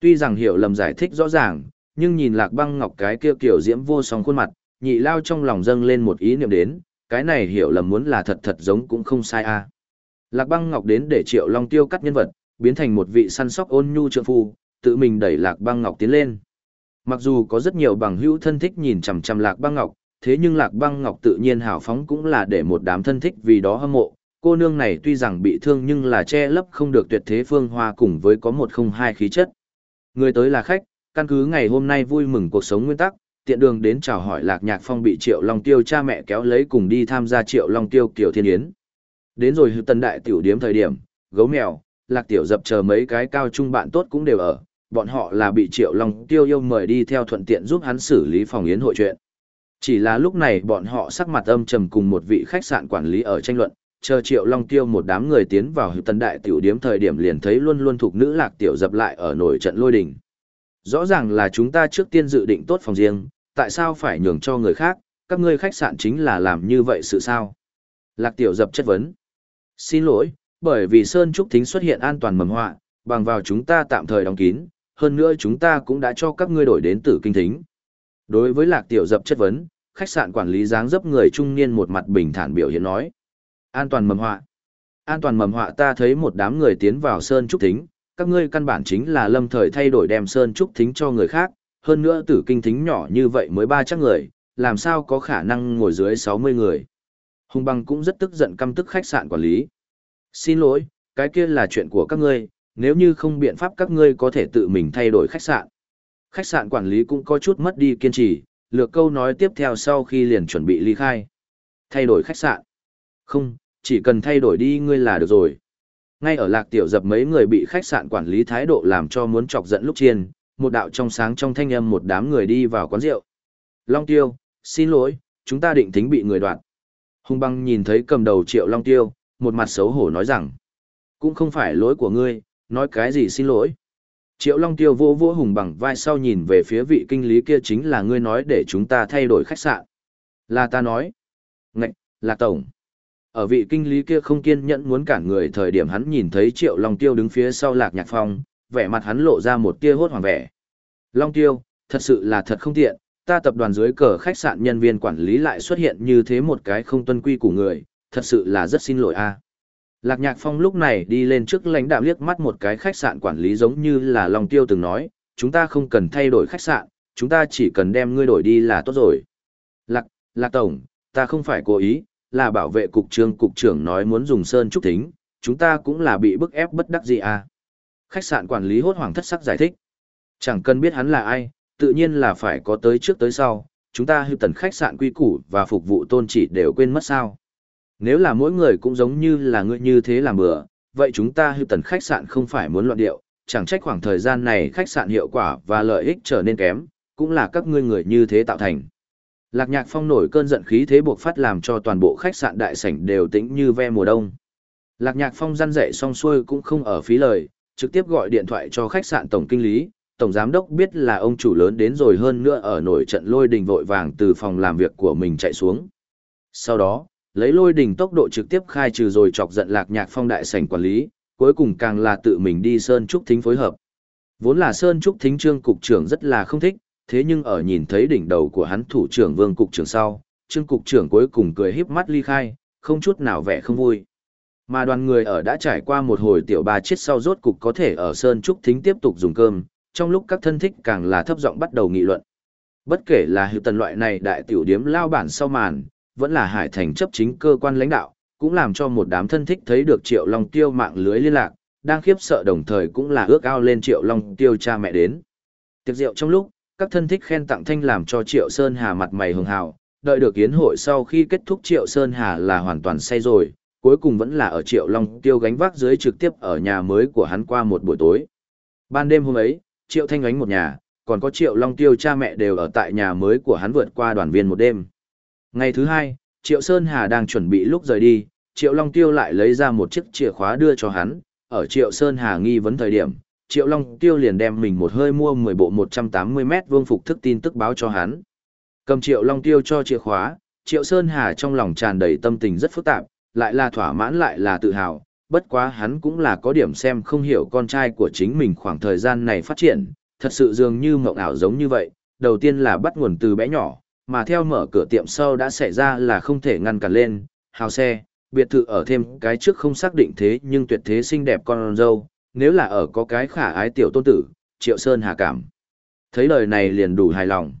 Tuy rằng hiểu lầm giải thích rõ ràng, nhưng nhìn lạc băng ngọc cái kia kiểu diễm vô song khuôn mặt, nhị lao trong lòng dâng lên một ý niệm đến, cái này hiểu lầm muốn là thật thật giống cũng không sai a. Lạc băng ngọc đến để triệu long tiêu cắt nhân vật, biến thành một vị săn sóc ôn nhu trượng phu, tự mình đẩy lạc băng ngọc tiến lên. Mặc dù có rất nhiều bằng hữu thân thích nhìn chằm chằm lạc băng ngọc, thế nhưng lạc băng ngọc tự nhiên hào phóng cũng là để một đám thân thích vì đó hâm mộ. Cô nương này tuy rằng bị thương nhưng là che lấp không được tuyệt thế phương hoa cùng với có một không hai khí chất. Người tới là khách, căn cứ ngày hôm nay vui mừng cuộc sống nguyên tắc, tiện đường đến chào hỏi lạc nhạc phong bị triệu long tiêu cha mẹ kéo lấy cùng đi tham gia triệu long tiêu Kiều thiên yến. Đến rồi hư tân đại tiểu điếm thời điểm, gấu mèo, lạc tiểu dập chờ mấy cái cao trung bạn tốt cũng đều ở, bọn họ là bị triệu long tiêu yêu mời đi theo thuận tiện giúp hắn xử lý phòng yến hội chuyện. Chỉ là lúc này bọn họ sắc mặt âm trầm cùng một vị khách sạn quản lý ở tranh luận, chờ triệu long tiêu một đám người tiến vào hư tân đại tiểu điếm thời điểm liền thấy luôn luôn thuộc nữ lạc tiểu dập lại ở nổi trận lôi đình. Rõ ràng là chúng ta trước tiên dự định tốt phòng riêng, tại sao phải nhường cho người khác, các ngươi khách sạn chính là làm như vậy sự sao? Lạc tiểu dập chất vấn. Xin lỗi, bởi vì Sơn Trúc Thính xuất hiện an toàn mầm họa, bằng vào chúng ta tạm thời đóng kín, hơn nữa chúng ta cũng đã cho các ngươi đổi đến tử kinh thính. Đối với lạc tiểu dập chất vấn, khách sạn quản lý dáng dấp người trung niên một mặt bình thản biểu hiện nói. An toàn mầm họa. An toàn mầm họa ta thấy một đám người tiến vào Sơn Trúc Thính, các ngươi căn bản chính là lâm thời thay đổi đem Sơn Trúc Thính cho người khác, hơn nữa tử kinh thính nhỏ như vậy mới ba chắc người, làm sao có khả năng ngồi dưới 60 người. Hùng băng cũng rất tức giận căm tức khách sạn quản lý. Xin lỗi, cái kia là chuyện của các ngươi, nếu như không biện pháp các ngươi có thể tự mình thay đổi khách sạn. Khách sạn quản lý cũng có chút mất đi kiên trì, lược câu nói tiếp theo sau khi liền chuẩn bị ly khai. Thay đổi khách sạn. Không, chỉ cần thay đổi đi ngươi là được rồi. Ngay ở lạc tiểu dập mấy người bị khách sạn quản lý thái độ làm cho muốn chọc giận lúc chiên, một đạo trong sáng trong thanh âm một đám người đi vào quán rượu. Long Tiêu, xin lỗi, chúng ta định tính bị người đoạt. Hùng băng nhìn thấy cầm đầu triệu Long Tiêu, một mặt xấu hổ nói rằng, cũng không phải lỗi của ngươi, nói cái gì xin lỗi. Triệu Long Tiêu vô vô hùng bằng vai sau nhìn về phía vị kinh lý kia chính là ngươi nói để chúng ta thay đổi khách sạn. Là ta nói. Ngạch, là tổng. Ở vị kinh lý kia không kiên nhẫn muốn cản người thời điểm hắn nhìn thấy Triệu Long Tiêu đứng phía sau Lạc Nhạc Phong, vẻ mặt hắn lộ ra một tia hốt hoảng vẻ. Long Tiêu, thật sự là thật không tiện, ta tập đoàn dưới cờ khách sạn nhân viên quản lý lại xuất hiện như thế một cái không tuân quy của người, thật sự là rất xin lỗi a. Lạc Nhạc Phong lúc này đi lên trước lãnh đạo liếc mắt một cái khách sạn quản lý giống như là Long Tiêu từng nói, chúng ta không cần thay đổi khách sạn, chúng ta chỉ cần đem ngươi đổi đi là tốt rồi. Lạc, Lạc Tổng, ta không phải cố ý, là bảo vệ cục trưởng cục trưởng nói muốn dùng sơn trúc thính, chúng ta cũng là bị bức ép bất đắc dĩ à. Khách sạn quản lý hốt hoảng thất sắc giải thích. Chẳng cần biết hắn là ai, tự nhiên là phải có tới trước tới sau, chúng ta hưu tần khách sạn quy củ và phục vụ tôn chỉ đều quên mất sao. Nếu là mỗi người cũng giống như là ngươi như thế làm bữa, vậy chúng ta hưu tần khách sạn không phải muốn loạn điệu, chẳng trách khoảng thời gian này khách sạn hiệu quả và lợi ích trở nên kém, cũng là các ngươi người như thế tạo thành. Lạc Nhạc Phong nổi cơn giận khí thế buộc phát làm cho toàn bộ khách sạn đại sảnh đều tĩnh như ve mùa đông. Lạc Nhạc Phong răn dạy xong xuôi cũng không ở phí lời, trực tiếp gọi điện thoại cho khách sạn tổng kinh lý, tổng giám đốc biết là ông chủ lớn đến rồi hơn nữa ở nổi trận lôi đình vội vàng từ phòng làm việc của mình chạy xuống. Sau đó, lấy lôi đình tốc độ trực tiếp khai trừ rồi chọc giận Lạc Nhạc Phong đại sảnh quản lý, cuối cùng càng là tự mình đi Sơn Trúc Thính phối hợp. Vốn là Sơn Trúc Thính trương cục trưởng rất là không thích, thế nhưng ở nhìn thấy đỉnh đầu của hắn thủ trưởng vương cục trưởng sau, trương cục trưởng cuối cùng cười híp mắt ly khai, không chút nào vẻ không vui. Mà đoàn người ở đã trải qua một hồi tiểu ba chết sau rốt cục có thể ở Sơn Trúc Thính tiếp tục dùng cơm, trong lúc các thân thích càng là thấp giọng bắt đầu nghị luận. Bất kể là hữu tần loại này đại tiểu điếm lao bản sau màn, vẫn là hải thành chấp chính cơ quan lãnh đạo, cũng làm cho một đám thân thích thấy được triệu long tiêu mạng lưới liên lạc, đang khiếp sợ đồng thời cũng là ước ao lên triệu long tiêu cha mẹ đến. Tiệc rượu trong lúc, các thân thích khen tặng thanh làm cho Triệu Sơn Hà mặt mày hường hào, đợi được yến hội sau khi kết thúc Triệu Sơn Hà là hoàn toàn say rồi, cuối cùng vẫn là ở Triệu Long Tiêu gánh vác dưới trực tiếp ở nhà mới của hắn qua một buổi tối. Ban đêm hôm ấy, Triệu Thanh ánh một nhà, còn có Triệu Long Tiêu cha mẹ đều ở tại nhà mới của hắn vượt qua đoàn viên một đêm. Ngày thứ hai, Triệu Sơn Hà đang chuẩn bị lúc rời đi, Triệu Long Tiêu lại lấy ra một chiếc chìa khóa đưa cho hắn, ở Triệu Sơn Hà nghi vấn thời điểm, Triệu Long Tiêu liền đem mình một hơi mua 10 bộ 180 mét vuông phục thức tin tức báo cho hắn. Cầm Triệu Long Tiêu cho chìa khóa, Triệu Sơn Hà trong lòng tràn đầy tâm tình rất phức tạp, lại là thỏa mãn lại là tự hào, bất quá hắn cũng là có điểm xem không hiểu con trai của chính mình khoảng thời gian này phát triển, thật sự dường như mộng ảo giống như vậy, đầu tiên là bắt nguồn từ bé nhỏ, mà theo mở cửa tiệm sau đã xảy ra là không thể ngăn cản lên, hào xe, biệt thự ở thêm cái trước không xác định thế nhưng tuyệt thế xinh đẹp con dâu, nếu là ở có cái khả ái tiểu tôn tử, Triệu Sơn hà cảm. Thấy lời này liền đủ hài lòng.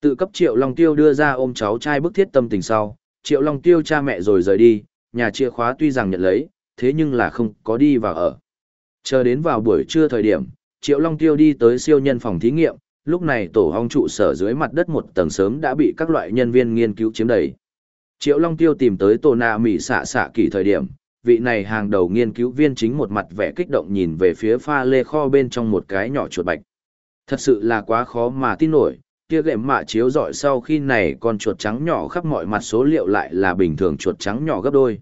Tự cấp Triệu Long Tiêu đưa ra ôm cháu trai bức thiết tâm tình sau, Triệu Long Tiêu cha mẹ rồi rời đi, nhà chìa khóa tuy rằng nhận lấy, thế nhưng là không có đi vào ở. Chờ đến vào buổi trưa thời điểm, Triệu Long Tiêu đi tới siêu nhân phòng thí nghiệm, lúc này tổ hong trụ sở dưới mặt đất một tầng sớm đã bị các loại nhân viên nghiên cứu chiếm đầy. Triệu Long Tiêu tìm tới tổ nạ Mỹ xạ xạ kỳ thời điểm, vị này hàng đầu nghiên cứu viên chính một mặt vẻ kích động nhìn về phía pha lê kho bên trong một cái nhỏ chuột bạch. Thật sự là quá khó mà tin nổi, kia gệm mạ chiếu dọi sau khi này con chuột trắng nhỏ khắp mọi mặt số liệu lại là bình thường chuột trắng nhỏ gấp đôi.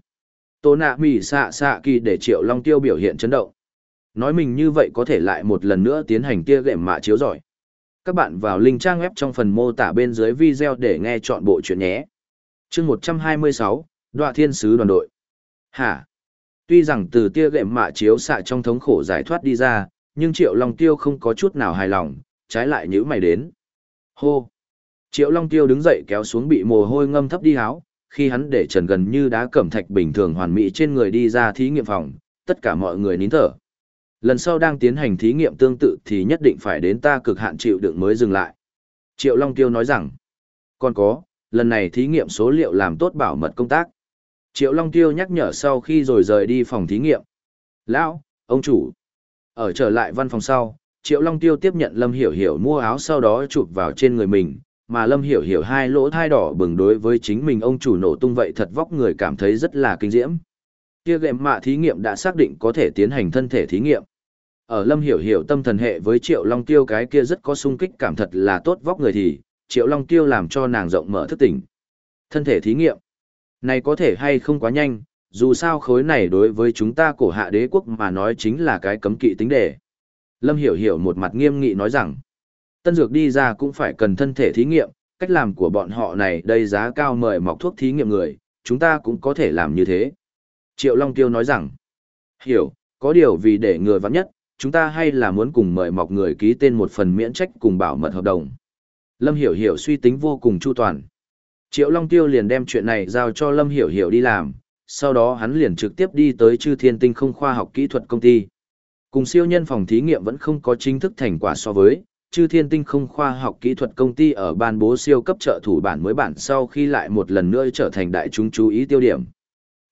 Tô nạ mỉ xạ xạ kỳ để triệu long tiêu biểu hiện chấn động. Nói mình như vậy có thể lại một lần nữa tiến hành kia gệm mạ chiếu dọi. Các bạn vào link trang web trong phần mô tả bên dưới video để nghe chọn bộ chuyện nhé. chương 126, Đoạ Thiên Sứ đoàn đội. Hả? Tuy rằng từ tia gệm mạ chiếu xạ trong thống khổ giải thoát đi ra, nhưng Triệu Long Tiêu không có chút nào hài lòng, trái lại nhữ mày đến. Hô! Triệu Long Tiêu đứng dậy kéo xuống bị mồ hôi ngâm thấp đi háo, khi hắn để trần gần như đá cẩm thạch bình thường hoàn mỹ trên người đi ra thí nghiệm phòng, tất cả mọi người nín thở. Lần sau đang tiến hành thí nghiệm tương tự thì nhất định phải đến ta cực hạn chịu đựng mới dừng lại. Triệu Long Tiêu nói rằng, còn có, lần này thí nghiệm số liệu làm tốt bảo mật công tác. Triệu Long Tiêu nhắc nhở sau khi rồi rời đi phòng thí nghiệm. Lão, ông chủ. Ở trở lại văn phòng sau, Triệu Long Tiêu tiếp nhận Lâm Hiểu Hiểu mua áo sau đó chụp vào trên người mình, mà Lâm Hiểu Hiểu hai lỗ thai đỏ bừng đối với chính mình ông chủ nổ tung vậy thật vóc người cảm thấy rất là kinh diễm. Kia gệm mạ thí nghiệm đã xác định có thể tiến hành thân thể thí nghiệm. Ở Lâm Hiểu Hiểu tâm thần hệ với Triệu Long Tiêu cái kia rất có sung kích cảm thật là tốt vóc người thì, Triệu Long Tiêu làm cho nàng rộng mở thức tỉnh. Thân thể thí nghiệm. Này có thể hay không quá nhanh, dù sao khối này đối với chúng ta cổ hạ đế quốc mà nói chính là cái cấm kỵ tính đề. Lâm Hiểu Hiểu một mặt nghiêm nghị nói rằng, tân dược đi ra cũng phải cần thân thể thí nghiệm, cách làm của bọn họ này đây giá cao mời mọc thuốc thí nghiệm người, chúng ta cũng có thể làm như thế. Triệu Long Tiêu nói rằng, hiểu, có điều vì để người vắng nhất, chúng ta hay là muốn cùng mời mọc người ký tên một phần miễn trách cùng bảo mật hợp đồng. Lâm Hiểu Hiểu suy tính vô cùng chu toàn. Triệu Long Tiêu liền đem chuyện này giao cho Lâm Hiểu Hiểu đi làm, sau đó hắn liền trực tiếp đi tới Chư Thiên Tinh Không Khoa học Kỹ thuật Công ty. Cùng siêu nhân phòng thí nghiệm vẫn không có chính thức thành quả so với, Chư Thiên Tinh Không Khoa học Kỹ thuật Công ty ở ban bố siêu cấp trợ thủ bản mới bản sau khi lại một lần nữa trở thành đại chúng chú ý tiêu điểm.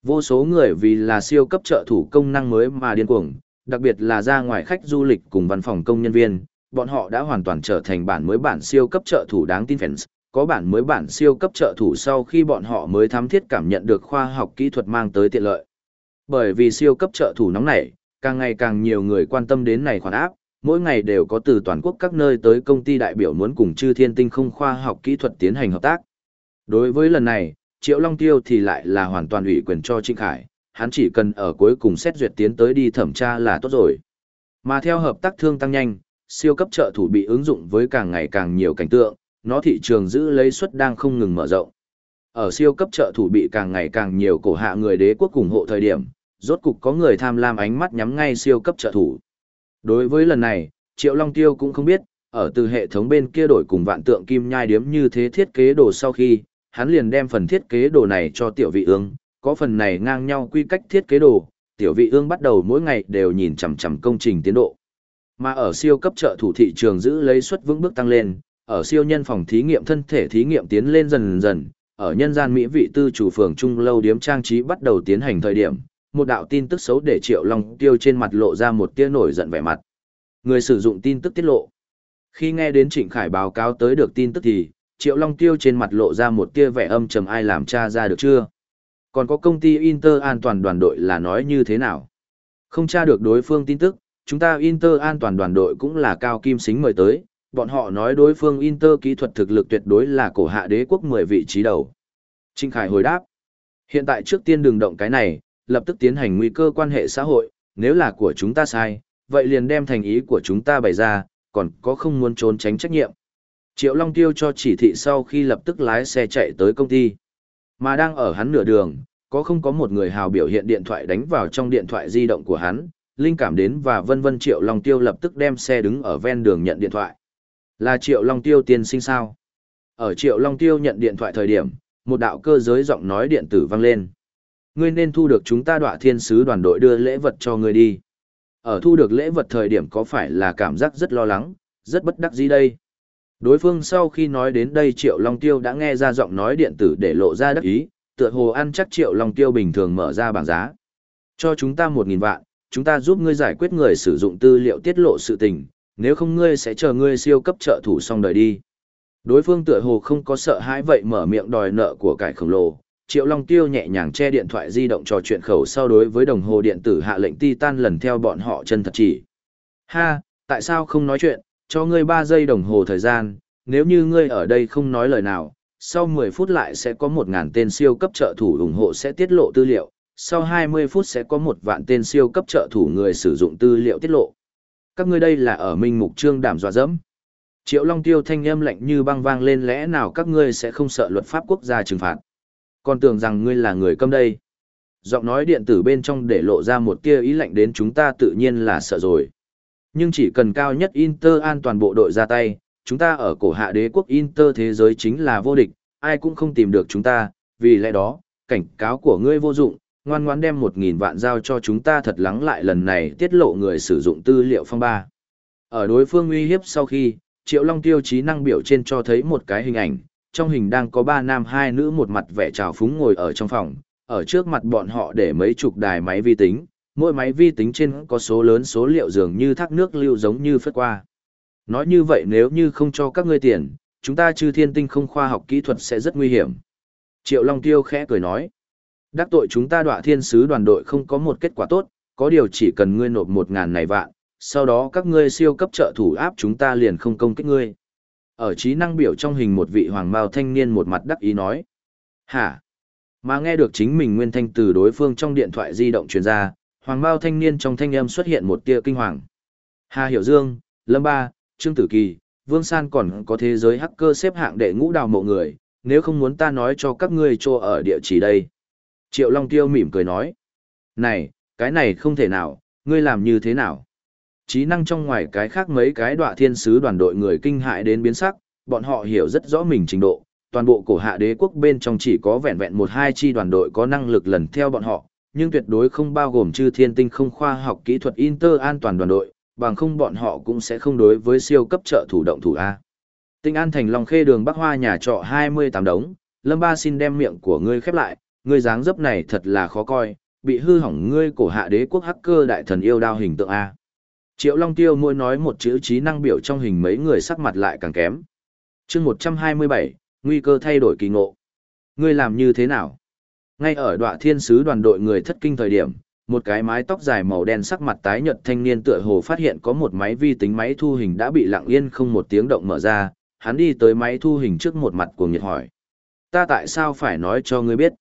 Vô số người vì là siêu cấp trợ thủ công năng mới mà điên cuồng, đặc biệt là ra ngoài khách du lịch cùng văn phòng công nhân viên, bọn họ đã hoàn toàn trở thành bản mới bản siêu cấp trợ thủ đáng tin fans, có bản mới bản siêu cấp trợ thủ sau khi bọn họ mới thám thiết cảm nhận được khoa học kỹ thuật mang tới tiện lợi. Bởi vì siêu cấp trợ thủ nóng nảy, càng ngày càng nhiều người quan tâm đến này khoản áp, mỗi ngày đều có từ toàn quốc các nơi tới công ty đại biểu muốn cùng chư thiên tinh không khoa học kỹ thuật tiến hành hợp tác. Đối với lần này, Triệu Long Tiêu thì lại là hoàn toàn ủy quyền cho Trinh Khải, hắn chỉ cần ở cuối cùng xét duyệt tiến tới đi thẩm tra là tốt rồi. Mà theo hợp tác thương tăng nhanh, siêu cấp trợ thủ bị ứng dụng với càng ngày càng nhiều cảnh tượng, nó thị trường giữ lấy suất đang không ngừng mở rộng. Ở siêu cấp trợ thủ bị càng ngày càng nhiều cổ hạ người đế quốc ủng hộ thời điểm, rốt cục có người tham lam ánh mắt nhắm ngay siêu cấp trợ thủ. Đối với lần này, Triệu Long Tiêu cũng không biết, ở từ hệ thống bên kia đổi cùng vạn tượng kim nhai điếm như thế thiết kế đồ sau khi, hắn liền đem phần thiết kế đồ này cho tiểu vị ương, có phần này ngang nhau quy cách thiết kế đồ, tiểu vị ương bắt đầu mỗi ngày đều nhìn chằm chằm công trình tiến độ. Mà ở siêu cấp trợ thủ thị trường giữ lấy suất vững bước tăng lên, ở siêu nhân phòng thí nghiệm thân thể thí nghiệm tiến lên dần dần, ở nhân gian mỹ vị tư chủ phường trung lâu điếm trang trí bắt đầu tiến hành thời điểm, một đạo tin tức xấu để Triệu Long Tiêu trên mặt lộ ra một tia nổi giận vẻ mặt. Người sử dụng tin tức tiết lộ. Khi nghe đến Trịnh Khải báo cáo tới được tin tức thì, Triệu Long Tiêu trên mặt lộ ra một tia vẻ âm trầm ai làm cha ra được chưa? Còn có công ty Inter an toàn đoàn đội là nói như thế nào? Không tra được đối phương tin tức, chúng ta Inter an toàn đoàn đội cũng là cao kim xính mời tới, bọn họ nói đối phương Inter kỹ thuật thực lực tuyệt đối là cổ hạ đế quốc 10 vị trí đầu. Trinh Khải hồi đáp, hiện tại trước tiên đừng động cái này, lập tức tiến hành nguy cơ quan hệ xã hội, nếu là của chúng ta sai, vậy liền đem thành ý của chúng ta bày ra, còn có không muốn trốn tránh trách nhiệm. Triệu Long Tiêu cho chỉ thị sau khi lập tức lái xe chạy tới công ty. Mà đang ở hắn nửa đường, có không có một người hào biểu hiện điện thoại đánh vào trong điện thoại di động của hắn, linh cảm đến và vân vân Triệu Long Tiêu lập tức đem xe đứng ở ven đường nhận điện thoại. Là Triệu Long Tiêu tiên sinh sao? Ở Triệu Long Tiêu nhận điện thoại thời điểm, một đạo cơ giới giọng nói điện tử vang lên. Ngươi nên thu được chúng ta đọa thiên sứ đoàn đội đưa lễ vật cho ngươi đi. Ở thu được lễ vật thời điểm có phải là cảm giác rất lo lắng, rất bất đắc dĩ đây. Đối phương sau khi nói đến đây Triệu Long Tiêu đã nghe ra giọng nói điện tử để lộ ra đắc ý, tựa hồ ăn chắc Triệu Long Tiêu bình thường mở ra bảng giá. Cho chúng ta một nghìn vạn, chúng ta giúp ngươi giải quyết người sử dụng tư liệu tiết lộ sự tình, nếu không ngươi sẽ chờ ngươi siêu cấp trợ thủ xong đời đi. Đối phương tựa hồ không có sợ hãi vậy mở miệng đòi nợ của cải khổng lồ. Triệu Long Tiêu nhẹ nhàng che điện thoại di động trò chuyện khẩu sau đối với đồng hồ điện tử hạ lệnh Titan lần theo bọn họ chân thật chỉ. Ha, tại sao không nói chuyện, cho ngươi 3 giây đồng hồ thời gian, nếu như ngươi ở đây không nói lời nào, sau 10 phút lại sẽ có 1.000 tên siêu cấp trợ thủ ủng hộ sẽ tiết lộ tư liệu, sau 20 phút sẽ có một vạn tên siêu cấp trợ thủ người sử dụng tư liệu tiết lộ. Các ngươi đây là ở Minh Mục Trương đảm dọa dẫm. Triệu Long Tiêu thanh âm lạnh như băng vang lên lẽ nào các ngươi sẽ không sợ luật pháp quốc gia trừng phạt. Còn tưởng rằng ngươi là người câm đây. Giọng nói điện tử bên trong để lộ ra một tia ý lạnh đến chúng ta tự nhiên là sợ rồi. Nhưng chỉ cần cao nhất Inter an toàn bộ đội ra tay, chúng ta ở cổ hạ đế quốc Inter thế giới chính là vô địch, ai cũng không tìm được chúng ta, vì lẽ đó, cảnh cáo của ngươi vô dụng, ngoan ngoãn đem một nghìn vạn giao cho chúng ta thật lắng lại lần này tiết lộ người sử dụng tư liệu phong ba. Ở đối phương uy hiếp sau khi, Triệu Long tiêu chí năng biểu trên cho thấy một cái hình ảnh, trong hình đang có ba nam hai nữ một mặt vẻ trào phúng ngồi ở trong phòng, ở trước mặt bọn họ để mấy chục đài máy vi tính, mỗi máy vi tính trên có số lớn số liệu dường như thác nước lưu giống như phất qua. Nói như vậy nếu như không cho các ngươi tiền, chúng ta chư thiên tinh không khoa học kỹ thuật sẽ rất nguy hiểm. Triệu Long Tiêu khẽ cười nói. Đắc tội chúng ta đọa thiên sứ đoàn đội không có một kết quả tốt, có điều chỉ cần ngươi nộp một ngàn này vạn, sau đó các ngươi siêu cấp trợ thủ áp chúng ta liền không công kích ngươi. Ở trí năng biểu trong hình một vị hoàng mao thanh niên một mặt đắc ý nói. Hả? Mà nghe được chính mình nguyên thanh từ đối phương trong điện thoại di động truyền ra, hoàng mao thanh niên trong thanh âm xuất hiện một tia kinh hoàng. Hà Hiểu Dương, Lâm Ba, Trương Tử Kỳ, Vương San còn có thế giới hacker xếp hạng đệ ngũ đào mộ người, nếu không muốn ta nói cho các ngươi cho ở địa chỉ đây. Triệu Long Tiêu mỉm cười nói. Này, cái này không thể nào, ngươi làm như thế nào? Trí năng trong ngoài cái khác mấy cái đọa thiên sứ đoàn đội người kinh hại đến biến sắc, bọn họ hiểu rất rõ mình trình độ, toàn bộ cổ hạ đế quốc bên trong chỉ có vẹn vẹn một hai chi đoàn đội có năng lực lần theo bọn họ, nhưng tuyệt đối không bao gồm chư thiên tinh không khoa học kỹ thuật Inter an toàn đoàn đội, bằng không bọn họ cũng sẽ không đối với siêu cấp trợ thủ động thủ A. Tinh An thành Long Khê đường Bắc Hoa nhà trọ 28 đống, Lâm Ba xin đem miệng của ngươi khép lại, ngươi dáng dấp này thật là khó coi, bị hư hỏng ngươi cổ hạ đế quốc hacker đại thần yêu đao hình tượng A. Triệu Long Tiêu mỗi nói một chữ trí năng biểu trong hình mấy người sắc mặt lại càng kém. chương 127, nguy cơ thay đổi kỳ ngộ. Ngươi làm như thế nào? Ngay ở đoạn thiên sứ đoàn đội người thất kinh thời điểm, một cái mái tóc dài màu đen sắc mặt tái nhợt thanh niên tựa hồ phát hiện có một máy vi tính máy thu hình đã bị lặng yên không một tiếng động mở ra, hắn đi tới máy thu hình trước một mặt cuồng nhiệt hỏi. Ta tại sao phải nói cho ngươi biết?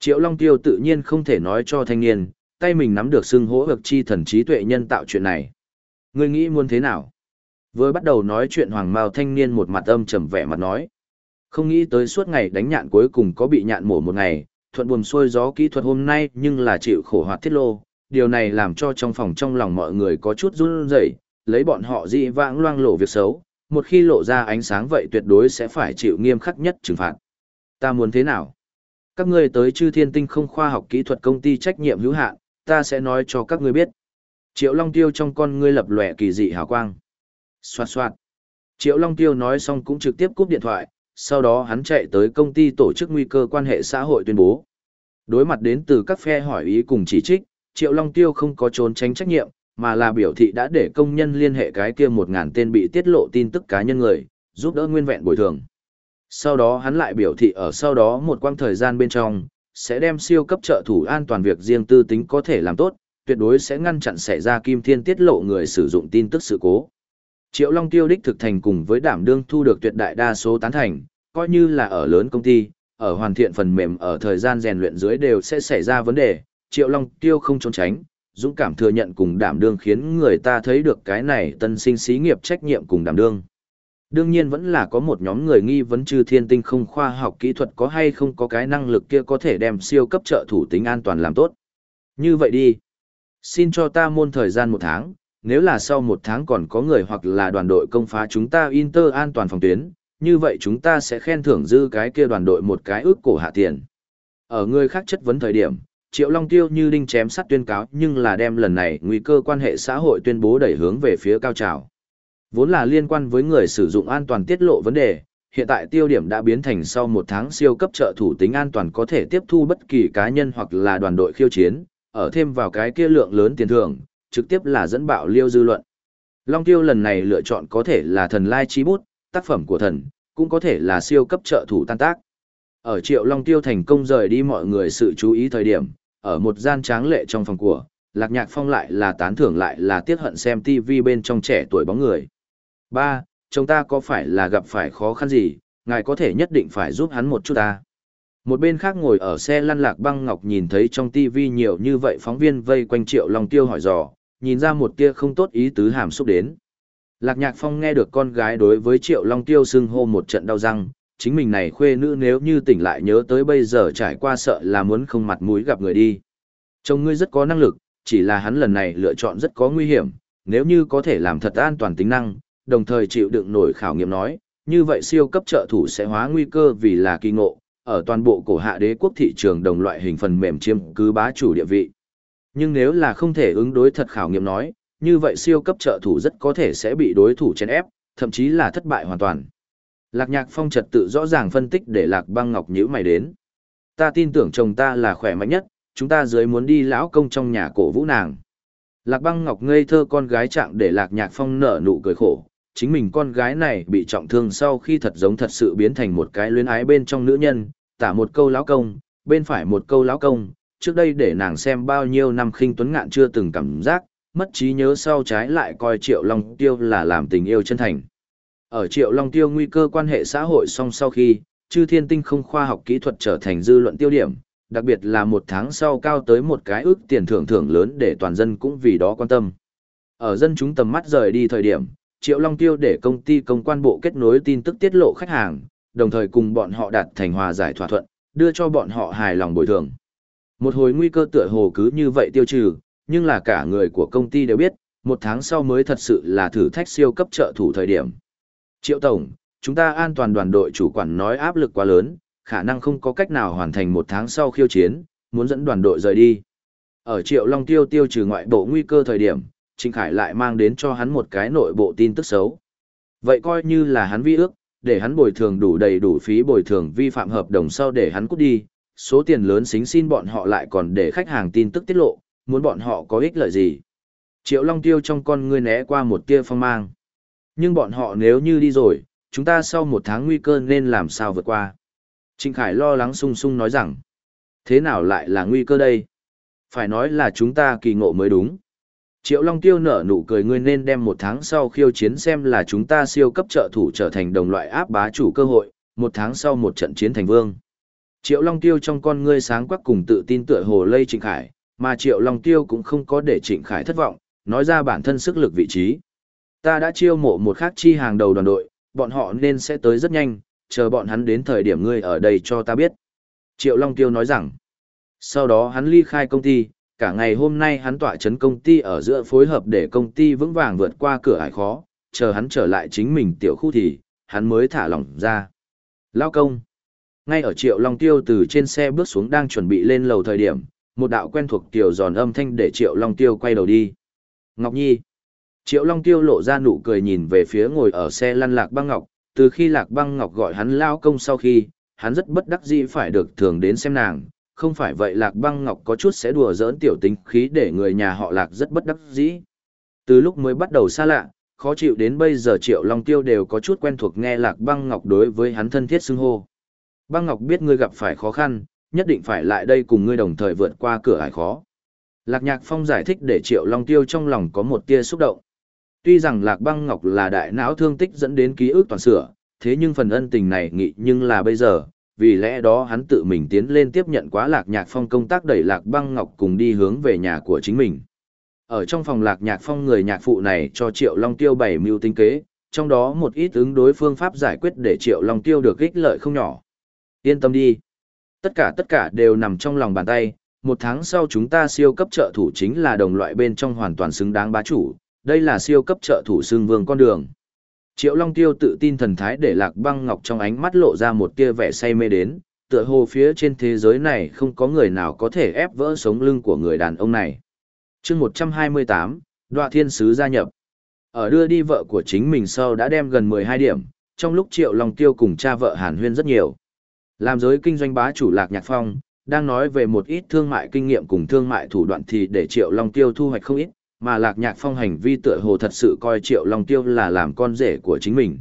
Triệu Long Tiêu tự nhiên không thể nói cho thanh niên, tay mình nắm được xưng hỗ ực chi thần trí tuệ nhân tạo chuyện này. Ngươi nghĩ muốn thế nào? Vừa bắt đầu nói chuyện hoàng mao thanh niên một mặt âm trầm vẻ mặt nói. Không nghĩ tới suốt ngày đánh nhạn cuối cùng có bị nhạn mổ một ngày, thuận buồm xuôi gió kỹ thuật hôm nay nhưng là chịu khổ hoạt thiết lô. Điều này làm cho trong phòng trong lòng mọi người có chút run rẩy, lấy bọn họ dị vãng loang lộ việc xấu, một khi lộ ra ánh sáng vậy tuyệt đối sẽ phải chịu nghiêm khắc nhất trừng phạt. Ta muốn thế nào? Các ngươi tới chư thiên tinh không khoa học kỹ thuật công ty trách nhiệm hữu hạn, ta sẽ nói cho các ngươi biết. Triệu Long Tiêu trong con ngươi lập lòe kỳ dị hào quang. Xoạt xoạt. Triệu Long Tiêu nói xong cũng trực tiếp cúp điện thoại, sau đó hắn chạy tới công ty tổ chức nguy cơ quan hệ xã hội tuyên bố. Đối mặt đến từ các phe hỏi ý cùng chỉ trích, Triệu Long Tiêu không có trốn tránh trách nhiệm, mà là biểu thị đã để công nhân liên hệ cái kia một ngàn tên bị tiết lộ tin tức cá nhân người, giúp đỡ nguyên vẹn bồi thường. Sau đó hắn lại biểu thị ở sau đó một quãng thời gian bên trong, sẽ đem siêu cấp trợ thủ an toàn việc riêng tư tính có thể làm tốt, tuyệt đối sẽ ngăn chặn xảy ra kim thiên tiết lộ người sử dụng tin tức sự cố. Triệu Long Tiêu đích thực thành cùng với đảm đương thu được tuyệt đại đa số tán thành, coi như là ở lớn công ty, ở hoàn thiện phần mềm ở thời gian rèn luyện dưới đều sẽ xảy ra vấn đề, Triệu Long Tiêu không trốn tránh, dũng cảm thừa nhận cùng đảm đương khiến người ta thấy được cái này tân sinh xí nghiệp trách nhiệm cùng đảm đương đương nhiên vẫn là có một nhóm người nghi vấn chư thiên tinh không khoa học kỹ thuật có hay không có cái năng lực kia có thể đem siêu cấp trợ thủ tính an toàn làm tốt. Như vậy đi. Xin cho ta môn thời gian một tháng, nếu là sau một tháng còn có người hoặc là đoàn đội công phá chúng ta Inter an toàn phòng tuyến, như vậy chúng ta sẽ khen thưởng dư cái kia đoàn đội một cái ước cổ hạ tiền. Ở người khác chất vấn thời điểm, Triệu Long Tiêu như đinh chém sắt tuyên cáo nhưng là đem lần này nguy cơ quan hệ xã hội tuyên bố đẩy hướng về phía cao trào. Vốn là liên quan với người sử dụng an toàn tiết lộ vấn đề, hiện tại tiêu điểm đã biến thành sau một tháng siêu cấp trợ thủ tính an toàn có thể tiếp thu bất kỳ cá nhân hoặc là đoàn đội khiêu chiến, ở thêm vào cái kia lượng lớn tiền thưởng, trực tiếp là dẫn bạo liêu dư luận. Long Tiêu lần này lựa chọn có thể là thần lai chi bút, tác phẩm của thần, cũng có thể là siêu cấp trợ thủ tan tác. Ở Triệu Long Tiêu thành công rời đi mọi người sự chú ý thời điểm, ở một gian tráng lệ trong phòng của, Lạc Nhạc Phong lại là tán thưởng lại là tiếc hận xem TV bên trong trẻ tuổi bóng người. Ba, chúng ta có phải là gặp phải khó khăn gì, ngài có thể nhất định phải giúp hắn một chút ta. Một bên khác ngồi ở xe lăn lạc băng ngọc nhìn thấy trong Tivi nhiều như vậy phóng viên vây quanh triệu long tiêu hỏi dò, nhìn ra một tia không tốt ý tứ hàm xúc đến. Lạc nhạc phong nghe được con gái đối với triệu long tiêu xưng hô một trận đau răng, chính mình này khuê nữ nếu như tỉnh lại nhớ tới bây giờ trải qua sợ là muốn không mặt mũi gặp người đi. Chồng ngươi rất có năng lực, chỉ là hắn lần này lựa chọn rất có nguy hiểm, nếu như có thể làm thật an toàn tính năng, đồng thời chịu đựng nổi khảo nghiệm nói, như vậy siêu cấp trợ thủ sẽ hóa nguy cơ vì là kỳ ngộ, ở toàn bộ cổ hạ đế quốc thị trường đồng loại hình phần mềm chiếm cứ bá chủ địa vị. Nhưng nếu là không thể ứng đối thật khảo nghiệm nói, như vậy siêu cấp trợ thủ rất có thể sẽ bị đối thủ chèn ép, thậm chí là thất bại hoàn toàn. Lạc Nhạc Phong trật tự rõ ràng phân tích để Lạc Băng Ngọc nhíu mày đến. Ta tin tưởng chồng ta là khỏe mạnh nhất, chúng ta dưới muốn đi lão công trong nhà cổ vũ nàng. Lạc Băng Ngọc ngây thơ con gái trạng để Lạc Nhạc Phong nở nụ cười khổ, chính mình con gái này bị trọng thương sau khi thật giống thật sự biến thành một cái luyến ái bên trong nữ nhân, tả một câu lão công, bên phải một câu lão công, trước đây để nàng xem bao nhiêu năm khinh tuấn ngạn chưa từng cảm giác, mất trí nhớ sau trái lại coi Triệu Long Tiêu là làm tình yêu chân thành. Ở Triệu Long Tiêu nguy cơ quan hệ xã hội song sau khi, chư thiên tinh không khoa học kỹ thuật trở thành dư luận tiêu điểm, đặc biệt là một tháng sau cao tới một cái ước tiền thưởng thưởng lớn để toàn dân cũng vì đó quan tâm. Ở dân chúng tầm mắt rời đi thời điểm, Triệu Long Tiêu để công ty công quan bộ kết nối tin tức tiết lộ khách hàng, đồng thời cùng bọn họ đạt thành hòa giải thỏa thuận, đưa cho bọn họ hài lòng bồi thường. Một hồi nguy cơ tựa hồ cứ như vậy tiêu trừ, nhưng là cả người của công ty đều biết, một tháng sau mới thật sự là thử thách siêu cấp trợ thủ thời điểm. Triệu Tổng, chúng ta an toàn đoàn đội chủ quản nói áp lực quá lớn, khả năng không có cách nào hoàn thành một tháng sau khiêu chiến, muốn dẫn đoàn đội rời đi. Ở Triệu Long Tiêu tiêu trừ ngoại bộ nguy cơ thời điểm, Trịnh Khải lại mang đến cho hắn một cái nội bộ tin tức xấu. Vậy coi như là hắn vi ước, để hắn bồi thường đủ đầy đủ phí bồi thường vi phạm hợp đồng sau để hắn cút đi, số tiền lớn xính xin bọn họ lại còn để khách hàng tin tức tiết lộ, muốn bọn họ có ích lợi gì. Triệu Long Tiêu trong con ngươi né qua một tia phong mang. Nhưng bọn họ nếu như đi rồi, chúng ta sau một tháng nguy cơ nên làm sao vượt qua. Trịnh Khải lo lắng sung sung nói rằng, thế nào lại là nguy cơ đây? Phải nói là chúng ta kỳ ngộ mới đúng. Triệu Long Tiêu nở nụ cười ngươi nên đem một tháng sau khiêu chiến xem là chúng ta siêu cấp trợ thủ trở thành đồng loại áp bá chủ cơ hội, một tháng sau một trận chiến thành vương. Triệu Long Tiêu trong con ngươi sáng quắc cùng tự tin tựa hồ lây Trịnh Khải, mà Triệu Long Tiêu cũng không có để Trịnh Khải thất vọng, nói ra bản thân sức lực vị trí. Ta đã chiêu mộ một khác chi hàng đầu đoàn đội, bọn họ nên sẽ tới rất nhanh, chờ bọn hắn đến thời điểm ngươi ở đây cho ta biết. Triệu Long Tiêu nói rằng, sau đó hắn ly khai công ty, cả ngày hôm nay hắn tỏa chấn công ty ở giữa phối hợp để công ty vững vàng vượt qua cửa ải khó, chờ hắn trở lại chính mình tiểu khu thì, hắn mới thả lỏng ra. Lao công. Ngay ở Triệu Long Tiêu từ trên xe bước xuống đang chuẩn bị lên lầu thời điểm, một đạo quen thuộc tiểu giòn âm thanh để Triệu Long Tiêu quay đầu đi. Ngọc Nhi. Triệu Long Tiêu lộ ra nụ cười nhìn về phía ngồi ở xe lăn lạc băng ngọc, từ khi lạc băng ngọc gọi hắn lao công sau khi, hắn rất bất đắc dĩ phải được thường đến xem nàng, không phải vậy lạc băng ngọc có chút sẽ đùa giỡn tiểu tính khí để người nhà họ lạc rất bất đắc dĩ. Từ lúc mới bắt đầu xa lạ, khó chịu đến bây giờ triệu long tiêu đều có chút quen thuộc nghe lạc băng ngọc đối với hắn thân thiết xưng hô. Băng ngọc biết ngươi gặp phải khó khăn, nhất định phải lại đây cùng ngươi đồng thời vượt qua cửa ải khó. Lạc nhạc phong giải thích để triệu long tiêu trong lòng có một tia xúc động. Tuy rằng lạc băng ngọc là đại não thương tích dẫn đến ký ức toàn sửa, thế nhưng phần ân tình này nghị nhưng là bây giờ, vì lẽ đó hắn tự mình tiến lên tiếp nhận quá lạc nhạc phong công tác đẩy lạc băng ngọc cùng đi hướng về nhà của chính mình. Ở trong phòng lạc nhạc phong người nhạc phụ này cho Triệu Long Tiêu bảy mưu tinh kế, trong đó một ít ứng đối phương pháp giải quyết để Triệu Long Tiêu được ích lợi không nhỏ. Yên tâm đi. Tất cả tất cả đều nằm trong lòng bàn tay, một tháng sau chúng ta siêu cấp trợ thủ chính là đồng loại bên trong hoàn toàn xứng đáng bá chủ, đây là siêu cấp trợ thủ xương vương con đường. Triệu Long Tiêu tự tin thần thái để Lạc Băng Ngọc trong ánh mắt lộ ra một tia vẻ say mê đến, tựa hồ phía trên thế giới này không có người nào có thể ép vỡ sống lưng của người đàn ông này. chương 128, Đoạ Thiên Sứ gia nhập. Ở đưa đi vợ của chính mình sau đã đem gần 12 điểm, trong lúc Triệu Long Tiêu cùng cha vợ Hàn Huyên rất nhiều. Làm giới kinh doanh bá chủ Lạc Nhạc Phong, đang nói về một ít thương mại kinh nghiệm cùng thương mại thủ đoạn thì để Triệu Long Tiêu thu hoạch không ít, mà Lạc Nhạc Phong hành vi tựa hồ thật sự coi Triệu Long Tiêu là làm con rể của chính mình.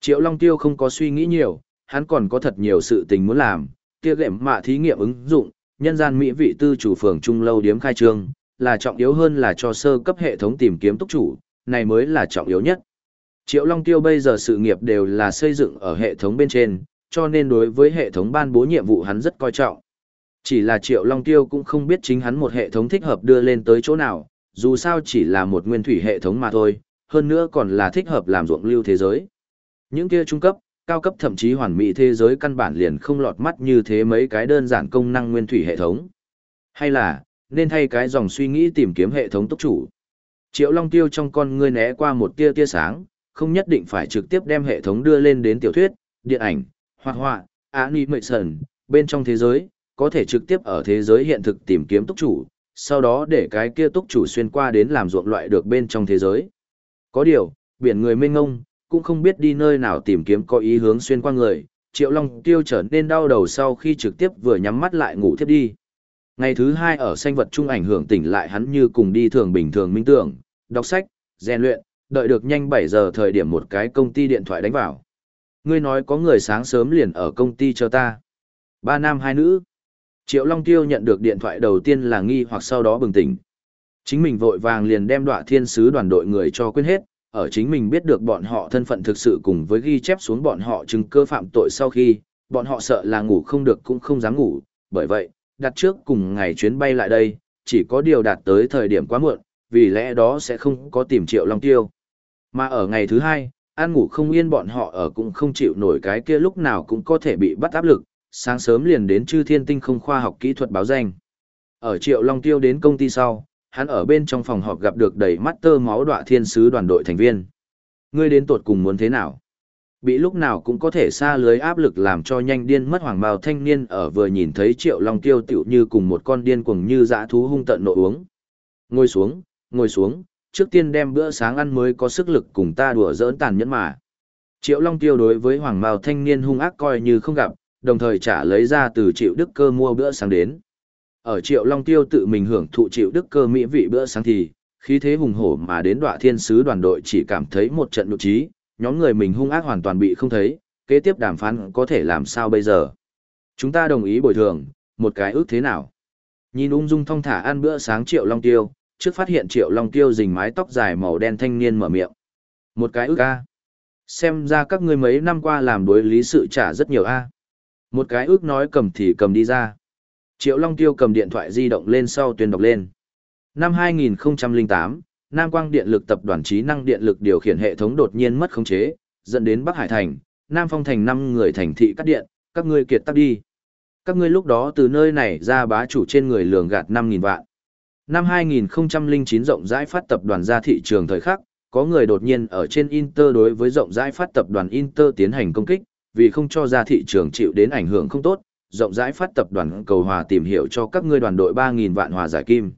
Triệu Long Tiêu không có suy nghĩ nhiều, hắn còn có thật nhiều sự tình muốn làm, kia ghệm mạ thí nghiệm ứng dụng, nhân gian mỹ vị tư chủ phường trung lâu điếm khai trương, là trọng yếu hơn là cho sơ cấp hệ thống tìm kiếm túc chủ, này mới là trọng yếu nhất. Triệu Long Tiêu bây giờ sự nghiệp đều là xây dựng ở hệ thống bên trên, cho nên đối với hệ thống ban bố nhiệm vụ hắn rất coi trọng. Chỉ là Triệu Long Tiêu cũng không biết chính hắn một hệ thống thích hợp đưa lên tới chỗ nào, dù sao chỉ là một nguyên thủy hệ thống mà thôi, hơn nữa còn là thích hợp làm ruộng lưu thế giới. Những kia trung cấp, cao cấp thậm chí hoàn mỹ thế giới căn bản liền không lọt mắt như thế mấy cái đơn giản công năng nguyên thủy hệ thống. Hay là, nên thay cái dòng suy nghĩ tìm kiếm hệ thống tốc chủ. Triệu Long Tiêu trong con ngươi né qua một tia tia sáng, không nhất định phải trực tiếp đem hệ thống đưa lên đến tiểu thuyết, điện ảnh, hoạt họa, animation, bên trong thế giới, có thể trực tiếp ở thế giới hiện thực tìm kiếm tốc chủ, sau đó để cái kia túc chủ xuyên qua đến làm ruộng loại được bên trong thế giới. Có điều, biển người mênh ngông, cũng không biết đi nơi nào tìm kiếm có ý hướng xuyên qua người, Triệu Long Tiêu trở nên đau đầu sau khi trực tiếp vừa nhắm mắt lại ngủ thiếp đi. Ngày thứ hai ở sanh vật trung ảnh hưởng tỉnh lại hắn như cùng đi thường bình thường minh tưởng, đọc sách, rèn luyện, đợi được nhanh 7 giờ thời điểm một cái công ty điện thoại đánh vào. Ngươi nói có người sáng sớm liền ở công ty cho ta. Ba nam hai nữ. Triệu Long Tiêu nhận được điện thoại đầu tiên là nghi hoặc sau đó bừng tỉnh. Chính mình vội vàng liền đem đọa thiên sứ đoàn đội người cho quên hết, ở chính mình biết được bọn họ thân phận thực sự cùng với ghi chép xuống bọn họ chứng cơ phạm tội sau khi, bọn họ sợ là ngủ không được cũng không dám ngủ, bởi vậy, đặt trước cùng ngày chuyến bay lại đây, chỉ có điều đạt tới thời điểm quá muộn, vì lẽ đó sẽ không có tìm triệu long tiêu. Mà ở ngày thứ hai, ăn ngủ không yên bọn họ ở cũng không chịu nổi cái kia lúc nào cũng có thể bị bắt áp lực, sáng sớm liền đến chư thiên tinh không khoa học kỹ thuật báo danh. Ở triệu long tiêu đến công ty sau, hắn ở bên trong phòng họp gặp được đầy mắt tơ máu đọa thiên sứ đoàn đội thành viên. Ngươi đến tột cùng muốn thế nào? Bị lúc nào cũng có thể xa lưới áp lực làm cho nhanh điên mất hoàng bào thanh niên ở vừa nhìn thấy triệu long tiêu tiểu như cùng một con điên cuồng như dã thú hung tận nộ uống. Ngồi xuống, ngồi xuống, trước tiên đem bữa sáng ăn mới có sức lực cùng ta đùa giỡn tàn nhẫn mà. Triệu Long Tiêu đối với Hoàng Mao thanh niên hung ác coi như không gặp, đồng thời trả lấy ra từ Triệu Đức Cơ mua bữa sáng đến. Ở Triệu Long Tiêu tự mình hưởng thụ Triệu Đức Cơ mỹ vị bữa sáng thì, khí thế hùng hổ mà đến đọa thiên sứ đoàn đội chỉ cảm thấy một trận nội trí, nhóm người mình hung ác hoàn toàn bị không thấy, kế tiếp đàm phán có thể làm sao bây giờ. Chúng ta đồng ý bồi thường, một cái ước thế nào. Nhìn ung dung thong thả ăn bữa sáng Triệu Long Tiêu, trước phát hiện Triệu Long Tiêu dình mái tóc dài màu đen thanh niên mở miệng. Một cái ước a. Xem ra các ngươi mấy năm qua làm đối lý sự trả rất nhiều a. Một cái ước nói cầm thì cầm đi ra. Triệu Long Tiêu cầm điện thoại di động lên sau tuyên đọc lên. Năm 2008, Nam Quang Điện lực tập đoàn trí năng điện lực điều khiển hệ thống đột nhiên mất khống chế, dẫn đến Bắc Hải Thành, Nam Phong Thành 5 người thành thị cắt điện, các ngươi kiệt tắt đi. Các ngươi lúc đó từ nơi này ra bá chủ trên người lường gạt 5.000 vạn. Năm 2009 rộng rãi phát tập đoàn ra thị trường thời khắc, có người đột nhiên ở trên Inter đối với rộng rãi phát tập đoàn Inter tiến hành công kích, vì không cho ra thị trường chịu đến ảnh hưởng không tốt, rộng rãi phát tập đoàn cầu hòa tìm hiểu cho các ngươi đoàn đội 3.000 vạn hòa giải kim.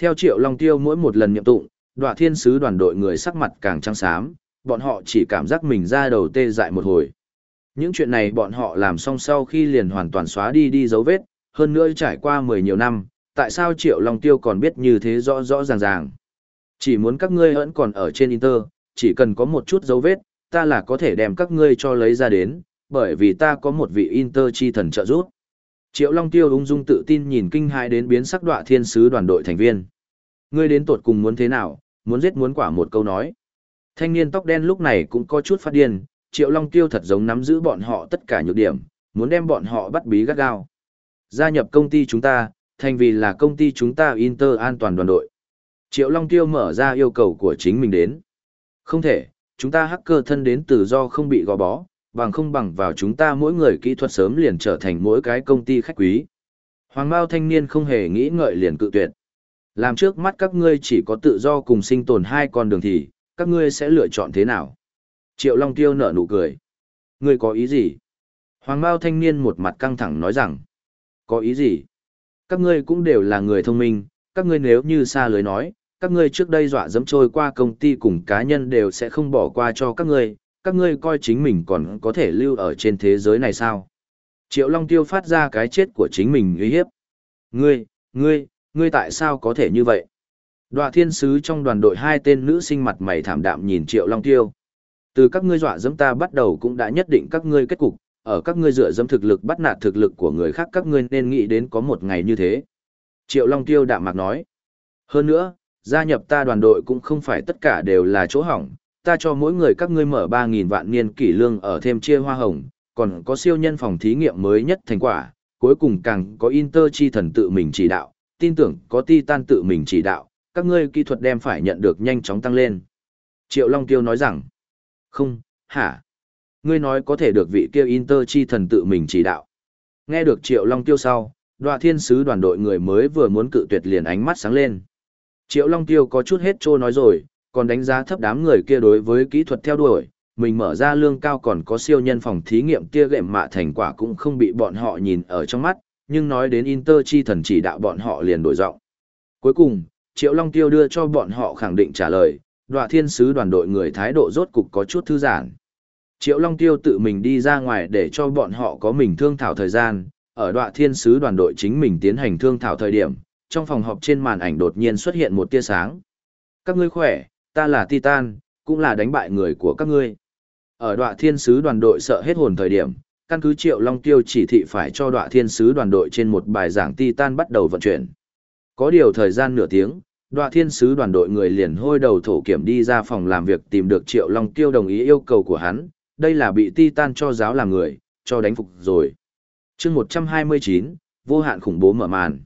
Theo Triệu Long Tiêu mỗi một lần nhậm tụng, đoạ thiên sứ đoàn đội người sắc mặt càng trắng xám, bọn họ chỉ cảm giác mình ra đầu tê dại một hồi. Những chuyện này bọn họ làm xong sau khi liền hoàn toàn xóa đi đi dấu vết, hơn nữa trải qua 10 nhiều năm, tại sao Triệu Long Tiêu còn biết như thế rõ rõ ràng ràng. Chỉ muốn các ngươi vẫn còn ở trên Inter, chỉ cần có một chút dấu vết, ta là có thể đem các ngươi cho lấy ra đến, bởi vì ta có một vị Inter chi thần trợ giúp. Triệu Long Tiêu ung dung tự tin nhìn kinh hãi đến biến sắc đọa thiên sứ đoàn đội thành viên. Ngươi đến tột cùng muốn thế nào, muốn giết muốn quả một câu nói. Thanh niên tóc đen lúc này cũng có chút phát điên, Triệu Long Tiêu thật giống nắm giữ bọn họ tất cả nhược điểm, muốn đem bọn họ bắt bí gắt gao. Gia nhập công ty chúng ta, thành vì là công ty chúng ta Inter an toàn đoàn đội. Triệu Long Tiêu mở ra yêu cầu của chính mình đến. Không thể, chúng ta hacker thân đến tự do không bị gò bó, bằng không bằng vào chúng ta mỗi người kỹ thuật sớm liền trở thành mỗi cái công ty khách quý. Hoàng Mao thanh niên không hề nghĩ ngợi liền cự tuyệt. Làm trước mắt các ngươi chỉ có tự do cùng sinh tồn hai con đường thì, các ngươi sẽ lựa chọn thế nào? Triệu Long Tiêu nở nụ cười. Ngươi có ý gì? Hoàng Mao thanh niên một mặt căng thẳng nói rằng. Có ý gì? Các ngươi cũng đều là người thông minh, các ngươi nếu như xa lưới nói, các ngươi trước đây dọa dẫm trôi qua công ty cùng cá nhân đều sẽ không bỏ qua cho các ngươi, các ngươi coi chính mình còn có thể lưu ở trên thế giới này sao? Triệu Long Tiêu phát ra cái chết của chính mình uy hiếp. Ngươi, ngươi, ngươi tại sao có thể như vậy? Đoạ thiên sứ trong đoàn đội hai tên nữ sinh mặt mày thảm đạm nhìn Triệu Long Tiêu. Từ các ngươi dọa dẫm ta bắt đầu cũng đã nhất định các ngươi kết cục, ở các ngươi dựa dẫm thực lực bắt nạt thực lực của người khác các ngươi nên nghĩ đến có một ngày như thế. Triệu Long Tiêu đạm mạc nói. Hơn nữa, gia nhập ta đoàn đội cũng không phải tất cả đều là chỗ hỏng, ta cho mỗi người các ngươi mở 3.000 vạn niên kỷ lương ở thêm chia hoa hồng, còn có siêu nhân phòng thí nghiệm mới nhất thành quả, cuối cùng càng có Inter chi thần tự mình chỉ đạo, tin tưởng có Titan tự mình chỉ đạo, các ngươi kỹ thuật đem phải nhận được nhanh chóng tăng lên. Triệu Long Tiêu nói rằng, không, hả? Ngươi nói có thể được vị kia Inter chi thần tự mình chỉ đạo. Nghe được Triệu Long Tiêu sau, đoạ thiên sứ đoàn đội người mới vừa muốn cự tuyệt liền ánh mắt sáng lên. Triệu Long Tiêu có chút hết trô nói rồi, còn đánh giá thấp đám người kia đối với kỹ thuật theo đuổi, mình mở ra lương cao còn có siêu nhân phòng thí nghiệm kia gệm mạ thành quả cũng không bị bọn họ nhìn ở trong mắt, nhưng nói đến Inter chi thần chỉ đạo bọn họ liền đổi giọng. Cuối cùng, Triệu Long Tiêu đưa cho bọn họ khẳng định trả lời, đoạ thiên sứ đoàn đội người thái độ rốt cục có chút thư giãn. Triệu Long Tiêu tự mình đi ra ngoài để cho bọn họ có mình thương thảo thời gian, ở đoạ thiên sứ đoàn đội chính mình tiến hành thương thảo thời điểm, trong phòng họp trên màn ảnh đột nhiên xuất hiện một tia sáng. Các ngươi khỏe, ta là Titan, cũng là đánh bại người của các ngươi. Ở đoạ thiên sứ đoàn đội sợ hết hồn thời điểm, căn cứ Triệu Long Tiêu chỉ thị phải cho đoạ thiên sứ đoàn đội trên một bài giảng Titan bắt đầu vận chuyển. Có điều thời gian nửa tiếng, đoạ thiên sứ đoàn đội người liền hôi đầu thổ kiểm đi ra phòng làm việc tìm được Triệu Long Tiêu đồng ý yêu cầu của hắn, đây là bị Titan cho giáo làm người, cho đánh phục rồi. chương 129, vô hạn khủng bố mở màn.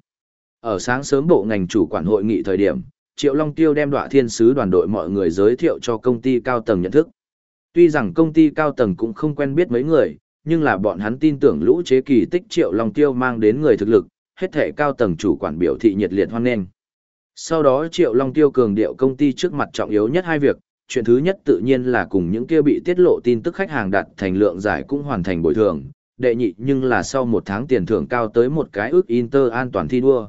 Ở sáng sớm bộ ngành chủ quản hội nghị thời điểm, Triệu Long Tiêu đem đọa thiên sứ đoàn đội mọi người giới thiệu cho công ty cao tầng nhận thức. Tuy rằng công ty cao tầng cũng không quen biết mấy người, nhưng là bọn hắn tin tưởng lũ chế kỳ tích Triệu Long Tiêu mang đến người thực lực, hết thể cao tầng chủ quản biểu thị nhiệt liệt hoan nghênh. Sau đó Triệu Long Tiêu cường điệu công ty trước mặt trọng yếu nhất hai việc, chuyện thứ nhất tự nhiên là cùng những kia bị tiết lộ tin tức khách hàng đặt thành lượng giải cũng hoàn thành bồi thường, đệ nhị nhưng là sau một tháng tiền thưởng cao tới một cái ước Inter an toàn thi đua.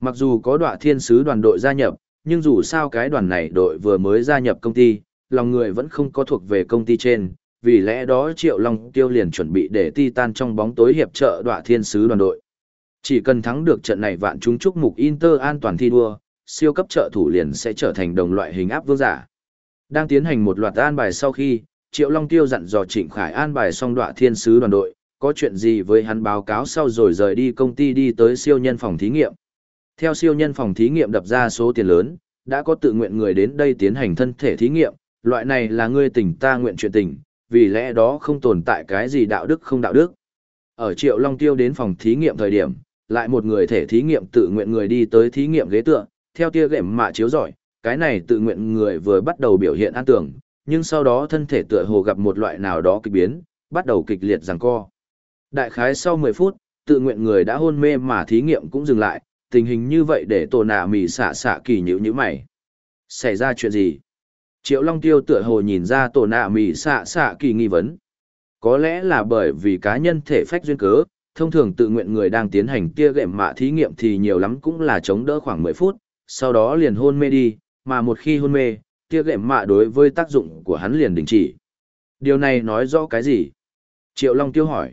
Mặc dù có đọa thiên sứ đoàn đội gia nhập, nhưng dù sao cái đoàn này đội vừa mới gia nhập công ty, lòng người vẫn không có thuộc về công ty trên, vì lẽ đó Triệu Long Tiêu liền chuẩn bị để Titan trong bóng tối hiệp trợ đọa thiên sứ đoàn đội. Chỉ cần thắng được trận này vạn chúng chúc mục Inter an toàn thi đua, siêu cấp trợ thủ liền sẽ trở thành đồng loại hình áp vương giả. Đang tiến hành một loạt an bài sau khi, Triệu Long Tiêu dặn dò Trịnh Khải an bài xong đọa thiên sứ đoàn đội, có chuyện gì với hắn báo cáo sau rồi rời đi công ty đi tới siêu nhân phòng thí nghiệm. Theo siêu nhân phòng thí nghiệm đập ra số tiền lớn, đã có tự nguyện người đến đây tiến hành thân thể thí nghiệm, loại này là ngươi tỉnh ta nguyện chuyện tình, vì lẽ đó không tồn tại cái gì đạo đức không đạo đức. Ở Triệu Long Tiêu đến phòng thí nghiệm thời điểm, lại một người thể thí nghiệm tự nguyện người đi tới thí nghiệm ghế tựa, theo tia gệm mạ chiếu giỏi, cái này tự nguyện người vừa bắt đầu biểu hiện an tưởng, nhưng sau đó thân thể tựa hồ gặp một loại nào đó kịch biến, bắt đầu kịch liệt giằng co. Đại khái sau 10 phút, tự nguyện người đã hôn mê mà thí nghiệm cũng dừng lại, tình hình như vậy để tổ nạ mì xạ xạ kỳ nhữ như mày. Xảy ra chuyện gì? Triệu Long Tiêu tựa hồ nhìn ra tổ nạ mì xạ xạ kỳ nghi vấn. Có lẽ là bởi vì cá nhân thể phách duyên cớ, thông thường tự nguyện người đang tiến hành tia gệm mạ thí nghiệm thì nhiều lắm cũng là chống đỡ khoảng 10 phút, sau đó liền hôn mê đi, mà một khi hôn mê, tia gệm mạ đối với tác dụng của hắn liền đình chỉ. Điều này nói rõ cái gì? Triệu Long Tiêu hỏi.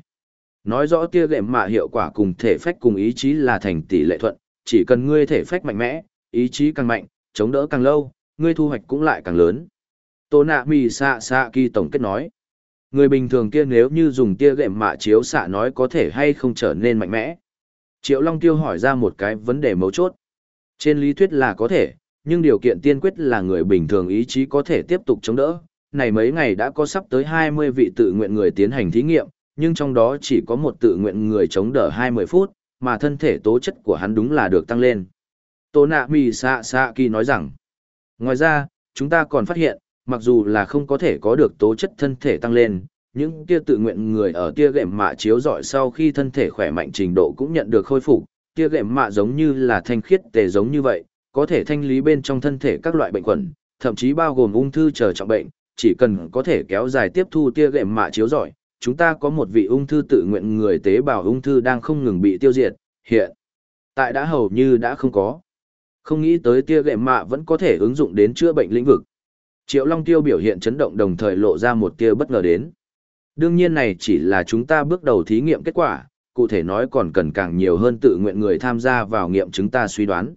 Nói rõ tia gệm mạ hiệu quả cùng thể phách cùng ý chí là thành tỷ lệ thuận, chỉ cần ngươi thể phách mạnh mẽ, ý chí càng mạnh, chống đỡ càng lâu, ngươi thu hoạch cũng lại càng lớn. Tô nạ mì xạ xạ kỳ tổng kết nói. Người bình thường kia nếu như dùng tia gệm mạ chiếu xạ nói có thể hay không trở nên mạnh mẽ. Triệu Long Tiêu hỏi ra một cái vấn đề mấu chốt. Trên lý thuyết là có thể, nhưng điều kiện tiên quyết là người bình thường ý chí có thể tiếp tục chống đỡ. Này mấy ngày đã có sắp tới 20 vị tự nguyện người tiến hành thí nghiệm, nhưng trong đó chỉ có một tự nguyện người chống đỡ 20 phút, mà thân thể tố chất của hắn đúng là được tăng lên. Tô nạ mì xạ xạ kỳ nói rằng, ngoài ra, chúng ta còn phát hiện, mặc dù là không có thể có được tố chất thân thể tăng lên, những kia tự nguyện người ở tia gệm mạ chiếu dọi sau khi thân thể khỏe mạnh trình độ cũng nhận được khôi phục, tia gệm mạ giống như là thanh khiết tề giống như vậy, có thể thanh lý bên trong thân thể các loại bệnh khuẩn, thậm chí bao gồm ung thư chờ trọng bệnh, chỉ cần có thể kéo dài tiếp thu tia gệm mạ chiếu giỏi chúng ta có một vị ung thư tự nguyện người tế bào ung thư đang không ngừng bị tiêu diệt, hiện tại đã hầu như đã không có. Không nghĩ tới tia gệm mạ vẫn có thể ứng dụng đến chữa bệnh lĩnh vực. Triệu Long Tiêu biểu hiện chấn động đồng thời lộ ra một tia bất ngờ đến. Đương nhiên này chỉ là chúng ta bước đầu thí nghiệm kết quả, cụ thể nói còn cần càng nhiều hơn tự nguyện người tham gia vào nghiệm chứng ta suy đoán.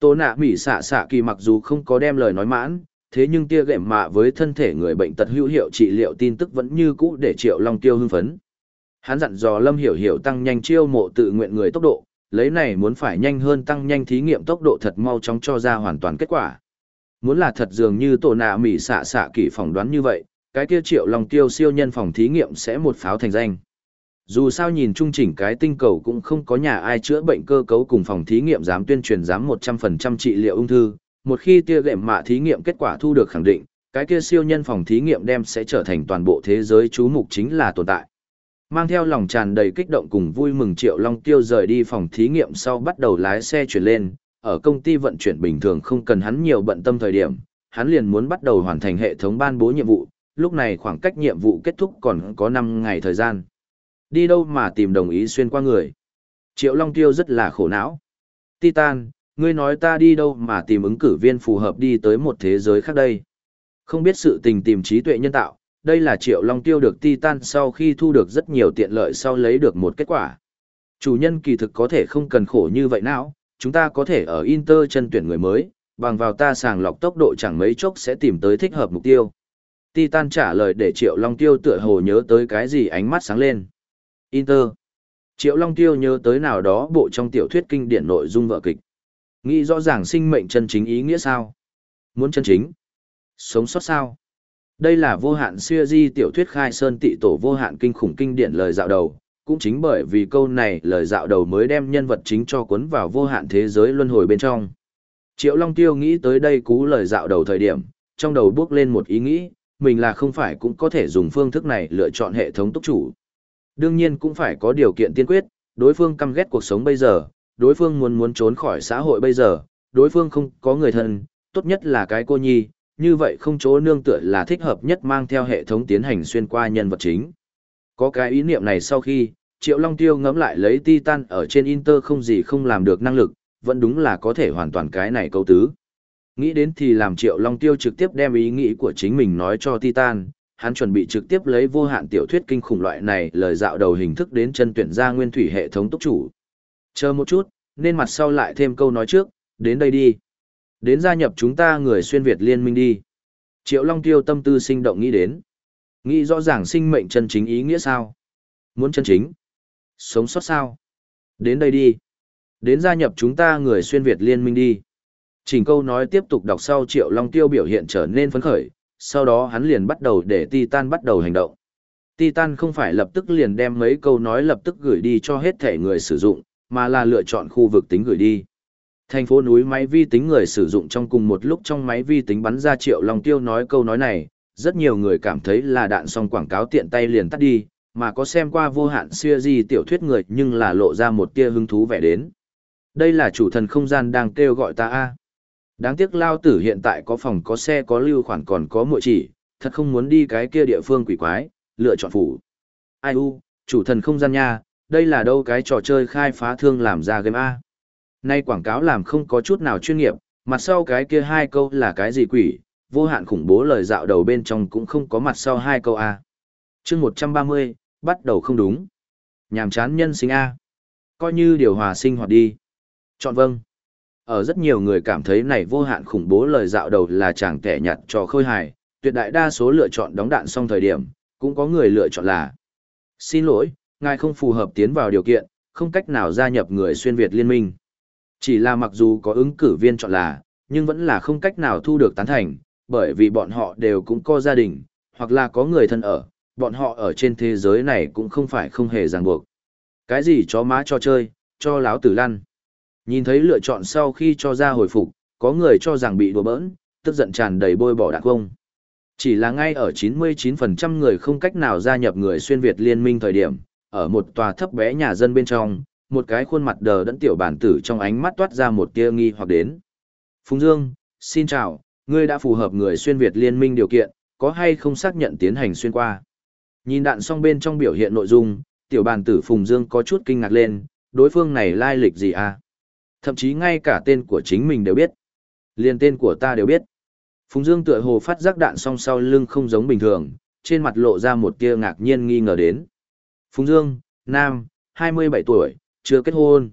Tô nạ mỉ xạ xạ kỳ mặc dù không có đem lời nói mãn, thế nhưng tia gệm mạ với thân thể người bệnh tật hữu hiệu trị liệu tin tức vẫn như cũ để Triệu Long Tiêu hưng phấn. Hắn dặn dò Lâm Hiểu Hiểu tăng nhanh chiêu mộ tự nguyện người tốc độ, lấy này muốn phải nhanh hơn tăng nhanh thí nghiệm tốc độ thật mau chóng cho ra hoàn toàn kết quả. Muốn là thật dường như tổ nạ mỉ xạ xạ kỷ phỏng đoán như vậy, cái kia triệu long tiêu siêu nhân phòng thí nghiệm sẽ một pháo thành danh. Dù sao nhìn trung chỉnh cái tinh cầu cũng không có nhà ai chữa bệnh cơ cấu cùng phòng thí nghiệm dám tuyên truyền dám 100% trị liệu ung thư, một khi tia gệm mạ thí nghiệm kết quả thu được khẳng định, cái kia siêu nhân phòng thí nghiệm đem sẽ trở thành toàn bộ thế giới chú mục chính là tồn tại. Mang theo lòng tràn đầy kích động cùng vui mừng Triệu Long Tiêu rời đi phòng thí nghiệm sau bắt đầu lái xe chuyển lên, ở công ty vận chuyển bình thường không cần hắn nhiều bận tâm thời điểm, hắn liền muốn bắt đầu hoàn thành hệ thống ban bố nhiệm vụ, lúc này khoảng cách nhiệm vụ kết thúc còn có 5 ngày thời gian. Đi đâu mà tìm đồng ý xuyên qua người. Triệu Long Tiêu rất là khổ não. Titan, ngươi nói ta đi đâu mà tìm ứng cử viên phù hợp đi tới một thế giới khác đây. Không biết sự tình tìm trí tuệ nhân tạo, đây là Triệu Long Tiêu được Titan sau khi thu được rất nhiều tiện lợi sau lấy được một kết quả. Chủ nhân kỳ thực có thể không cần khổ như vậy nào, chúng ta có thể ở Inter chân tuyển người mới, bằng vào ta sàng lọc tốc độ chẳng mấy chốc sẽ tìm tới thích hợp mục tiêu. Titan trả lời để Triệu Long Tiêu tựa hồ nhớ tới cái gì ánh mắt sáng lên. Inter. Triệu Long Tiêu nhớ tới nào đó bộ trong tiểu thuyết kinh điển nội dung vợ kịch. Nghĩ rõ ràng sinh mệnh chân chính ý nghĩa sao? Muốn chân chính? Sống sót sao? Đây là vô hạn siêu di tiểu thuyết khai sơn tị tổ vô hạn kinh khủng kinh điển lời dạo đầu, cũng chính bởi vì câu này lời dạo đầu mới đem nhân vật chính cho cuốn vào vô hạn thế giới luân hồi bên trong. Triệu Long Tiêu nghĩ tới đây cú lời dạo đầu thời điểm, trong đầu bước lên một ý nghĩ, mình là không phải cũng có thể dùng phương thức này lựa chọn hệ thống túc chủ. Đương nhiên cũng phải có điều kiện tiên quyết, đối phương căm ghét cuộc sống bây giờ, đối phương muốn muốn trốn khỏi xã hội bây giờ, đối phương không có người thân, tốt nhất là cái cô nhi, như vậy không chỗ nương tựa là thích hợp nhất mang theo hệ thống tiến hành xuyên qua nhân vật chính. Có cái ý niệm này sau khi, Triệu Long Tiêu ngẫm lại lấy Titan ở trên Inter không gì không làm được năng lực, vẫn đúng là có thể hoàn toàn cái này câu tứ. Nghĩ đến thì làm Triệu Long Tiêu trực tiếp đem ý nghĩ của chính mình nói cho Titan, hắn chuẩn bị trực tiếp lấy vô hạn tiểu thuyết kinh khủng loại này lời dạo đầu hình thức đến chân tuyển ra nguyên thủy hệ thống tốc chủ. Chờ một chút, nên mặt sau lại thêm câu nói trước, đến đây đi. Đến gia nhập chúng ta người xuyên Việt liên minh đi. Triệu Long Tiêu tâm tư sinh động nghĩ đến. Nghĩ rõ ràng sinh mệnh chân chính ý nghĩa sao? Muốn chân chính? Sống sót sao? Đến đây đi. Đến gia nhập chúng ta người xuyên Việt liên minh đi. chỉnh câu nói tiếp tục đọc sau Triệu Long Tiêu biểu hiện trở nên phấn khởi, sau đó hắn liền bắt đầu để Titan bắt đầu hành động. Titan không phải lập tức liền đem mấy câu nói lập tức gửi đi cho hết thể người sử dụng, mà là lựa chọn khu vực tính gửi đi. Thành phố núi máy vi tính người sử dụng trong cùng một lúc trong máy vi tính bắn ra Triệu Long Tiêu nói câu nói này, rất nhiều người cảm thấy là đạn xong quảng cáo tiện tay liền tắt đi, mà có xem qua vô hạn siêu di tiểu thuyết người nhưng là lộ ra một tia hứng thú vẻ đến. Đây là chủ thần không gian đang kêu gọi ta a. Đáng tiếc lao tử hiện tại có phòng có xe có lưu khoản còn có muội chỉ, thật không muốn đi cái kia địa phương quỷ quái, lựa chọn phủ. Ai u, chủ thần không gian nha, đây là đâu cái trò chơi khai phá thương làm ra game A. Nay quảng cáo làm không có chút nào chuyên nghiệp, mặt sau cái kia hai câu là cái gì quỷ, vô hạn khủng bố lời dạo đầu bên trong cũng không có mặt sau hai câu A. chương 130, bắt đầu không đúng. Nhàm chán nhân sinh A. Coi như điều hòa sinh hoạt đi. Chọn vâng. Ở rất nhiều người cảm thấy này vô hạn khủng bố lời dạo đầu là chàng kẻ nhặt cho khôi hài, tuyệt đại đa số lựa chọn đóng đạn xong thời điểm, cũng có người lựa chọn là Xin lỗi, ngài không phù hợp tiến vào điều kiện, không cách nào gia nhập người xuyên Việt liên minh. Chỉ là mặc dù có ứng cử viên chọn là, nhưng vẫn là không cách nào thu được tán thành, bởi vì bọn họ đều cũng có gia đình, hoặc là có người thân ở, bọn họ ở trên thế giới này cũng không phải không hề ràng buộc. Cái gì chó má cho chơi, cho láo tử lăn. Nhìn thấy lựa chọn sau khi cho ra hồi phục, có người cho rằng bị đùa bỡn, tức giận tràn đầy bôi bỏ đạn không. Chỉ là ngay ở 99% người không cách nào gia nhập người xuyên Việt liên minh thời điểm, ở một tòa thấp bé nhà dân bên trong, một cái khuôn mặt đờ đẫn tiểu bản tử trong ánh mắt toát ra một tia nghi hoặc đến. Phùng Dương, xin chào, ngươi đã phù hợp người xuyên Việt liên minh điều kiện, có hay không xác nhận tiến hành xuyên qua? Nhìn đạn xong bên trong biểu hiện nội dung, tiểu bản tử Phùng Dương có chút kinh ngạc lên, đối phương này lai lịch gì à? Thậm chí ngay cả tên của chính mình đều biết. Liền tên của ta đều biết. Phùng Dương tựa hồ phát giác đạn song sau lưng không giống bình thường, trên mặt lộ ra một tia ngạc nhiên nghi ngờ đến. Phùng Dương, nam, 27 tuổi, chưa kết hôn.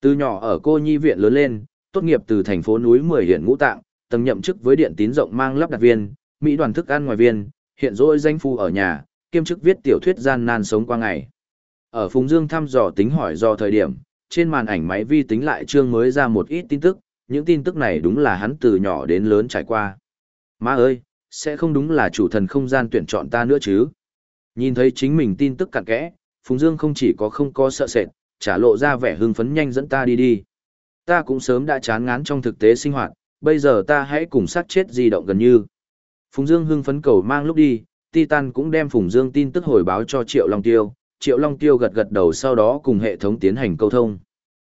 Từ nhỏ ở cô nhi viện lớn lên, tốt nghiệp từ thành phố núi Mười hiện ngũ tạng, tầng nhậm chức với điện tín rộng mang lắp đặt viên, Mỹ đoàn thức ăn ngoài viên, hiện rồi danh phu ở nhà, kiêm chức viết tiểu thuyết gian nan sống qua ngày. Ở Phùng Dương thăm dò tính hỏi do thời điểm, trên màn ảnh máy vi tính lại trương mới ra một ít tin tức, những tin tức này đúng là hắn từ nhỏ đến lớn trải qua. Má ơi, sẽ không đúng là chủ thần không gian tuyển chọn ta nữa chứ. Nhìn thấy chính mình tin tức cặn kẽ, Phùng Dương không chỉ có không có sợ sệt, trả lộ ra vẻ hưng phấn nhanh dẫn ta đi đi. Ta cũng sớm đã chán ngán trong thực tế sinh hoạt, bây giờ ta hãy cùng sát chết di động gần như. Phùng Dương hưng phấn cầu mang lúc đi, Titan cũng đem Phùng Dương tin tức hồi báo cho Triệu Long Tiêu, Triệu Long Tiêu gật gật đầu sau đó cùng hệ thống tiến hành câu thông.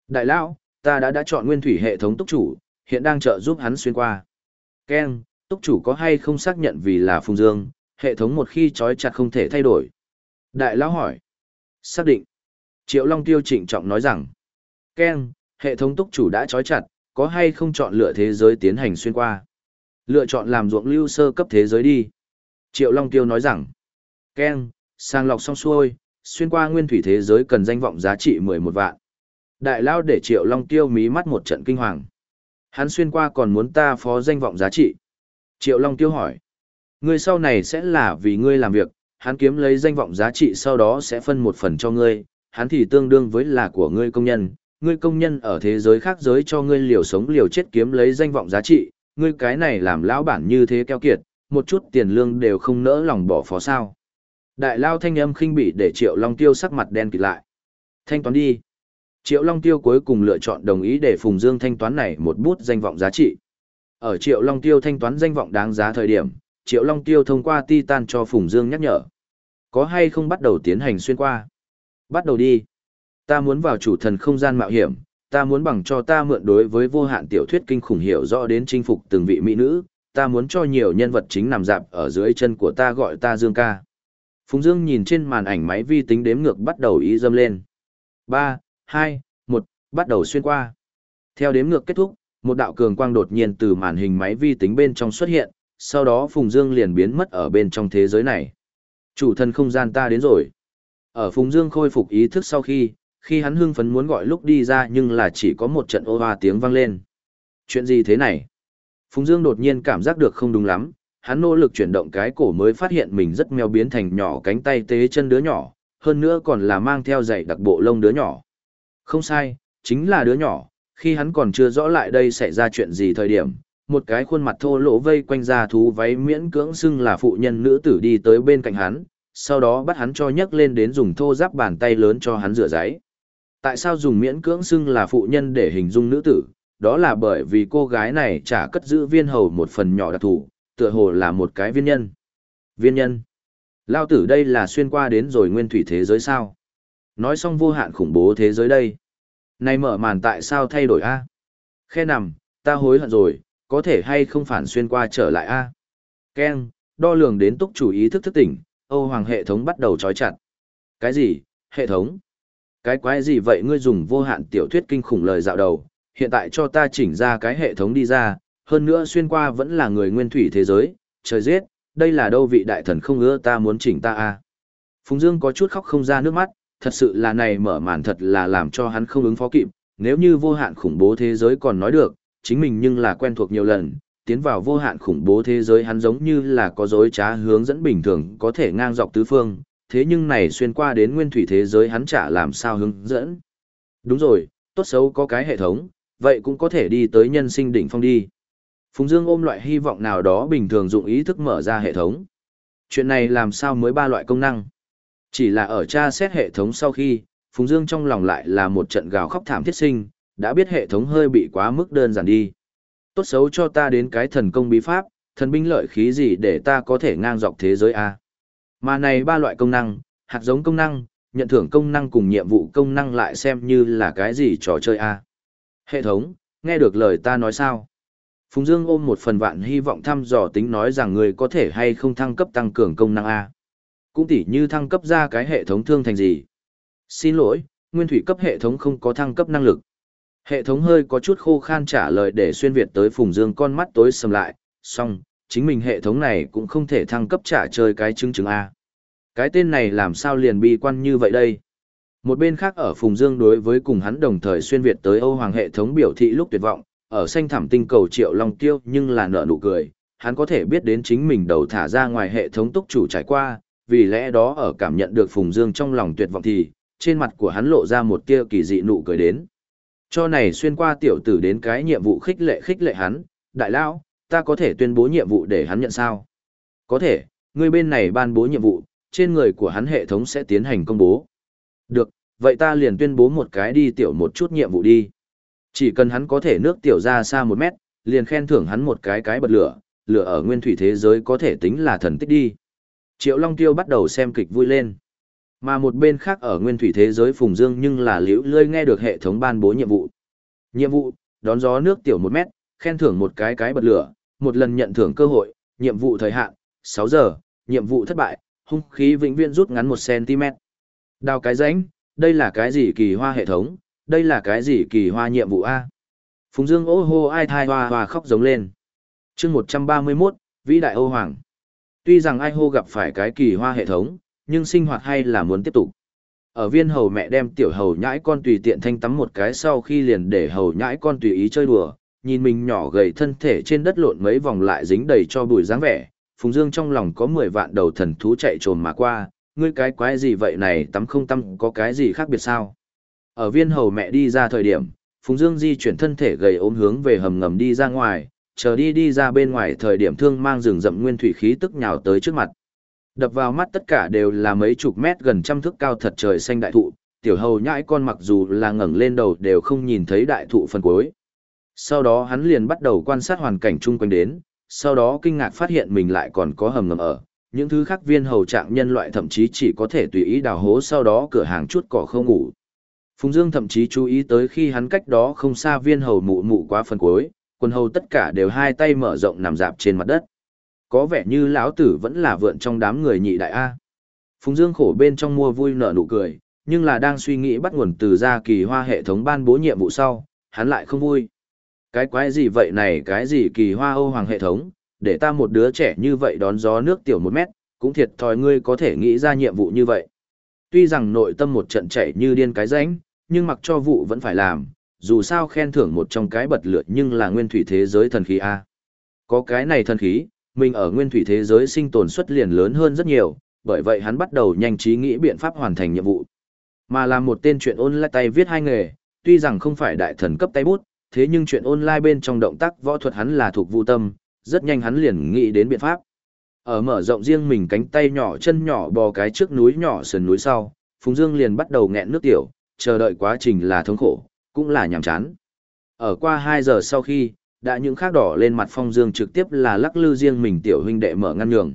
Đại lão, ta đã đã chọn nguyên thủy hệ thống túc chủ, hiện đang trợ giúp hắn xuyên qua. Ken, túc chủ có hay không xác nhận vì là Phùng Dương, hệ thống một khi trói chặt không thể thay đổi. Đại lão hỏi. Xác định. Triệu Long Tiêu trịnh trọng nói rằng. Ken, hệ thống túc chủ đã trói chặt, có hay không chọn lựa thế giới tiến hành xuyên qua. Lựa chọn làm ruộng lưu sơ cấp thế giới đi. Triệu Long Tiêu nói rằng. Ken, sang lọc xong xuôi, xuyên qua nguyên thủy thế giới cần danh vọng giá trị 11 vạn. Đại lao để Triệu Long Tiêu mí mắt một trận kinh hoàng. Hắn xuyên qua còn muốn ta phó danh vọng giá trị. Triệu Long Tiêu hỏi. Ngươi sau này sẽ là vì ngươi làm việc, hắn kiếm lấy danh vọng giá trị sau đó sẽ phân một phần cho ngươi, hắn thì tương đương với là của ngươi công nhân. Ngươi công nhân ở thế giới khác giới cho ngươi liều sống liều chết kiếm lấy danh vọng giá trị, ngươi cái này làm lão bản như thế keo kiệt, một chút tiền lương đều không nỡ lòng bỏ phó sao. Đại lao thanh âm khinh bị để Triệu Long Tiêu sắc mặt đen kịt lại. Thanh toán đi. Triệu Long Tiêu cuối cùng lựa chọn đồng ý để Phùng Dương thanh toán này một bút danh vọng giá trị. Ở Triệu Long Tiêu thanh toán danh vọng đáng giá thời điểm, Triệu Long Tiêu thông qua Titan cho Phùng Dương nhắc nhở. Có hay không bắt đầu tiến hành xuyên qua? Bắt đầu đi. Ta muốn vào chủ thần không gian mạo hiểm, ta muốn bằng cho ta mượn đối với vô hạn tiểu thuyết kinh khủng hiểu rõ đến chinh phục từng vị mỹ nữ, ta muốn cho nhiều nhân vật chính nằm dạp ở dưới chân của ta gọi ta Dương ca. Phùng Dương nhìn trên màn ảnh máy vi tính đếm ngược bắt đầu ý dâm lên. 3, 2, 1, bắt đầu xuyên qua. Theo đếm ngược kết thúc, một đạo cường quang đột nhiên từ màn hình máy vi tính bên trong xuất hiện, sau đó Phùng Dương liền biến mất ở bên trong thế giới này. Chủ thần không gian ta đến rồi. Ở Phùng Dương khôi phục ý thức sau khi, khi hắn hưng phấn muốn gọi lúc đi ra nhưng là chỉ có một trận ô hoa tiếng vang lên. Chuyện gì thế này? Phùng Dương đột nhiên cảm giác được không đúng lắm, hắn nỗ lực chuyển động cái cổ mới phát hiện mình rất mèo biến thành nhỏ cánh tay tế chân đứa nhỏ, hơn nữa còn là mang theo giày đặc bộ lông đứa nhỏ. Không sai, chính là đứa nhỏ, khi hắn còn chưa rõ lại đây xảy ra chuyện gì thời điểm, một cái khuôn mặt thô lỗ vây quanh ra thú váy miễn cưỡng xưng là phụ nhân nữ tử đi tới bên cạnh hắn, sau đó bắt hắn cho nhấc lên đến dùng thô giáp bàn tay lớn cho hắn rửa giấy. Tại sao dùng miễn cưỡng xưng là phụ nhân để hình dung nữ tử? Đó là bởi vì cô gái này chả cất giữ viên hầu một phần nhỏ đặc thù, tựa hồ là một cái viên nhân. Viên nhân. Lao tử đây là xuyên qua đến rồi nguyên thủy thế giới sao? Nói xong vô hạn khủng bố thế giới đây. Này mở màn tại sao thay đổi a? Khe nằm, ta hối hận rồi, có thể hay không phản xuyên qua trở lại a? Ken, đo lường đến túc chủ ý thức thức tỉnh, Âu Hoàng hệ thống bắt đầu trói chặt. Cái gì? Hệ thống? Cái quái gì vậy ngươi dùng vô hạn tiểu thuyết kinh khủng lời dạo đầu, hiện tại cho ta chỉnh ra cái hệ thống đi ra, hơn nữa xuyên qua vẫn là người nguyên thủy thế giới, trời giết, đây là đâu vị đại thần không ưa ta muốn chỉnh ta a Phùng Dương có chút khóc không ra nước mắt, thật sự là này mở màn thật là làm cho hắn không ứng phó kịp, nếu như vô hạn khủng bố thế giới còn nói được, chính mình nhưng là quen thuộc nhiều lần, tiến vào vô hạn khủng bố thế giới hắn giống như là có dối trá hướng dẫn bình thường có thể ngang dọc tứ phương, thế nhưng này xuyên qua đến nguyên thủy thế giới hắn chả làm sao hướng dẫn. Đúng rồi, tốt xấu có cái hệ thống, vậy cũng có thể đi tới nhân sinh đỉnh phong đi. Phùng Dương ôm loại hy vọng nào đó bình thường dụng ý thức mở ra hệ thống. Chuyện này làm sao mới ba loại công năng? Chỉ là ở tra xét hệ thống sau khi, Phùng Dương trong lòng lại là một trận gào khóc thảm thiết sinh, đã biết hệ thống hơi bị quá mức đơn giản đi. Tốt xấu cho ta đến cái thần công bí pháp, thần binh lợi khí gì để ta có thể ngang dọc thế giới a Mà này ba loại công năng, hạt giống công năng, nhận thưởng công năng cùng nhiệm vụ công năng lại xem như là cái gì trò chơi a Hệ thống, nghe được lời ta nói sao? Phùng Dương ôm một phần vạn hy vọng thăm dò tính nói rằng người có thể hay không thăng cấp tăng cường công năng A. Cũng tỉ như thăng cấp ra cái hệ thống thương thành gì. Xin lỗi, nguyên thủy cấp hệ thống không có thăng cấp năng lực. Hệ thống hơi có chút khô khan trả lời để xuyên Việt tới Phùng Dương con mắt tối sầm lại, song, chính mình hệ thống này cũng không thể thăng cấp trả chơi cái chứng chứng A. Cái tên này làm sao liền bi quan như vậy đây? Một bên khác ở Phùng Dương đối với cùng hắn đồng thời xuyên Việt tới Âu Hoàng hệ thống biểu thị lúc tuyệt vọng, ở xanh thảm tinh cầu triệu long tiêu nhưng là nợ nụ cười, hắn có thể biết đến chính mình đầu thả ra ngoài hệ thống túc chủ trải qua, vì lẽ đó ở cảm nhận được Phùng Dương trong lòng tuyệt vọng thì, trên mặt của hắn lộ ra một tia kỳ dị nụ cười đến. Cho này xuyên qua tiểu tử đến cái nhiệm vụ khích lệ khích lệ hắn, đại lão, ta có thể tuyên bố nhiệm vụ để hắn nhận sao? Có thể, người bên này ban bố nhiệm vụ, trên người của hắn hệ thống sẽ tiến hành công bố. Được, vậy ta liền tuyên bố một cái đi tiểu một chút nhiệm vụ đi. Chỉ cần hắn có thể nước tiểu ra xa một mét, liền khen thưởng hắn một cái cái bật lửa, lửa ở nguyên thủy thế giới có thể tính là thần tích đi. Triệu Long Tiêu bắt đầu xem kịch vui lên. Mà một bên khác ở nguyên thủy thế giới Phùng Dương nhưng là liễu lơi nghe được hệ thống ban bố nhiệm vụ. Nhiệm vụ, đón gió nước tiểu một mét, khen thưởng một cái cái bật lửa, một lần nhận thưởng cơ hội, nhiệm vụ thời hạn, 6 giờ, nhiệm vụ thất bại, hung khí vĩnh viễn rút ngắn 1cm. Đào cái rãnh, đây là cái gì kỳ hoa hệ thống, đây là cái gì kỳ hoa nhiệm vụ A. Phùng Dương ô hô ai thai hoa hoa khóc giống lên. chương 131, Vĩ Đại Âu Hoàng. Tuy rằng ai hô gặp phải cái kỳ hoa hệ thống, nhưng sinh hoạt hay là muốn tiếp tục. Ở viên hầu mẹ đem tiểu hầu nhãi con tùy tiện thanh tắm một cái sau khi liền để hầu nhãi con tùy ý chơi đùa, nhìn mình nhỏ gầy thân thể trên đất lộn mấy vòng lại dính đầy cho bụi dáng vẻ, Phùng Dương trong lòng có 10 vạn đầu thần thú chạy trồm mà qua, ngươi cái quái gì vậy này tắm không tắm có cái gì khác biệt sao? Ở viên hầu mẹ đi ra thời điểm, Phùng Dương di chuyển thân thể gầy ốm hướng về hầm ngầm đi ra ngoài, chờ đi đi ra bên ngoài thời điểm thương mang rừng rậm nguyên thủy khí tức nhào tới trước mặt. Đập vào mắt tất cả đều là mấy chục mét gần trăm thước cao thật trời xanh đại thụ, tiểu hầu nhãi con mặc dù là ngẩng lên đầu đều không nhìn thấy đại thụ phần cuối. Sau đó hắn liền bắt đầu quan sát hoàn cảnh chung quanh đến, sau đó kinh ngạc phát hiện mình lại còn có hầm ngầm ở. Những thứ khác viên hầu trạng nhân loại thậm chí chỉ có thể tùy ý đào hố sau đó cửa hàng chút cỏ không ngủ. Phùng Dương thậm chí chú ý tới khi hắn cách đó không xa viên hầu mụ mụ quá phần cuối, quần hầu tất cả đều hai tay mở rộng nằm dạp trên mặt đất. Có vẻ như lão tử vẫn là vượn trong đám người nhị đại A. Phùng Dương khổ bên trong mua vui nở nụ cười, nhưng là đang suy nghĩ bắt nguồn từ gia kỳ hoa hệ thống ban bố nhiệm vụ sau, hắn lại không vui. Cái quái gì vậy này cái gì kỳ hoa Âu Hoàng hệ thống, để ta một đứa trẻ như vậy đón gió nước tiểu một mét, cũng thiệt thòi ngươi có thể nghĩ ra nhiệm vụ như vậy. Tuy rằng nội tâm một trận chảy như điên cái ránh nhưng mặc cho vụ vẫn phải làm, dù sao khen thưởng một trong cái bật lượt nhưng là nguyên thủy thế giới thần khí A. Có cái này thần khí, mình ở nguyên thủy thế giới sinh tồn suất liền lớn hơn rất nhiều, bởi vậy hắn bắt đầu nhanh trí nghĩ biện pháp hoàn thành nhiệm vụ. Mà làm một tên chuyện online tay viết hai nghề, tuy rằng không phải đại thần cấp tay bút, thế nhưng chuyện online bên trong động tác võ thuật hắn là thuộc vô tâm, rất nhanh hắn liền nghĩ đến biện pháp. Ở mở rộng riêng mình cánh tay nhỏ chân nhỏ bò cái trước núi nhỏ sườn núi sau, Phùng Dương liền bắt đầu nghẹn nước tiểu, chờ đợi quá trình là thống khổ, cũng là nhàm chán. Ở qua 2 giờ sau khi, đã những khác đỏ lên mặt Phong Dương trực tiếp là lắc lư riêng mình tiểu huynh đệ mở ngăn nhường.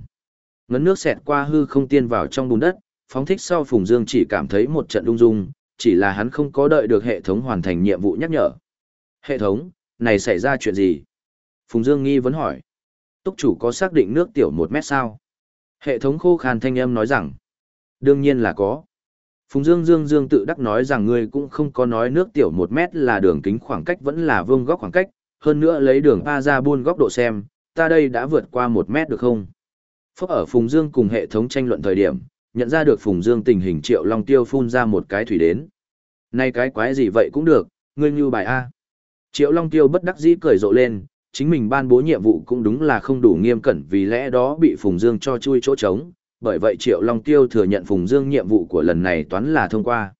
Ngấn nước xẹt qua hư không tiên vào trong bùn đất, phóng thích sau Phùng Dương chỉ cảm thấy một trận đung dung, chỉ là hắn không có đợi được hệ thống hoàn thành nhiệm vụ nhắc nhở. Hệ thống, này xảy ra chuyện gì? Phùng Dương nghi vấn hỏi. Túc chủ có xác định nước tiểu một mét sao? Hệ thống khô khan thanh âm nói rằng. Đương nhiên là có. Phùng Dương Dương Dương tự đắc nói rằng ngươi cũng không có nói nước tiểu một mét là đường kính khoảng cách vẫn là vương góc khoảng cách, hơn nữa lấy đường pa ra buôn góc độ xem, ta đây đã vượt qua một mét được không? Phúc ở Phùng Dương cùng hệ thống tranh luận thời điểm, nhận ra được Phùng Dương tình hình triệu long tiêu phun ra một cái thủy đến. Này cái quái gì vậy cũng được, ngươi như bài A. Triệu long tiêu bất đắc dĩ cười rộ lên, chính mình ban bố nhiệm vụ cũng đúng là không đủ nghiêm cẩn vì lẽ đó bị Phùng Dương cho chui chỗ trống, bởi vậy Triệu Long Tiêu thừa nhận Phùng Dương nhiệm vụ của lần này toán là thông qua.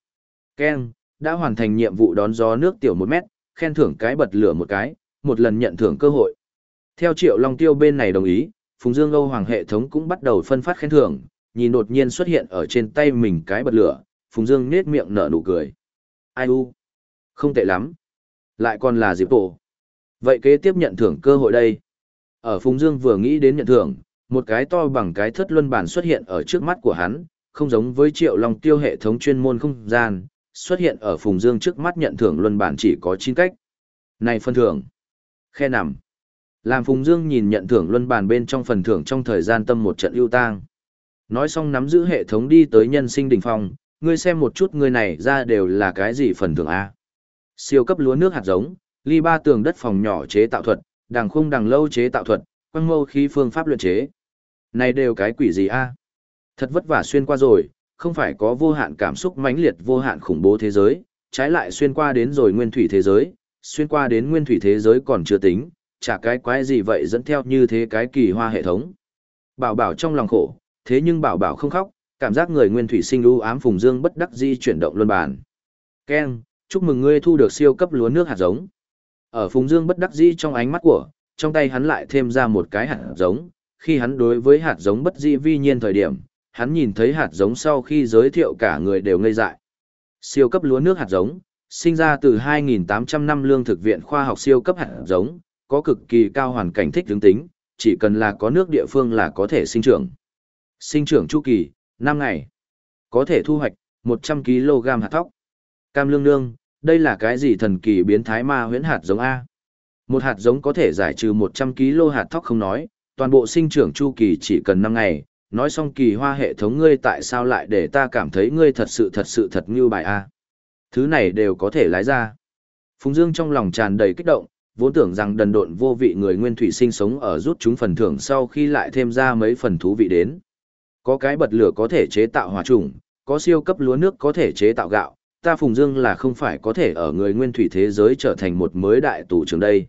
Ken, đã hoàn thành nhiệm vụ đón gió nước tiểu một mét, khen thưởng cái bật lửa một cái, một lần nhận thưởng cơ hội. Theo Triệu Long Tiêu bên này đồng ý, Phùng Dương Âu Hoàng hệ thống cũng bắt đầu phân phát khen thưởng, nhìn đột nhiên xuất hiện ở trên tay mình cái bật lửa, Phùng Dương nết miệng nở nụ cười. Ai u? Không tệ lắm. Lại còn là dịp tổ. Vậy kế tiếp nhận thưởng cơ hội đây. Ở Phùng Dương vừa nghĩ đến nhận thưởng, một cái to bằng cái thất luân bản xuất hiện ở trước mắt của hắn, không giống với triệu long tiêu hệ thống chuyên môn không gian, xuất hiện ở Phùng Dương trước mắt nhận thưởng luân bản chỉ có 9 cách. Này phân thưởng. Khe nằm. Làm Phùng Dương nhìn nhận thưởng luân bàn bên trong phần thưởng trong thời gian tâm một trận ưu tang. Nói xong nắm giữ hệ thống đi tới nhân sinh đỉnh phong, ngươi xem một chút ngươi này ra đều là cái gì phần thưởng A. Siêu cấp lúa nước hạt giống, ly ba tường đất phòng nhỏ chế tạo thuật, đằng khung đằng lâu chế tạo thuật, quăng mâu khí phương pháp luyện chế. Này đều cái quỷ gì a? Thật vất vả xuyên qua rồi, không phải có vô hạn cảm xúc mãnh liệt vô hạn khủng bố thế giới, trái lại xuyên qua đến rồi nguyên thủy thế giới, xuyên qua đến nguyên thủy thế giới còn chưa tính, chả cái quái gì vậy dẫn theo như thế cái kỳ hoa hệ thống. Bảo bảo trong lòng khổ, thế nhưng bảo bảo không khóc, cảm giác người nguyên thủy sinh u ám phùng dương bất đắc di chuyển động luân bàn. Ken, chúc mừng ngươi thu được siêu cấp lúa nước hạt giống. Ở phùng dương bất đắc di trong ánh mắt của, trong tay hắn lại thêm ra một cái hạt giống, khi hắn đối với hạt giống bất di vi nhiên thời điểm, hắn nhìn thấy hạt giống sau khi giới thiệu cả người đều ngây dại. Siêu cấp lúa nước hạt giống, sinh ra từ 2.800 năm lương thực viện khoa học siêu cấp hạt giống, có cực kỳ cao hoàn cảnh thích ứng tính, chỉ cần là có nước địa phương là có thể sinh trưởng. Sinh trưởng chu kỳ, 5 ngày. Có thể thu hoạch, 100 kg hạt thóc. Cam lương nương, đây là cái gì thần kỳ biến thái ma huyễn hạt giống A? Một hạt giống có thể giải trừ 100 kg hạt thóc không nói, toàn bộ sinh trưởng chu kỳ chỉ cần 5 ngày, nói xong kỳ hoa hệ thống ngươi tại sao lại để ta cảm thấy ngươi thật sự thật sự thật như bài A. Thứ này đều có thể lái ra. Phùng Dương trong lòng tràn đầy kích động, vốn tưởng rằng đần độn vô vị người nguyên thủy sinh sống ở rút chúng phần thưởng sau khi lại thêm ra mấy phần thú vị đến. Có cái bật lửa có thể chế tạo hỏa trùng, có siêu cấp lúa nước có thể chế tạo gạo, ta Phùng Dương là không phải có thể ở người nguyên thủy thế giới trở thành một mới đại tù trưởng đây.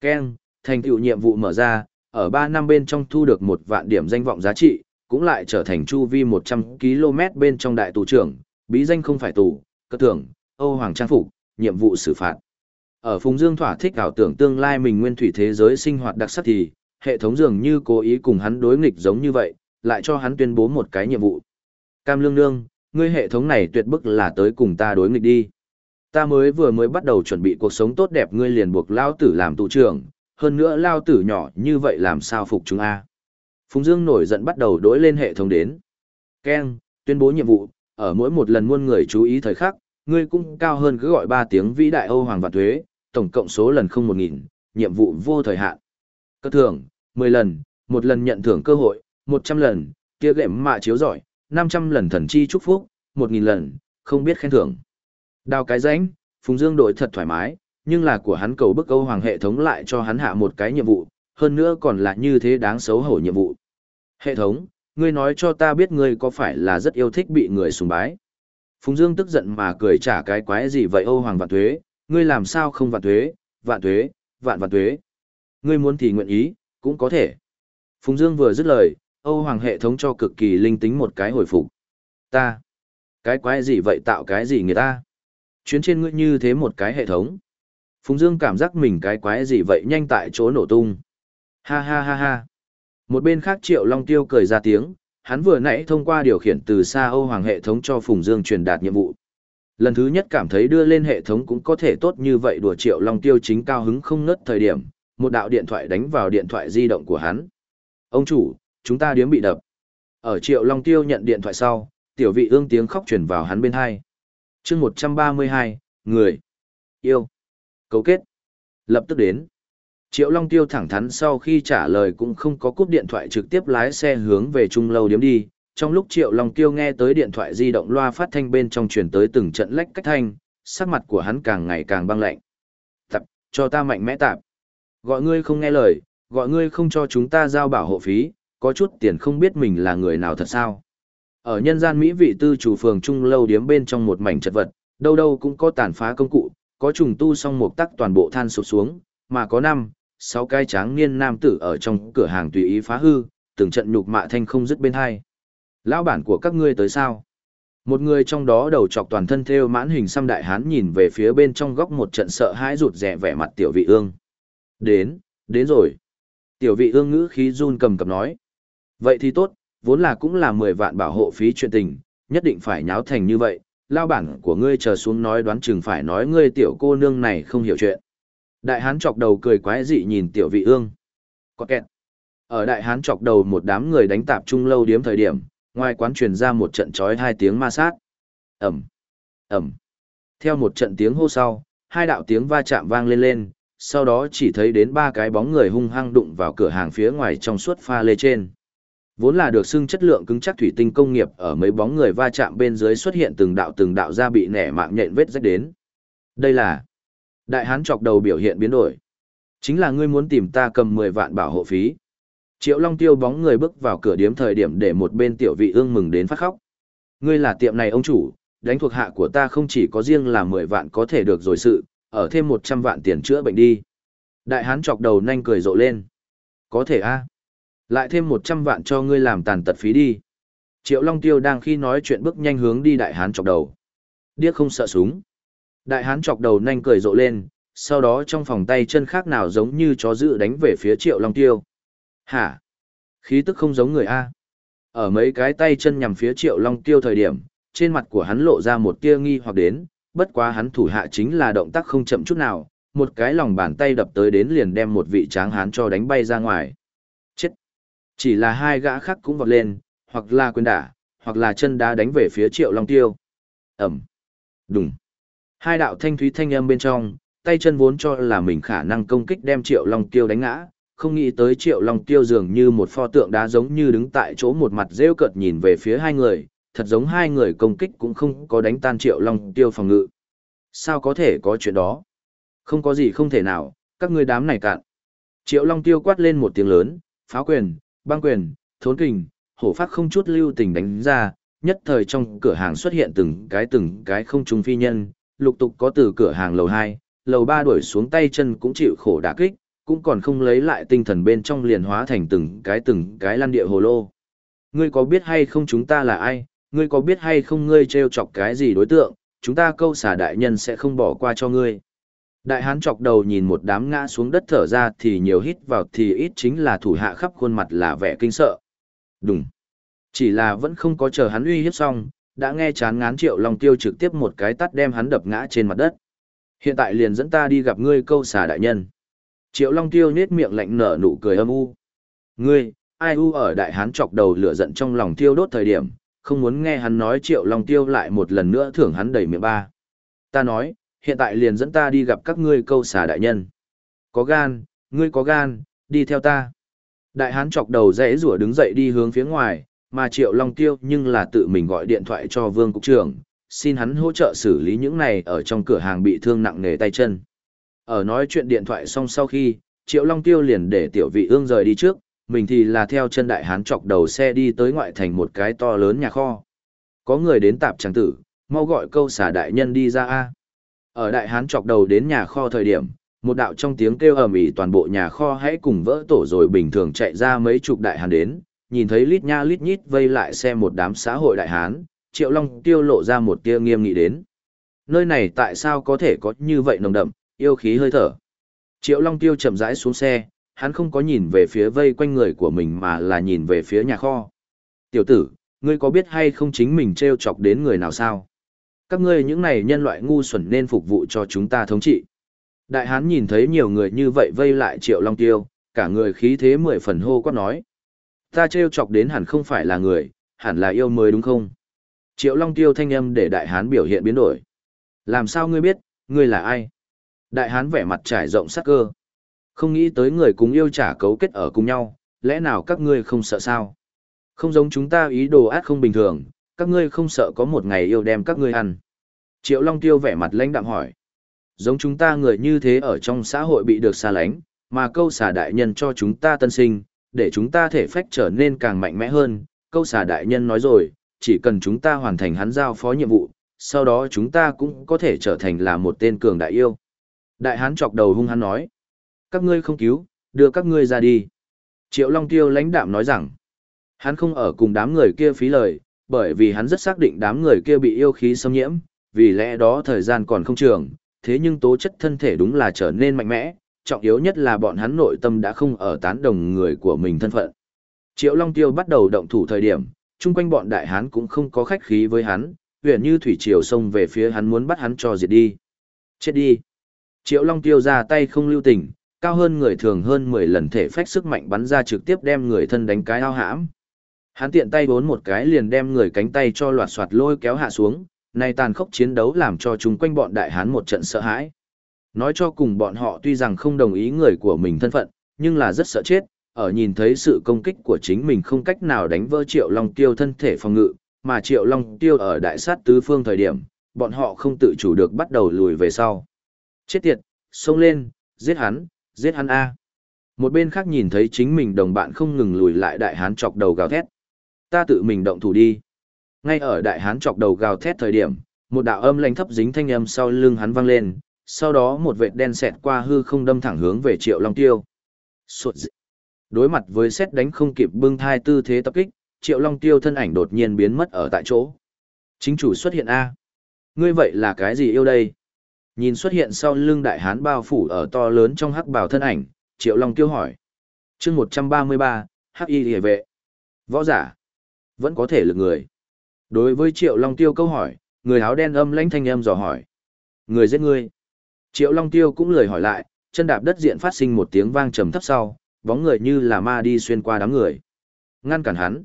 Ken, thành tựu nhiệm vụ mở ra, ở 3 năm bên trong thu được một vạn điểm danh vọng giá trị, cũng lại trở thành chu vi 100 km bên trong đại tù trưởng, bí danh không phải tù, cơ thưởng, Âu Hoàng Trang Phục, nhiệm vụ xử phạt. Ở Phùng Dương thỏa thích ảo tưởng tương lai mình nguyên thủy thế giới sinh hoạt đặc sắc thì, hệ thống dường như cố ý cùng hắn đối nghịch giống như vậy, lại cho hắn tuyên bố một cái nhiệm vụ. Cam Lương Nương, ngươi hệ thống này tuyệt bức là tới cùng ta đối nghịch đi. Ta mới vừa mới bắt đầu chuẩn bị cuộc sống tốt đẹp ngươi liền buộc lao tử làm tù trưởng, hơn nữa lao tử nhỏ như vậy làm sao phục chúng a Phùng Dương nổi giận bắt đầu đối lên hệ thống đến. Ken, tuyên bố nhiệm vụ, ở mỗi một lần muôn người chú ý thời khắc, ngươi cũng cao hơn cứ gọi ba tiếng vĩ đại Âu Hoàng và thuế, tổng cộng số lần không một nghìn, nhiệm vụ vô thời hạn. Cơ thưởng, mười lần, một lần nhận thưởng cơ hội, một trăm lần, kia gệm mạ chiếu giỏi, năm trăm lần thần chi chúc phúc, một nghìn lần, không biết khen thưởng. Đào cái rãnh, Phùng Dương đội thật thoải mái, nhưng là của hắn cầu bức Âu Hoàng hệ thống lại cho hắn hạ một cái nhiệm vụ, hơn nữa còn là như thế đáng xấu hổ nhiệm vụ. Hệ thống, ngươi nói cho ta biết ngươi có phải là rất yêu thích bị người sùng bái. Phùng Dương tức giận mà cười trả cái quái gì vậy Âu Hoàng vạn thuế, ngươi làm sao không vạn thuế, vạn thuế, vạn vạn thuế. Ngươi muốn thì nguyện ý, cũng có thể. Phùng Dương vừa dứt lời, Âu Hoàng hệ thống cho cực kỳ linh tính một cái hồi phục. Ta, cái quái gì vậy tạo cái gì người ta? Chuyến trên ngươi như thế một cái hệ thống. Phùng Dương cảm giác mình cái quái gì vậy nhanh tại chỗ nổ tung. Ha ha ha ha. Một bên khác Triệu Long Tiêu cười ra tiếng, hắn vừa nãy thông qua điều khiển từ xa Âu Hoàng hệ thống cho Phùng Dương truyền đạt nhiệm vụ. Lần thứ nhất cảm thấy đưa lên hệ thống cũng có thể tốt như vậy đùa Triệu Long Tiêu chính cao hứng không ngớt thời điểm, một đạo điện thoại đánh vào điện thoại di động của hắn. Ông chủ, chúng ta điếm bị đập. Ở Triệu Long Tiêu nhận điện thoại sau, tiểu vị ương tiếng khóc truyền vào hắn bên hai. chương 132, người. Yêu. Cấu kết. Lập tức đến. Triệu Long Tiêu thẳng thắn sau khi trả lời cũng không có cúp điện thoại trực tiếp lái xe hướng về trung lâu điếm đi. Trong lúc Triệu Long Tiêu nghe tới điện thoại di động loa phát thanh bên trong truyền tới từng trận lách cách thanh, sắc mặt của hắn càng ngày càng băng lạnh. Tập, cho ta mạnh mẽ tạp. Gọi ngươi không nghe lời, gọi ngươi không cho chúng ta giao bảo hộ phí, có chút tiền không biết mình là người nào thật sao. Ở nhân gian Mỹ vị tư chủ phường trung lâu điếm bên trong một mảnh chật vật, đâu đâu cũng có tàn phá công cụ, có trùng tu xong một tắc toàn bộ than sụp xuống, mà có năm, sáu cái tráng niên nam tử ở trong cửa hàng tùy ý phá hư, từng trận nhục mạ thanh không dứt bên hai. Lão bản của các ngươi tới sao? Một người trong đó đầu chọc toàn thân theo mãn hình xăm đại hán nhìn về phía bên trong góc một trận sợ hãi rụt rè vẻ mặt tiểu vị ương. Đến, đến rồi. Tiểu vị ương ngữ khí run cầm cập nói. Vậy thì tốt, vốn là cũng là 10 vạn bảo hộ phí chuyện tình, nhất định phải nháo thành như vậy, lao bản của ngươi chờ xuống nói đoán chừng phải nói ngươi tiểu cô nương này không hiểu chuyện. Đại hán chọc đầu cười quái dị nhìn tiểu vị ương. Có kẹt. Ở đại hán chọc đầu một đám người đánh tạp trung lâu điếm thời điểm, ngoài quán truyền ra một trận chói hai tiếng ma sát. Ẩm, Ẩm. Theo một trận tiếng hô sau, hai đạo tiếng va chạm vang lên lên, sau đó chỉ thấy đến ba cái bóng người hung hăng đụng vào cửa hàng phía ngoài trong suốt pha lê trên. Vốn là được xưng chất lượng cứng chắc thủy tinh công nghiệp ở mấy bóng người va chạm bên dưới xuất hiện từng đạo từng đạo ra bị nẻ mạng nhện vết rách đến. Đây là Đại hán chọc đầu biểu hiện biến đổi. Chính là ngươi muốn tìm ta cầm 10 vạn bảo hộ phí. Triệu Long Tiêu bóng người bước vào cửa điếm thời điểm để một bên tiểu vị ương mừng đến phát khóc. Ngươi là tiệm này ông chủ, đánh thuộc hạ của ta không chỉ có riêng là 10 vạn có thể được rồi sự, ở thêm 100 vạn tiền chữa bệnh đi. Đại hán chọc đầu nhanh cười rộ lên. Có thể a Lại thêm 100 vạn cho ngươi làm tàn tật phí đi. Triệu Long Tiêu đang khi nói chuyện bước nhanh hướng đi đại hán chọc đầu. Điếc không sợ súng. Đại hán chọc đầu nhanh cười rộ lên, sau đó trong phòng tay chân khác nào giống như chó dữ đánh về phía Triệu Long Tiêu. Hả? Khí tức không giống người A. Ở mấy cái tay chân nhằm phía Triệu Long Tiêu thời điểm, trên mặt của hắn lộ ra một tia nghi hoặc đến, bất quá hắn thủ hạ chính là động tác không chậm chút nào, một cái lòng bàn tay đập tới đến liền đem một vị tráng hán cho đánh bay ra ngoài. Chết! Chỉ là hai gã khác cũng vọt lên, hoặc là quyền đả, hoặc là chân đá đánh về phía Triệu Long Tiêu. Ẩm! Đùng! Hai đạo thanh thúy thanh âm bên trong, tay chân vốn cho là mình khả năng công kích đem Triệu Long Tiêu đánh ngã, không nghĩ tới Triệu Long Tiêu dường như một pho tượng đá giống như đứng tại chỗ một mặt rêu cợt nhìn về phía hai người, thật giống hai người công kích cũng không có đánh tan Triệu Long Tiêu phòng ngự. Sao có thể có chuyện đó? Không có gì không thể nào, các ngươi đám này cạn. Triệu Long Tiêu quát lên một tiếng lớn, phá quyền, băng quyền, thốn kình, hổ phát không chút lưu tình đánh ra, nhất thời trong cửa hàng xuất hiện từng cái từng cái không trung phi nhân, lục tục có từ cửa hàng lầu 2, lầu 3 đuổi xuống tay chân cũng chịu khổ đả kích, cũng còn không lấy lại tinh thần bên trong liền hóa thành từng cái từng cái lăn địa hồ lô. Ngươi có biết hay không chúng ta là ai, ngươi có biết hay không ngươi trêu chọc cái gì đối tượng, chúng ta câu xả đại nhân sẽ không bỏ qua cho ngươi. Đại hán chọc đầu nhìn một đám ngã xuống đất thở ra thì nhiều hít vào thì ít chính là thủ hạ khắp khuôn mặt là vẻ kinh sợ. Đúng. Chỉ là vẫn không có chờ hắn uy hiếp xong, đã nghe chán ngán triệu long tiêu trực tiếp một cái tắt đem hắn đập ngã trên mặt đất. Hiện tại liền dẫn ta đi gặp ngươi câu xà đại nhân. Triệu long tiêu nết miệng lạnh nở nụ cười âm u. Ngươi, ai u ở đại hán chọc đầu lửa giận trong lòng tiêu đốt thời điểm, không muốn nghe hắn nói triệu long tiêu lại một lần nữa thưởng hắn đầy miệng ba. Ta nói, hiện tại liền dẫn ta đi gặp các ngươi câu xà đại nhân. Có gan, ngươi có gan, đi theo ta. Đại hán chọc đầu rẽ rủa đứng dậy đi hướng phía ngoài, mà Triệu Long Tiêu nhưng là tự mình gọi điện thoại cho Vương Cục trưởng, xin hắn hỗ trợ xử lý những này ở trong cửa hàng bị thương nặng nề tay chân. Ở nói chuyện điện thoại xong sau khi, Triệu Long Tiêu liền để tiểu vị ương rời đi trước, mình thì là theo chân đại hán chọc đầu xe đi tới ngoại thành một cái to lớn nhà kho. Có người đến tạp tràng tử, mau gọi câu xả đại nhân đi ra a. Ở đại hán chọc đầu đến nhà kho thời điểm, một đạo trong tiếng kêu ầm ĩ toàn bộ nhà kho hãy cùng vỡ tổ rồi bình thường chạy ra mấy chục đại hán đến, nhìn thấy lít nha lít nhít vây lại xe một đám xã hội đại hán, Triệu Long tiêu lộ ra một tia nghiêm nghị đến. Nơi này tại sao có thể có như vậy nồng đậm, yêu khí hơi thở. Triệu Long tiêu chậm rãi xuống xe, hắn không có nhìn về phía vây quanh người của mình mà là nhìn về phía nhà kho. Tiểu tử, ngươi có biết hay không chính mình treo chọc đến người nào sao? Các ngươi những này nhân loại ngu xuẩn nên phục vụ cho chúng ta thống trị. Đại hán nhìn thấy nhiều người như vậy vây lại Triệu Long Tiêu, cả người khí thế mười phần hô quát nói. Ta trêu chọc đến hẳn không phải là người, hẳn là yêu mới đúng không? Triệu Long Tiêu thanh âm để đại hán biểu hiện biến đổi. Làm sao ngươi biết, ngươi là ai? Đại hán vẻ mặt trải rộng sắc cơ. Không nghĩ tới người cùng yêu trả cấu kết ở cùng nhau, lẽ nào các ngươi không sợ sao? Không giống chúng ta ý đồ ác không bình thường, các ngươi không sợ có một ngày yêu đem các ngươi ăn. Triệu Long Tiêu vẻ mặt lãnh đạm hỏi. Giống chúng ta người như thế ở trong xã hội bị được xa lánh, mà câu xả đại nhân cho chúng ta tân sinh, để chúng ta thể phách trở nên càng mạnh mẽ hơn. Câu xà đại nhân nói rồi, chỉ cần chúng ta hoàn thành hắn giao phó nhiệm vụ, sau đó chúng ta cũng có thể trở thành là một tên cường đại yêu. Đại hán chọc đầu hung hắn nói, các ngươi không cứu, đưa các ngươi ra đi. Triệu Long Tiêu lãnh đạm nói rằng, hắn không ở cùng đám người kia phí lời, bởi vì hắn rất xác định đám người kia bị yêu khí xâm nhiễm, vì lẽ đó thời gian còn không trường, thế nhưng tố chất thân thể đúng là trở nên mạnh mẽ, trọng yếu nhất là bọn hắn nội tâm đã không ở tán đồng người của mình thân phận. Triệu Long Tiêu bắt đầu động thủ thời điểm, chung quanh bọn đại hán cũng không có khách khí với hắn, huyền như thủy triều xông về phía hắn muốn bắt hắn cho diệt đi. Chết đi. Triệu Long Tiêu ra tay không lưu tình, cao hơn người thường hơn 10 lần thể phách sức mạnh bắn ra trực tiếp đem người thân đánh cái ao hãm. Hắn tiện tay bốn một cái liền đem người cánh tay cho loạt soạt lôi kéo hạ xuống, này tàn khốc chiến đấu làm cho chúng quanh bọn đại hán một trận sợ hãi. Nói cho cùng bọn họ tuy rằng không đồng ý người của mình thân phận, nhưng là rất sợ chết, ở nhìn thấy sự công kích của chính mình không cách nào đánh vỡ Triệu Long Tiêu thân thể phòng ngự, mà Triệu Long Tiêu ở đại sát tứ phương thời điểm, bọn họ không tự chủ được bắt đầu lùi về sau. Chết tiệt, xông lên, giết hắn, giết hắn A. Một bên khác nhìn thấy chính mình đồng bạn không ngừng lùi lại đại hán chọc đầu gào thét. Ta tự mình động thủ đi. Ngay ở đại hán chọc đầu gào thét thời điểm, một đạo âm lanh thấp dính thanh âm sau lưng hắn vang lên, sau đó một vệt đen xẹt qua hư không đâm thẳng hướng về Triệu Long Tiêu. Sột dị. Đối mặt với xét đánh không kịp bưng thai tư thế tập kích, Triệu Long Tiêu thân ảnh đột nhiên biến mất ở tại chỗ. Chính chủ xuất hiện A. Ngươi vậy là cái gì yêu đây? Nhìn xuất hiện sau lưng đại hán bao phủ ở to lớn trong hắc bào thân ảnh, Triệu Long Tiêu hỏi. chương 133, hắc y hề vệ. Võ giả. Vẫn có thể lực người. Đối với Triệu Long Tiêu câu hỏi, người áo đen âm lãnh thanh âm dò hỏi. Người giết ngươi. Triệu Long Tiêu cũng lời hỏi lại, chân đạp đất diện phát sinh một tiếng vang trầm thấp sau, bóng người như là ma đi xuyên qua đám người. Ngăn cản hắn.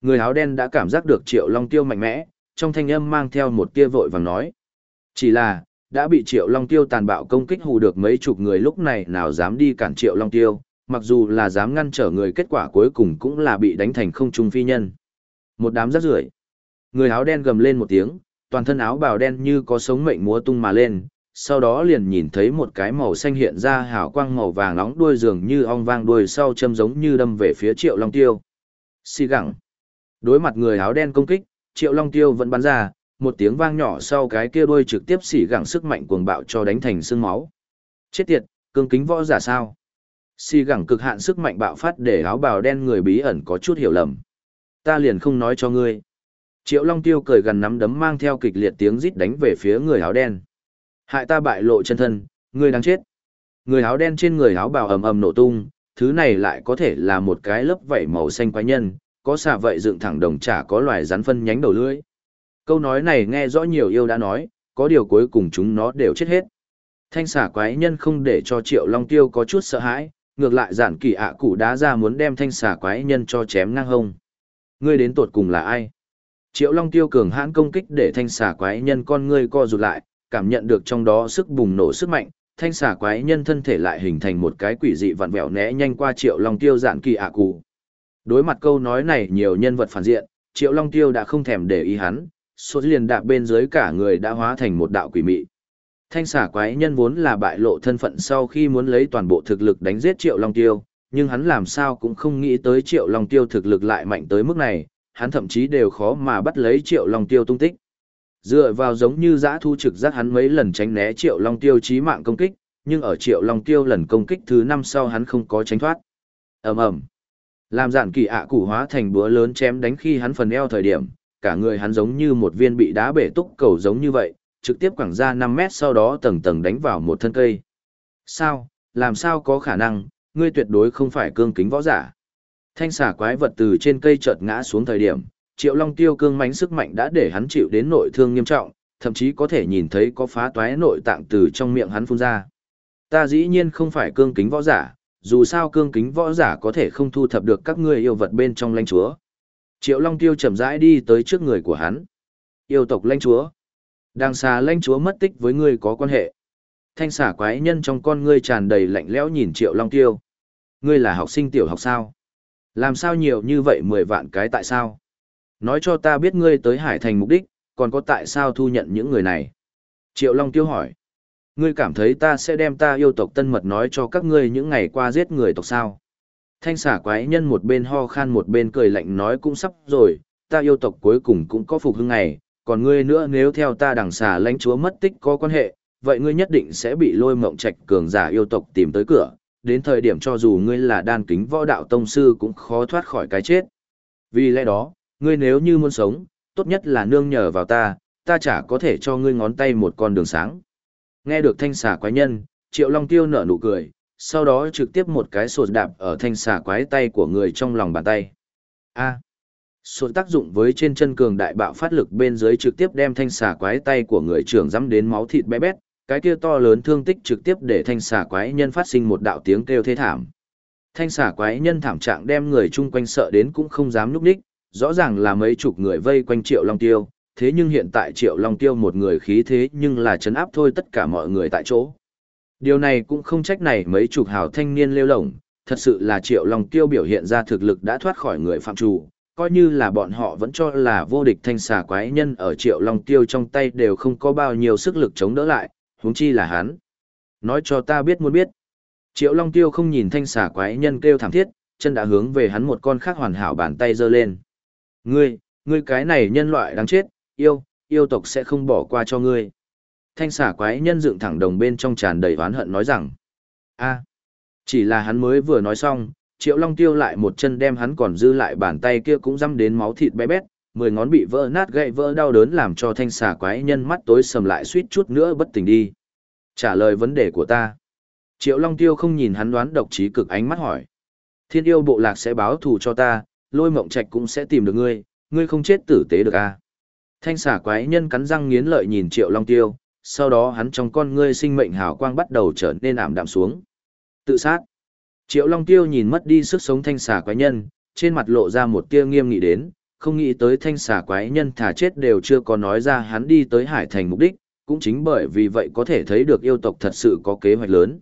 Người áo đen đã cảm giác được Triệu Long Tiêu mạnh mẽ, trong thanh âm mang theo một tia vội vàng nói. Chỉ là, đã bị Triệu Long Tiêu tàn bạo công kích hù được mấy chục người lúc này nào dám đi cản Triệu Long Tiêu, mặc dù là dám ngăn trở người kết quả cuối cùng cũng là bị đánh thành không trung phi nhân. Một đám rác rưởi. Người áo đen gầm lên một tiếng, toàn thân áo bào đen như có sống mệnh múa tung mà lên, sau đó liền nhìn thấy một cái màu xanh hiện ra hào quang màu vàng nóng đuôi dường như ong vang đuôi sau châm giống như đâm về phía Triệu Long Tiêu. Xì gẳng. Đối mặt người áo đen công kích, Triệu Long Tiêu vẫn bắn ra, một tiếng vang nhỏ sau cái kia đuôi trực tiếp xì gẳng sức mạnh cuồng bạo cho đánh thành xương máu. Chết tiệt, cương kính võ giả sao? Xì gẳng cực hạn sức mạnh bạo phát để áo bào đen người bí ẩn có chút hiểu lầm. Ta liền không nói cho ngươi. Triệu Long Tiêu cười gần nắm đấm mang theo kịch liệt tiếng rít đánh về phía người áo đen. Hại ta bại lộ chân thân, ngươi đáng chết. Người áo đen trên người áo bào ầm ầm nổ tung, thứ này lại có thể là một cái lớp vảy màu xanh quái nhân, có xà vậy dựng thẳng đồng chả có loài rắn phân nhánh đầu lưỡi. Câu nói này nghe rõ nhiều yêu đã nói, có điều cuối cùng chúng nó đều chết hết. Thanh xà quái nhân không để cho triệu long tiêu có chút sợ hãi, ngược lại giản kỳ ạ cụ đá ra muốn đem thanh xà quái nhân cho chém ngang hông. Ngươi đến tột cùng là ai? Triệu long tiêu cường hãn công kích để thanh xà quái nhân con ngươi co rụt lại, cảm nhận được trong đó sức bùng nổ sức mạnh, thanh xà quái nhân thân thể lại hình thành một cái quỷ dị vặn vẹo né nhanh qua triệu long tiêu giản kỳ ạ cụ. Đối mặt câu nói này nhiều nhân vật phản diện, triệu long tiêu đã không thèm để ý hắn, sốt liền đạp bên dưới cả người đã hóa thành một đạo quỷ mị. Thanh xà quái nhân vốn là bại lộ thân phận sau khi muốn lấy toàn bộ thực lực đánh giết triệu long tiêu, nhưng hắn làm sao cũng không nghĩ tới triệu long tiêu thực lực lại mạnh tới mức này, hắn thậm chí đều khó mà bắt lấy triệu long tiêu tung tích. Dựa vào giống như giã thu trực giác hắn mấy lần tránh né triệu long tiêu chí mạng công kích, nhưng ở triệu long tiêu lần công kích thứ năm sau hắn không có tránh thoát. ầm ầm Làm dạn kỳ ạ à củ hóa thành búa lớn chém đánh khi hắn phần eo thời điểm, cả người hắn giống như một viên bị đá bể túc cầu giống như vậy, trực tiếp quẳng ra 5 mét sau đó tầng tầng đánh vào một thân cây. Sao, làm sao có khả năng, ngươi tuyệt đối không phải cương kính võ giả. Thanh xà quái vật từ trên cây chợt ngã xuống thời điểm, triệu long tiêu cương mánh sức mạnh đã để hắn chịu đến nội thương nghiêm trọng, thậm chí có thể nhìn thấy có phá toái nội tạng từ trong miệng hắn phun ra. Ta dĩ nhiên không phải cương kính võ giả, dù sao cương kính võ giả có thể không thu thập được các ngươi yêu vật bên trong lãnh chúa. Triệu Long Tiêu chậm rãi đi tới trước người của hắn. Yêu tộc lãnh chúa. Đang xà lãnh chúa mất tích với ngươi có quan hệ. Thanh xà quái nhân trong con ngươi tràn đầy lạnh lẽo nhìn Triệu Long Tiêu. Ngươi là học sinh tiểu học sao? Làm sao nhiều như vậy mười vạn cái tại sao? Nói cho ta biết ngươi tới Hải Thành mục đích, còn có tại sao thu nhận những người này? Triệu Long Tiêu hỏi. Ngươi cảm thấy ta sẽ đem ta yêu tộc tân mật nói cho các ngươi những ngày qua giết người tộc sao? Thanh xả quái nhân một bên ho khan một bên cười lạnh nói cũng sắp rồi, ta yêu tộc cuối cùng cũng có phục hưng ngày, còn ngươi nữa nếu theo ta đằng xà lãnh chúa mất tích có quan hệ, vậy ngươi nhất định sẽ bị lôi mộng trạch cường giả yêu tộc tìm tới cửa, đến thời điểm cho dù ngươi là đan kính võ đạo tông sư cũng khó thoát khỏi cái chết. Vì lẽ đó, ngươi nếu như muốn sống, tốt nhất là nương nhờ vào ta, ta chả có thể cho ngươi ngón tay một con đường sáng. Nghe được thanh xà quái nhân, triệu long tiêu nở nụ cười, sau đó trực tiếp một cái sột đạp ở thanh xà quái tay của người trong lòng bàn tay. A. À. Sột tác dụng với trên chân cường đại bạo phát lực bên dưới trực tiếp đem thanh xà quái tay của người trưởng dám đến máu thịt bé bét, cái kia to lớn thương tích trực tiếp để thanh xà quái nhân phát sinh một đạo tiếng kêu thê thảm. Thanh xà quái nhân thảm trạng đem người chung quanh sợ đến cũng không dám núp đích, rõ ràng là mấy chục người vây quanh Triệu Long Tiêu, thế nhưng hiện tại Triệu Long Tiêu một người khí thế nhưng là chấn áp thôi tất cả mọi người tại chỗ. Điều này cũng không trách này mấy chục hào thanh niên lêu lổng, thật sự là Triệu Long Tiêu biểu hiện ra thực lực đã thoát khỏi người phạm chủ, coi như là bọn họ vẫn cho là vô địch thanh xà quái nhân ở Triệu Long Tiêu trong tay đều không có bao nhiêu sức lực chống đỡ lại, huống chi là hắn. Nói cho ta biết muốn biết. Triệu Long Tiêu không nhìn thanh xà quái nhân kêu thảm thiết, chân đã hướng về hắn một con khác hoàn hảo bàn tay giơ lên. Ngươi, ngươi cái này nhân loại đáng chết, yêu, yêu tộc sẽ không bỏ qua cho ngươi. Thanh xà quái nhân dựng thẳng đồng bên trong tràn đầy oán hận nói rằng. a chỉ là hắn mới vừa nói xong, Triệu Long Tiêu lại một chân đem hắn còn dư lại bàn tay kia cũng dăm đến máu thịt bé bét, mười ngón bị vỡ nát gãy vỡ đau đớn làm cho thanh xà quái nhân mắt tối sầm lại suýt chút nữa bất tỉnh đi. Trả lời vấn đề của ta. Triệu Long Tiêu không nhìn hắn đoán độc trí cực ánh mắt hỏi. Thiên yêu bộ lạc sẽ báo thù cho ta, lôi mộng trạch cũng sẽ tìm được ngươi, ngươi không chết tử tế được à. Thanh xà quái nhân cắn răng nghiến lợi nhìn Triệu Long Tiêu, sau đó hắn trong con ngươi sinh mệnh hào quang bắt đầu trở nên ảm đạm xuống. Tự sát. Triệu Long Tiêu nhìn mất đi sức sống thanh xà quái nhân, trên mặt lộ ra một tia nghiêm nghị đến, không nghĩ tới thanh xà quái nhân thả chết đều chưa có nói ra hắn đi tới hải thành mục đích, cũng chính bởi vì vậy có thể thấy được yêu tộc thật sự có kế hoạch lớn.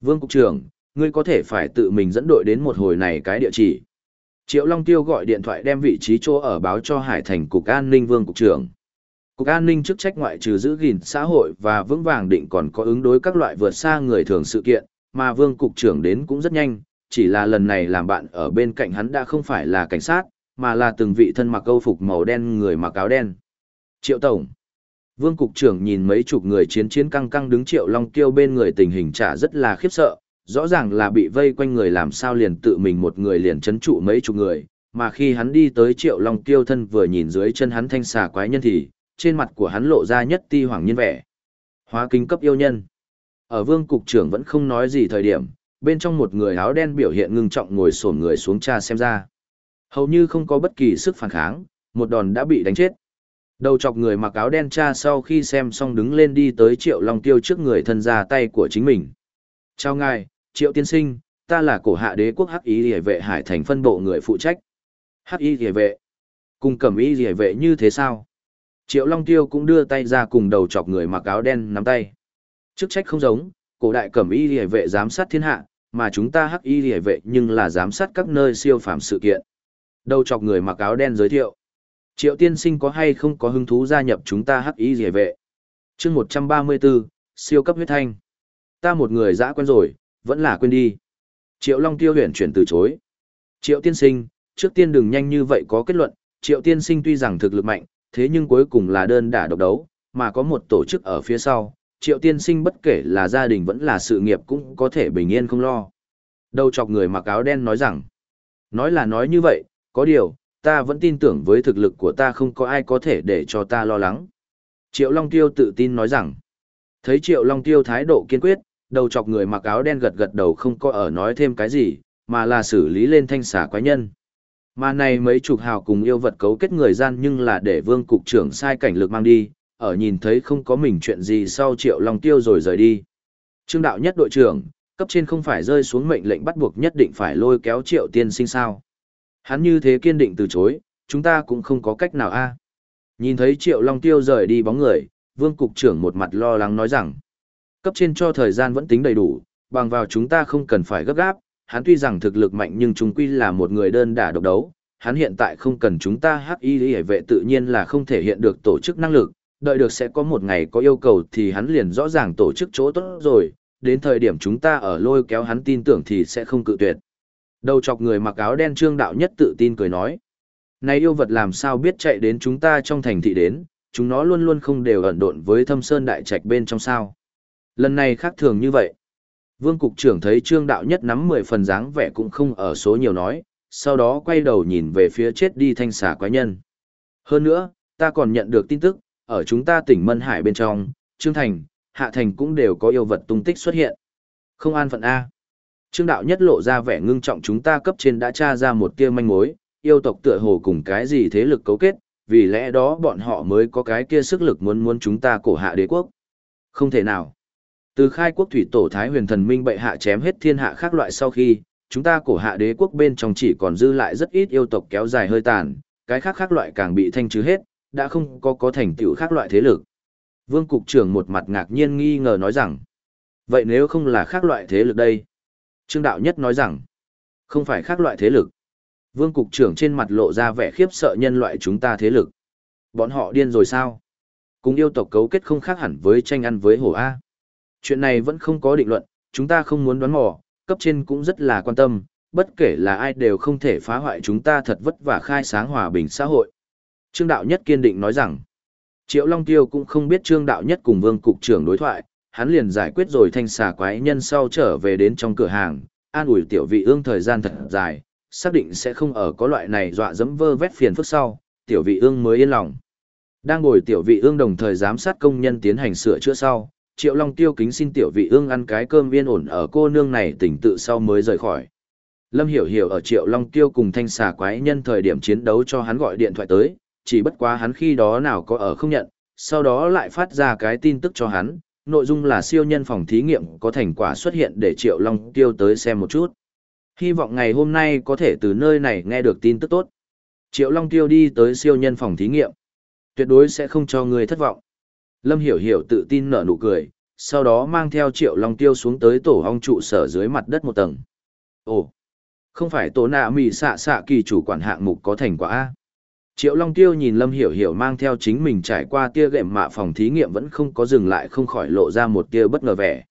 Vương Cục trưởng, ngươi có thể phải tự mình dẫn đội đến một hồi này cái địa chỉ. Triệu Long Tiêu gọi điện thoại đem vị trí chỗ ở báo cho Hải Thành Cục An ninh Vương Cục trưởng. Cục An ninh chức trách ngoại trừ giữ gìn xã hội và vững vàng định còn có ứng đối các loại vượt xa người thường sự kiện, mà Vương Cục trưởng đến cũng rất nhanh, chỉ là lần này làm bạn ở bên cạnh hắn đã không phải là cảnh sát, mà là từng vị thân mặc câu phục màu đen người mặc áo đen. Triệu Tổng Vương Cục trưởng nhìn mấy chục người chiến chiến căng căng đứng Triệu Long Tiêu bên người tình hình trả rất là khiếp sợ, rõ ràng là bị vây quanh người làm sao liền tự mình một người liền chấn trụ mấy chục người, mà khi hắn đi tới Triệu Long tiêu thân vừa nhìn dưới chân hắn thanh xà quái nhân thì, trên mặt của hắn lộ ra nhất ti hoàng nhân vẻ. Hóa kinh cấp yêu nhân. Ở Vương Cục trưởng vẫn không nói gì thời điểm, bên trong một người áo đen biểu hiện ngưng trọng ngồi sổn người xuống cha xem ra. Hầu như không có bất kỳ sức phản kháng, một đòn đã bị đánh chết. Đầu chọc người mặc áo đen cha sau khi xem xong đứng lên đi tới Triệu Long Tiêu trước người thân ra tay của chính mình. Chào ngài, Triệu Tiên Sinh, ta là cổ hạ đế quốc Hắc Y Liề vệ Hải Thành phân bộ người phụ trách. Hắc Y Liề vệ. Cùng cẩm y Liề vệ như thế sao? Triệu Long Tiêu cũng đưa tay ra cùng đầu chọc người mặc áo đen nắm tay. Chức trách không giống, cổ đại cẩm y Liề vệ giám sát thiên hạ, mà chúng ta Hắc Y Liề vệ nhưng là giám sát các nơi siêu phàm sự kiện. Đầu chọc người mặc áo đen giới thiệu. Triệu tiên sinh có hay không có hứng thú gia nhập chúng ta hắc Y rỉa vệ. chương 134, siêu cấp huyết thanh. Ta một người dã quen rồi, vẫn là quên đi. Triệu Long tiêu huyền chuyển từ chối. Triệu tiên sinh, trước tiên đừng nhanh như vậy có kết luận, triệu tiên sinh tuy rằng thực lực mạnh, thế nhưng cuối cùng là đơn đả độc đấu, mà có một tổ chức ở phía sau, triệu tiên sinh bất kể là gia đình vẫn là sự nghiệp cũng có thể bình yên không lo. Đầu chọc người mặc áo đen nói rằng, nói là nói như vậy, có điều, ta vẫn tin tưởng với thực lực của ta không có ai có thể để cho ta lo lắng. Triệu Long Tiêu tự tin nói rằng, thấy Triệu Long Tiêu thái độ kiên quyết, đầu chọc người mặc áo đen gật gật đầu không có ở nói thêm cái gì, mà là xử lý lên thanh xả quái nhân. Mà này mấy chục hào cùng yêu vật cấu kết người gian nhưng là để vương cục trưởng sai cảnh lực mang đi, ở nhìn thấy không có mình chuyện gì sau Triệu Long Tiêu rồi rời đi. Trương đạo nhất đội trưởng, cấp trên không phải rơi xuống mệnh lệnh bắt buộc nhất định phải lôi kéo Triệu tiên sinh sao. Hắn như thế kiên định từ chối, chúng ta cũng không có cách nào a. Nhìn thấy Triệu Long Tiêu rời đi bóng người, Vương Cục trưởng một mặt lo lắng nói rằng, cấp trên cho thời gian vẫn tính đầy đủ, bằng vào chúng ta không cần phải gấp gáp, hắn tuy rằng thực lực mạnh nhưng chúng quy là một người đơn đả độc đấu, hắn hiện tại không cần chúng ta hắc y hệ vệ tự nhiên là không thể hiện được tổ chức năng lực, đợi được sẽ có một ngày có yêu cầu thì hắn liền rõ ràng tổ chức chỗ tốt rồi, đến thời điểm chúng ta ở lôi kéo hắn tin tưởng thì sẽ không cự tuyệt. Đầu chọc người mặc áo đen trương đạo nhất tự tin cười nói. Này yêu vật làm sao biết chạy đến chúng ta trong thành thị đến, chúng nó luôn luôn không đều ẩn độn với thâm sơn đại trạch bên trong sao. Lần này khác thường như vậy. Vương cục trưởng thấy trương đạo nhất nắm 10 phần dáng vẻ cũng không ở số nhiều nói, sau đó quay đầu nhìn về phía chết đi thanh xà quái nhân. Hơn nữa, ta còn nhận được tin tức, ở chúng ta tỉnh Mân Hải bên trong, Trương Thành, Hạ Thành cũng đều có yêu vật tung tích xuất hiện. Không an phận A. Trương đạo nhất lộ ra vẻ ngưng trọng chúng ta cấp trên đã tra ra một tia manh mối, yêu tộc tựa hồ cùng cái gì thế lực cấu kết, vì lẽ đó bọn họ mới có cái kia sức lực muốn muốn chúng ta cổ hạ đế quốc. Không thể nào. Từ khai quốc thủy tổ Thái huyền thần minh bệ hạ chém hết thiên hạ khác loại sau khi, chúng ta cổ hạ đế quốc bên trong chỉ còn dư lại rất ít yêu tộc kéo dài hơi tàn, cái khác khác loại càng bị thanh trừ hết, đã không có có thành tựu khác loại thế lực. Vương cục trưởng một mặt ngạc nhiên nghi ngờ nói rằng, vậy nếu không là khác loại thế lực đây? Trương đạo nhất nói rằng, không phải khác loại thế lực. Vương cục trưởng trên mặt lộ ra vẻ khiếp sợ nhân loại chúng ta thế lực. Bọn họ điên rồi sao? Cùng yêu tộc cấu kết không khác hẳn với tranh ăn với hổ A. Chuyện này vẫn không có định luận, chúng ta không muốn đoán mò, cấp trên cũng rất là quan tâm, bất kể là ai đều không thể phá hoại chúng ta thật vất vả khai sáng hòa bình xã hội. Trương Đạo Nhất kiên định nói rằng, Triệu Long Tiêu cũng không biết Trương Đạo Nhất cùng Vương Cục trưởng đối thoại, hắn liền giải quyết rồi thanh xà quái nhân sau trở về đến trong cửa hàng, an ủi tiểu vị ương thời gian thật dài, xác định sẽ không ở có loại này dọa dẫm vơ vét phiền phức sau, tiểu vị ương mới yên lòng. Đang ngồi tiểu vị ương đồng thời giám sát công nhân tiến hành sửa chữa sau, Triệu Long Tiêu kính xin tiểu vị ương ăn cái cơm yên ổn ở cô nương này tỉnh tự sau mới rời khỏi. Lâm Hiểu Hiểu ở Triệu Long Tiêu cùng thanh xà quái nhân thời điểm chiến đấu cho hắn gọi điện thoại tới, chỉ bất quá hắn khi đó nào có ở không nhận, sau đó lại phát ra cái tin tức cho hắn, nội dung là siêu nhân phòng thí nghiệm có thành quả xuất hiện để Triệu Long Tiêu tới xem một chút. Hy vọng ngày hôm nay có thể từ nơi này nghe được tin tức tốt. Triệu Long Tiêu đi tới siêu nhân phòng thí nghiệm. Tuyệt đối sẽ không cho người thất vọng. Lâm Hiểu Hiểu tự tin nở nụ cười, sau đó mang theo Triệu Long Tiêu xuống tới tổ ong trụ sở dưới mặt đất một tầng. Ồ, không phải tổ nạ mì xạ xạ kỳ chủ quản hạng mục có thành quả A. Triệu Long Tiêu nhìn Lâm Hiểu Hiểu mang theo chính mình trải qua tia gệm mạ phòng thí nghiệm vẫn không có dừng lại không khỏi lộ ra một tia bất ngờ vẻ.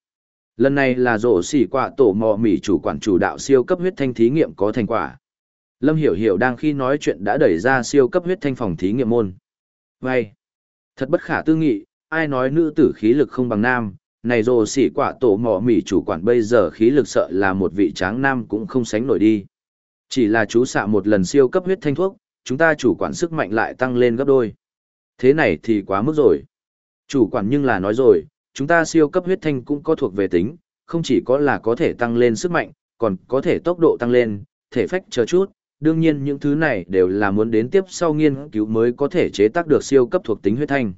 Lần này là rổ xỉ quả tổ mò mỉ chủ quản chủ đạo siêu cấp huyết thanh thí nghiệm có thành quả. Lâm Hiểu Hiểu đang khi nói chuyện đã đẩy ra siêu cấp huyết thanh phòng thí nghiệm môn. Vậy, thật bất khả tư nghị, ai nói nữ tử khí lực không bằng nam, này rồ xỉ quả tổ mỏ mỉ chủ quản bây giờ khí lực sợ là một vị tráng nam cũng không sánh nổi đi. Chỉ là chú xạ một lần siêu cấp huyết thanh thuốc, chúng ta chủ quản sức mạnh lại tăng lên gấp đôi. Thế này thì quá mức rồi. Chủ quản nhưng là nói rồi, chúng ta siêu cấp huyết thanh cũng có thuộc về tính, không chỉ có là có thể tăng lên sức mạnh, còn có thể tốc độ tăng lên, thể phách chờ chút. Đương nhiên những thứ này đều là muốn đến tiếp sau nghiên cứu mới có thể chế tác được siêu cấp thuộc tính huyết thanh.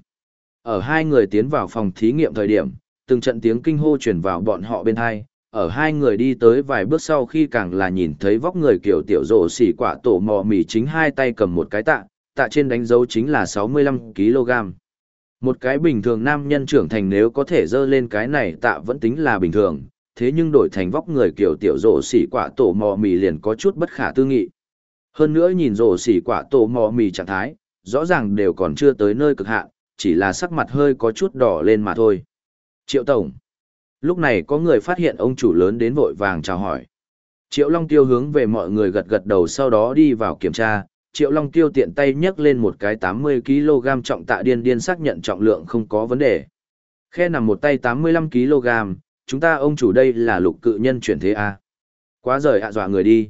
Ở hai người tiến vào phòng thí nghiệm thời điểm, từng trận tiếng kinh hô chuyển vào bọn họ bên hai, ở hai người đi tới vài bước sau khi càng là nhìn thấy vóc người kiểu tiểu rổ xỉ quả tổ mò mì chính hai tay cầm một cái tạ, tạ trên đánh dấu chính là 65kg. Một cái bình thường nam nhân trưởng thành nếu có thể dơ lên cái này tạ vẫn tính là bình thường, thế nhưng đổi thành vóc người kiểu tiểu rổ xỉ quả tổ mò mì liền có chút bất khả tư nghị. Hơn nữa nhìn rổ xỉ quả tổ mò mì trạng thái, rõ ràng đều còn chưa tới nơi cực hạn, chỉ là sắc mặt hơi có chút đỏ lên mà thôi. Triệu Tổng. Lúc này có người phát hiện ông chủ lớn đến vội vàng chào hỏi. Triệu Long Tiêu hướng về mọi người gật gật đầu sau đó đi vào kiểm tra. Triệu Long Tiêu tiện tay nhấc lên một cái 80kg trọng tạ điên điên xác nhận trọng lượng không có vấn đề. Khe nằm một tay 85kg, chúng ta ông chủ đây là lục cự nhân chuyển thế A. Quá rời ạ dọa người đi.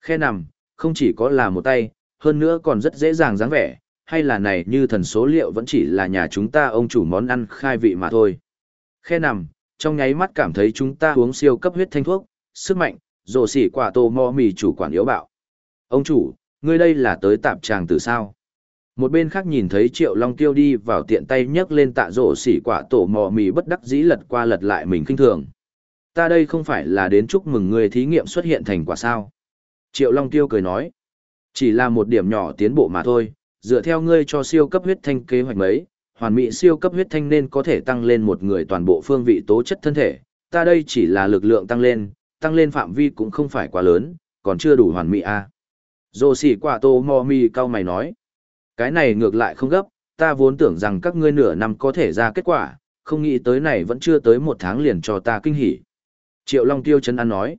Khe nằm, không chỉ có là một tay, hơn nữa còn rất dễ dàng dáng vẻ, hay là này như thần số liệu vẫn chỉ là nhà chúng ta ông chủ món ăn khai vị mà thôi. Khe nằm, trong nháy mắt cảm thấy chúng ta uống siêu cấp huyết thanh thuốc, sức mạnh, rổ xỉ quả tô mò mì chủ quản yếu bạo. Ông chủ, ngươi đây là tới tạp tràng từ sao? Một bên khác nhìn thấy Triệu Long Tiêu đi vào tiện tay nhấc lên tạ rổ xỉ quả tổ mò mì bất đắc dĩ lật qua lật lại mình kinh thường. Ta đây không phải là đến chúc mừng người thí nghiệm xuất hiện thành quả sao? Triệu Long Tiêu cười nói. Chỉ là một điểm nhỏ tiến bộ mà thôi, dựa theo ngươi cho siêu cấp huyết thanh kế hoạch mấy, hoàn mỹ siêu cấp huyết thanh nên có thể tăng lên một người toàn bộ phương vị tố chất thân thể, ta đây chỉ là lực lượng tăng lên, tăng lên phạm vi cũng không phải quá lớn, còn chưa đủ hoàn mỹ a. À. Dô xỉ quả tô mò mi cao mày nói. Cái này ngược lại không gấp, ta vốn tưởng rằng các ngươi nửa năm có thể ra kết quả, không nghĩ tới này vẫn chưa tới một tháng liền cho ta kinh hỉ. Triệu Long Tiêu chân ăn nói.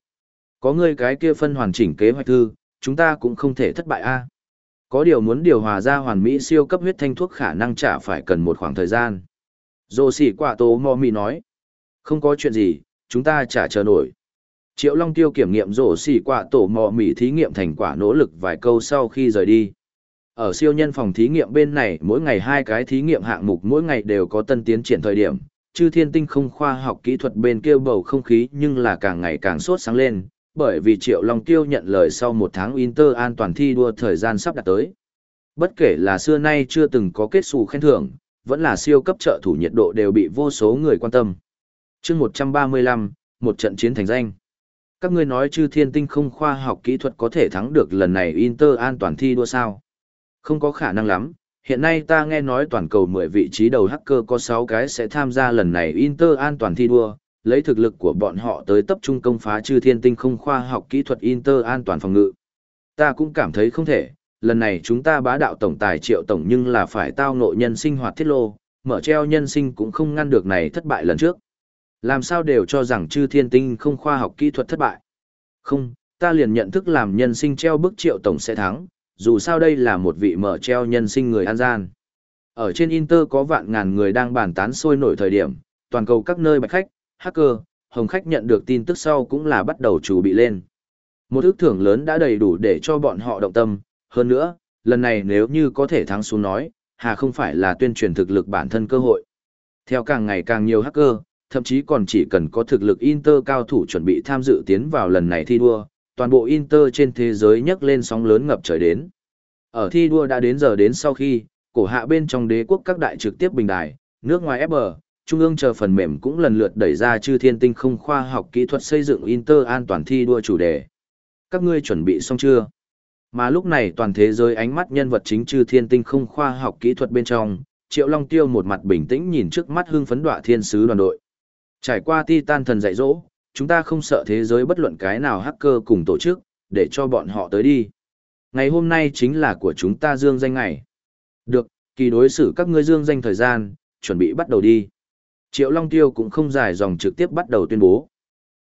Có ngươi cái kia phân hoàn chỉnh kế hoạch thư, chúng ta cũng không thể thất bại a. Có điều muốn điều hòa ra hoàn mỹ siêu cấp huyết thanh thuốc khả năng trả phải cần một khoảng thời gian. Dô xỉ quả tố mò mì nói. Không có chuyện gì, chúng ta trả chờ nổi. Triệu Long Tiêu kiểm nghiệm rổ xỉ quả tổ mò mì thí nghiệm thành quả nỗ lực vài câu sau khi rời đi. Ở siêu nhân phòng thí nghiệm bên này mỗi ngày hai cái thí nghiệm hạng mục mỗi ngày đều có tân tiến triển thời điểm, chư thiên tinh không khoa học kỹ thuật bên kia bầu không khí nhưng là càng ngày càng sốt sáng lên, bởi vì Triệu Long Tiêu nhận lời sau một tháng Inter an toàn thi đua thời gian sắp đặt tới. Bất kể là xưa nay chưa từng có kết xù khen thưởng, vẫn là siêu cấp trợ thủ nhiệt độ đều bị vô số người quan tâm. chương 135, một trận chiến thành danh. Các ngươi nói chư thiên tinh không khoa học kỹ thuật có thể thắng được lần này Inter an toàn thi đua sao? Không có khả năng lắm, hiện nay ta nghe nói toàn cầu 10 vị trí đầu hacker có 6 cái sẽ tham gia lần này Inter an toàn thi đua, lấy thực lực của bọn họ tới tập trung công phá chư thiên tinh không khoa học kỹ thuật Inter an toàn phòng ngự. Ta cũng cảm thấy không thể, lần này chúng ta bá đạo tổng tài triệu tổng nhưng là phải tao nội nhân sinh hoạt thiết lô, mở treo nhân sinh cũng không ngăn được này thất bại lần trước. Làm sao đều cho rằng chư thiên tinh không khoa học kỹ thuật thất bại. Không, ta liền nhận thức làm nhân sinh treo bức triệu tổng sẽ thắng, dù sao đây là một vị mở treo nhân sinh người an gian. Ở trên Inter có vạn ngàn người đang bàn tán sôi nổi thời điểm, toàn cầu các nơi bạch khách, hacker, hồng khách nhận được tin tức sau cũng là bắt đầu chủ bị lên. Một ước thưởng lớn đã đầy đủ để cho bọn họ động tâm, hơn nữa, lần này nếu như có thể thắng xuống nói, hà không phải là tuyên truyền thực lực bản thân cơ hội. Theo càng ngày càng nhiều hacker, thậm chí còn chỉ cần có thực lực Inter cao thủ chuẩn bị tham dự tiến vào lần này thi đua, toàn bộ Inter trên thế giới nhấc lên sóng lớn ngập trời đến. Ở thi đua đã đến giờ đến sau khi, cổ hạ bên trong đế quốc các đại trực tiếp bình đài, nước ngoài FB, trung ương chờ phần mềm cũng lần lượt đẩy ra chư thiên tinh không khoa học kỹ thuật xây dựng Inter an toàn thi đua chủ đề. Các ngươi chuẩn bị xong chưa? Mà lúc này toàn thế giới ánh mắt nhân vật chính chư thiên tinh không khoa học kỹ thuật bên trong, Triệu Long Tiêu một mặt bình tĩnh nhìn trước mắt hưng phấn đọa thiên sứ đoàn đội. Trải qua Titan thần dạy dỗ, chúng ta không sợ thế giới bất luận cái nào hacker cùng tổ chức, để cho bọn họ tới đi. Ngày hôm nay chính là của chúng ta dương danh ngày. Được, kỳ đối xử các ngươi dương danh thời gian, chuẩn bị bắt đầu đi. Triệu Long Tiêu cũng không dài dòng trực tiếp bắt đầu tuyên bố.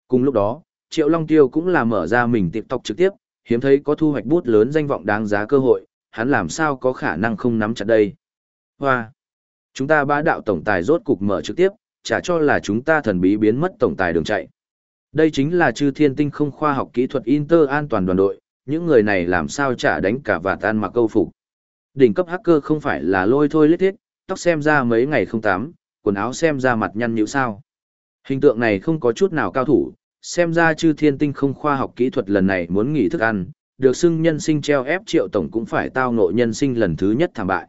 Cùng lúc đó, Triệu Long Tiêu cũng là mở ra mình TikTok trực tiếp, hiếm thấy có thu hoạch bút lớn danh vọng đáng giá cơ hội, hắn làm sao có khả năng không nắm chặt đây. Hoa! Chúng ta bá đạo tổng tài rốt cục mở trực tiếp, trả cho là chúng ta thần bí biến mất tổng tài đường chạy. Đây chính là chư thiên tinh không khoa học kỹ thuật Inter an toàn đoàn đội, những người này làm sao trả đánh cả và tan mặc câu phục. Đỉnh cấp hacker không phải là lôi thôi lít thiết, tóc xem ra mấy ngày không tắm, quần áo xem ra mặt nhăn nhữ sao. Hình tượng này không có chút nào cao thủ, xem ra chư thiên tinh không khoa học kỹ thuật lần này muốn nghỉ thức ăn, được xưng nhân sinh treo ép triệu tổng cũng phải tao ngộ nhân sinh lần thứ nhất thảm bại.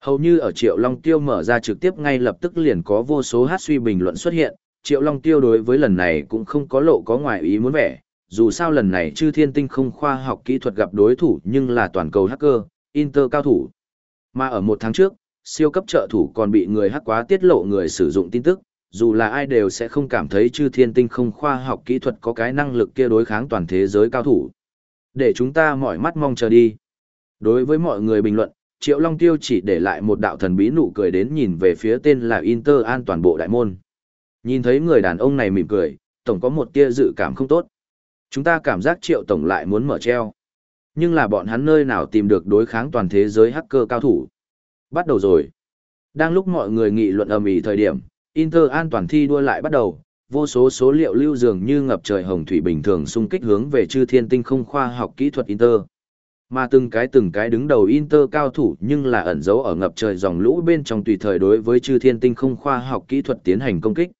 Hầu như ở Triệu Long Tiêu mở ra trực tiếp ngay lập tức liền có vô số hát suy bình luận xuất hiện, Triệu Long Tiêu đối với lần này cũng không có lộ có ngoài ý muốn vẻ, dù sao lần này chư thiên tinh không khoa học kỹ thuật gặp đối thủ nhưng là toàn cầu hacker, Inter cao thủ. Mà ở một tháng trước, siêu cấp trợ thủ còn bị người hắc quá tiết lộ người sử dụng tin tức, dù là ai đều sẽ không cảm thấy chư thiên tinh không khoa học kỹ thuật có cái năng lực kia đối kháng toàn thế giới cao thủ. Để chúng ta mỏi mắt mong chờ đi. Đối với mọi người bình luận, Triệu Long Tiêu chỉ để lại một đạo thần bí nụ cười đến nhìn về phía tên là Inter An toàn bộ đại môn. Nhìn thấy người đàn ông này mỉm cười, tổng có một tia dự cảm không tốt. Chúng ta cảm giác Triệu tổng lại muốn mở treo. Nhưng là bọn hắn nơi nào tìm được đối kháng toàn thế giới hacker cao thủ. Bắt đầu rồi. Đang lúc mọi người nghị luận ầm ĩ thời điểm, Inter An toàn thi đua lại bắt đầu, vô số số liệu lưu dường như ngập trời hồng thủy bình thường xung kích hướng về chư thiên tinh không khoa học kỹ thuật Inter. Mà từng cái từng cái đứng đầu Inter cao thủ nhưng là ẩn giấu ở ngập trời dòng lũ bên trong tùy thời đối với chư thiên tinh không khoa học kỹ thuật tiến hành công kích.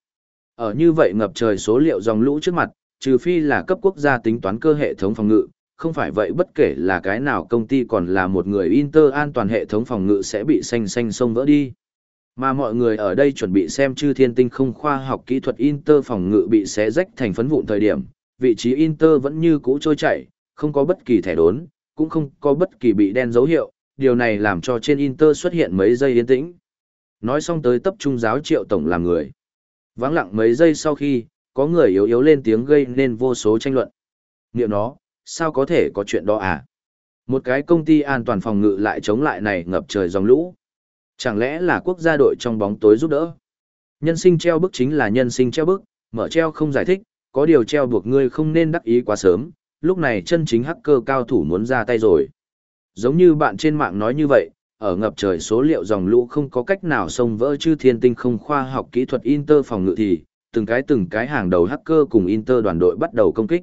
Ở như vậy ngập trời số liệu dòng lũ trước mặt, trừ phi là cấp quốc gia tính toán cơ hệ thống phòng ngự, không phải vậy bất kể là cái nào công ty còn là một người Inter an toàn hệ thống phòng ngự sẽ bị xanh xanh sông vỡ đi. Mà mọi người ở đây chuẩn bị xem chư thiên tinh không khoa học kỹ thuật Inter phòng ngự bị xé rách thành phấn vụn thời điểm, vị trí Inter vẫn như cũ trôi chảy, không có bất kỳ thẻ đốn, cũng không có bất kỳ bị đen dấu hiệu, điều này làm cho trên Inter xuất hiện mấy giây yên tĩnh. Nói xong tới tập trung giáo triệu tổng làm người. Vắng lặng mấy giây sau khi, có người yếu yếu lên tiếng gây nên vô số tranh luận. Niệm nó, sao có thể có chuyện đó à? Một cái công ty an toàn phòng ngự lại chống lại này ngập trời dòng lũ. Chẳng lẽ là quốc gia đội trong bóng tối giúp đỡ? Nhân sinh treo bức chính là nhân sinh treo bức, mở treo không giải thích, có điều treo buộc ngươi không nên đắc ý quá sớm, lúc này chân chính hacker cao thủ muốn ra tay rồi. Giống như bạn trên mạng nói như vậy, ở ngập trời số liệu dòng lũ không có cách nào xông vỡ chư thiên tinh không khoa học kỹ thuật Inter phòng ngự thì, từng cái từng cái hàng đầu hacker cùng Inter đoàn đội bắt đầu công kích.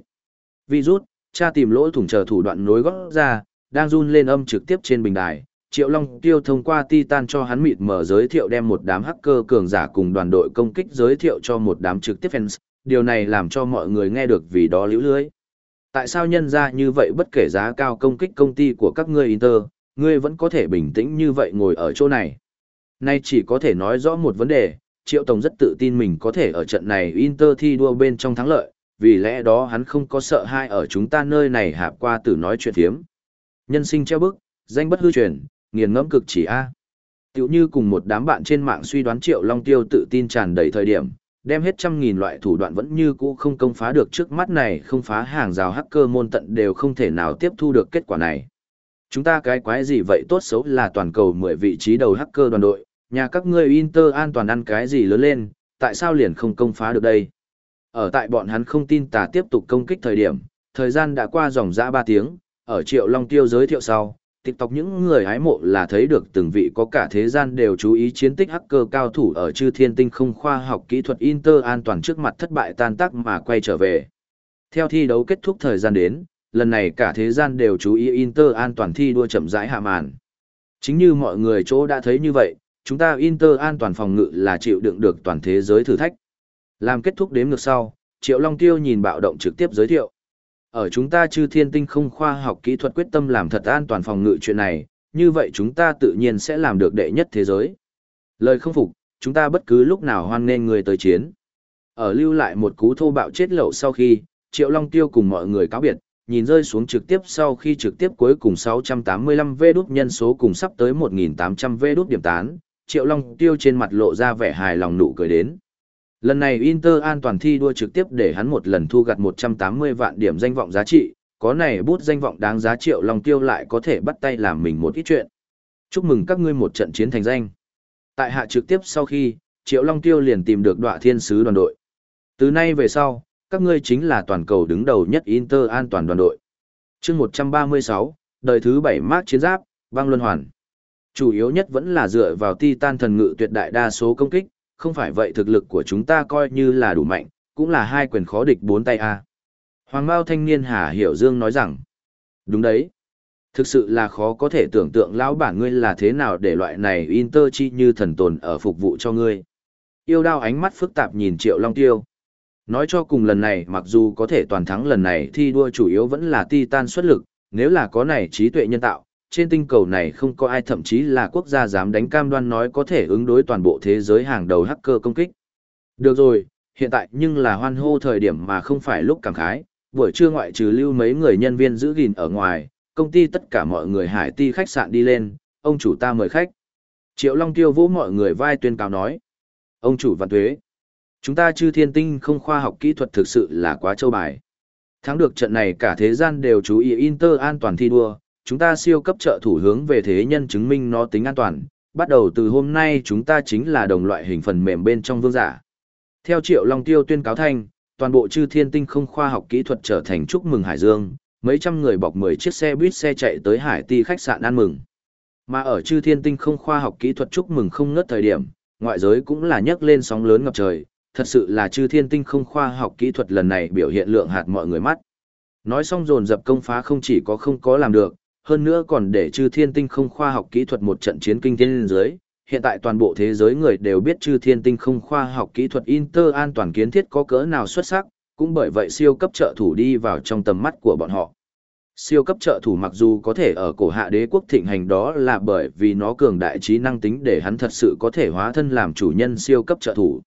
Virus, Cha tìm lỗ thủng chờ thủ đoạn nối gót ra, đang run lên âm trực tiếp trên bình đài. Triệu Long Tiêu thông qua Titan cho hắn mịt mở giới thiệu đem một đám hacker cường giả cùng đoàn đội công kích giới thiệu cho một đám trực tiếp fans, điều này làm cho mọi người nghe được vì đó liễu lưới tại sao nhân ra như vậy bất kể giá cao công kích công ty của các ngươi Inter, ngươi vẫn có thể bình tĩnh như vậy ngồi ở chỗ này. Nay chỉ có thể nói rõ một vấn đề, Triệu Tổng rất tự tin mình có thể ở trận này Inter thi đua bên trong thắng lợi, vì lẽ đó hắn không có sợ hai ở chúng ta nơi này hạp qua tử nói chuyện thiếm. Nhân sinh treo bức, danh bất hư truyền, nghiền ngẫm cực chỉ A. Tiểu như cùng một đám bạn trên mạng suy đoán Triệu Long Tiêu tự tin tràn đầy thời điểm, đem hết trăm nghìn loại thủ đoạn vẫn như cũ không công phá được trước mắt này không phá hàng rào hacker môn tận đều không thể nào tiếp thu được kết quả này. Chúng ta cái quái gì vậy tốt xấu là toàn cầu 10 vị trí đầu hacker đoàn đội, nhà các ngươi Inter an toàn ăn cái gì lớn lên, tại sao liền không công phá được đây? Ở tại bọn hắn không tin tà tiếp tục công kích thời điểm, thời gian đã qua dòng dã 3 tiếng, ở Triệu Long Tiêu giới thiệu sau, TikTok những người hái mộ là thấy được từng vị có cả thế gian đều chú ý chiến tích hacker cao thủ ở chư thiên tinh không khoa học kỹ thuật Inter an toàn trước mặt thất bại tan tác mà quay trở về. Theo thi đấu kết thúc thời gian đến, lần này cả thế gian đều chú ý Inter an toàn thi đua chậm rãi hạ màn. Chính như mọi người chỗ đã thấy như vậy, chúng ta Inter an toàn phòng ngự là chịu đựng được toàn thế giới thử thách. Làm kết thúc đếm ngược sau, Triệu Long Tiêu nhìn bạo động trực tiếp giới thiệu. Ở chúng ta chư thiên tinh không khoa học kỹ thuật quyết tâm làm thật an toàn phòng ngự chuyện này, như vậy chúng ta tự nhiên sẽ làm được đệ nhất thế giới. Lời không phục, chúng ta bất cứ lúc nào hoan nghênh người tới chiến. Ở lưu lại một cú thô bạo chết lậu sau khi, Triệu Long Tiêu cùng mọi người cáo biệt, nhìn rơi xuống trực tiếp sau khi trực tiếp cuối cùng 685 V đút nhân số cùng sắp tới 1.800 vê đút điểm tán, Triệu Long Tiêu trên mặt lộ ra vẻ hài lòng nụ cười đến. Lần này Inter an toàn thi đua trực tiếp để hắn một lần thu gặt 180 vạn điểm danh vọng giá trị, có này bút danh vọng đáng giá Triệu Long Tiêu lại có thể bắt tay làm mình một ít chuyện. Chúc mừng các ngươi một trận chiến thành danh. Tại hạ trực tiếp sau khi, Triệu Long Tiêu liền tìm được đọa thiên sứ đoàn đội. Từ nay về sau, các ngươi chính là toàn cầu đứng đầu nhất Inter an toàn đoàn đội. chương 136, đời thứ 7 mát chiến giáp, băng luân hoàn. Chủ yếu nhất vẫn là dựa vào Titan thần ngự tuyệt đại đa số công kích, không phải vậy thực lực của chúng ta coi như là đủ mạnh, cũng là hai quyền khó địch bốn tay a. Hoàng Mao thanh niên Hà Hiểu Dương nói rằng, đúng đấy. Thực sự là khó có thể tưởng tượng lão bản ngươi là thế nào để loại này Inter chi như thần tồn ở phục vụ cho ngươi. Yêu đao ánh mắt phức tạp nhìn Triệu Long Tiêu. Nói cho cùng lần này mặc dù có thể toàn thắng lần này thi đua chủ yếu vẫn là Titan xuất lực, nếu là có này trí tuệ nhân tạo, trên tinh cầu này không có ai thậm chí là quốc gia dám đánh cam đoan nói có thể ứng đối toàn bộ thế giới hàng đầu hacker công kích. Được rồi, hiện tại nhưng là hoan hô thời điểm mà không phải lúc cảm khái, buổi trưa ngoại trừ lưu mấy người nhân viên giữ gìn ở ngoài, công ty tất cả mọi người hải ti khách sạn đi lên, ông chủ ta mời khách. Triệu Long Tiêu vỗ mọi người vai tuyên cáo nói. Ông chủ văn thuế. Chúng ta chư thiên tinh không khoa học kỹ thuật thực sự là quá châu bài. Thắng được trận này cả thế gian đều chú ý Inter an toàn thi đua, chúng ta siêu cấp trợ thủ hướng về thế nhân chứng minh nó tính an toàn, bắt đầu từ hôm nay chúng ta chính là đồng loại hình phần mềm bên trong vương giả. Theo Triệu Long Tiêu tuyên cáo thanh, toàn bộ chư thiên tinh không khoa học kỹ thuật trở thành chúc mừng Hải Dương, mấy trăm người bọc 10 chiếc xe buýt xe chạy tới Hải Ti khách sạn ăn mừng. Mà ở chư thiên tinh không khoa học kỹ thuật chúc mừng không ngớt thời điểm, ngoại giới cũng là nhấc lên sóng lớn ngập trời, thật sự là chư thiên tinh không khoa học kỹ thuật lần này biểu hiện lượng hạt mọi người mắt. Nói xong dồn dập công phá không chỉ có không có làm được, hơn nữa còn để chư thiên tinh không khoa học kỹ thuật một trận chiến kinh thiên dưới. Hiện tại toàn bộ thế giới người đều biết chư thiên tinh không khoa học kỹ thuật Inter an toàn kiến thiết có cỡ nào xuất sắc, cũng bởi vậy siêu cấp trợ thủ đi vào trong tầm mắt của bọn họ. Siêu cấp trợ thủ mặc dù có thể ở cổ hạ đế quốc thịnh hành đó là bởi vì nó cường đại trí năng tính để hắn thật sự có thể hóa thân làm chủ nhân siêu cấp trợ thủ.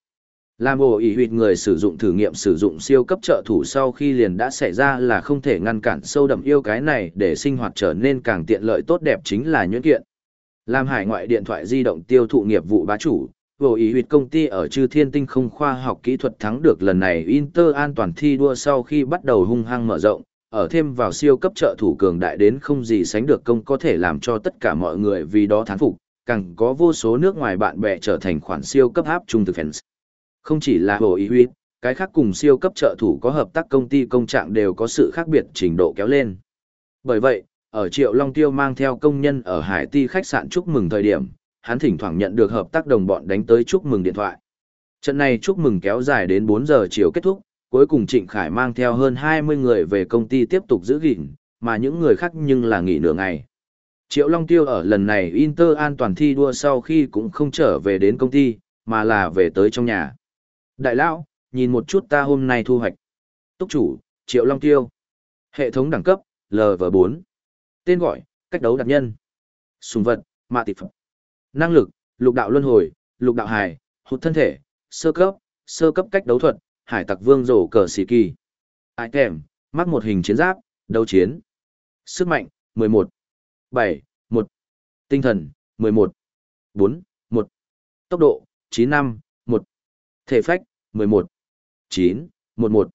Làm ổ ý huyệt người sử dụng thử nghiệm sử dụng siêu cấp trợ thủ sau khi liền đã xảy ra là không thể ngăn cản sâu đậm yêu cái này để sinh hoạt trở nên càng tiện lợi tốt đẹp chính là nhuyễn kiện. Làm hải ngoại điện thoại di động tiêu thụ nghiệp vụ bá chủ, ổ ý huyệt công ty ở chư thiên tinh không khoa học kỹ thuật thắng được lần này Inter an toàn thi đua sau khi bắt đầu hung hăng mở rộng, ở thêm vào siêu cấp trợ thủ cường đại đến không gì sánh được công có thể làm cho tất cả mọi người vì đó thán phục, càng có vô số nước ngoài bạn bè trở thành khoản siêu cấp áp trung thực fans. Không chỉ là hồ ý huyết, cái khác cùng siêu cấp trợ thủ có hợp tác công ty công trạng đều có sự khác biệt trình độ kéo lên. Bởi vậy, ở Triệu Long Tiêu mang theo công nhân ở Hải Ti khách sạn chúc mừng thời điểm, hắn thỉnh thoảng nhận được hợp tác đồng bọn đánh tới chúc mừng điện thoại. Trận này chúc mừng kéo dài đến 4 giờ chiều kết thúc, cuối cùng Trịnh Khải mang theo hơn 20 người về công ty tiếp tục giữ gìn, mà những người khác nhưng là nghỉ nửa ngày. Triệu Long Tiêu ở lần này Inter an toàn thi đua sau khi cũng không trở về đến công ty, mà là về tới trong nhà. Đại lão, nhìn một chút ta hôm nay thu hoạch. Túc chủ, Triệu Long Tiêu. Hệ thống đẳng cấp, LV4. Tên gọi, cách đấu đặc nhân. Sùng vật, mạ tịp phẩm. Năng lực, lục đạo luân hồi, lục đạo hài, hụt thân thể, sơ cấp, sơ cấp cách đấu thuật, hải tặc vương rổ cờ xì kỳ. Ai kèm, mắc một hình chiến giáp, đấu chiến. Sức mạnh, 11. 7, 1. Tinh thần, 11. 4, 1. Tốc độ, 95, Thể phách, 11. 9, 11.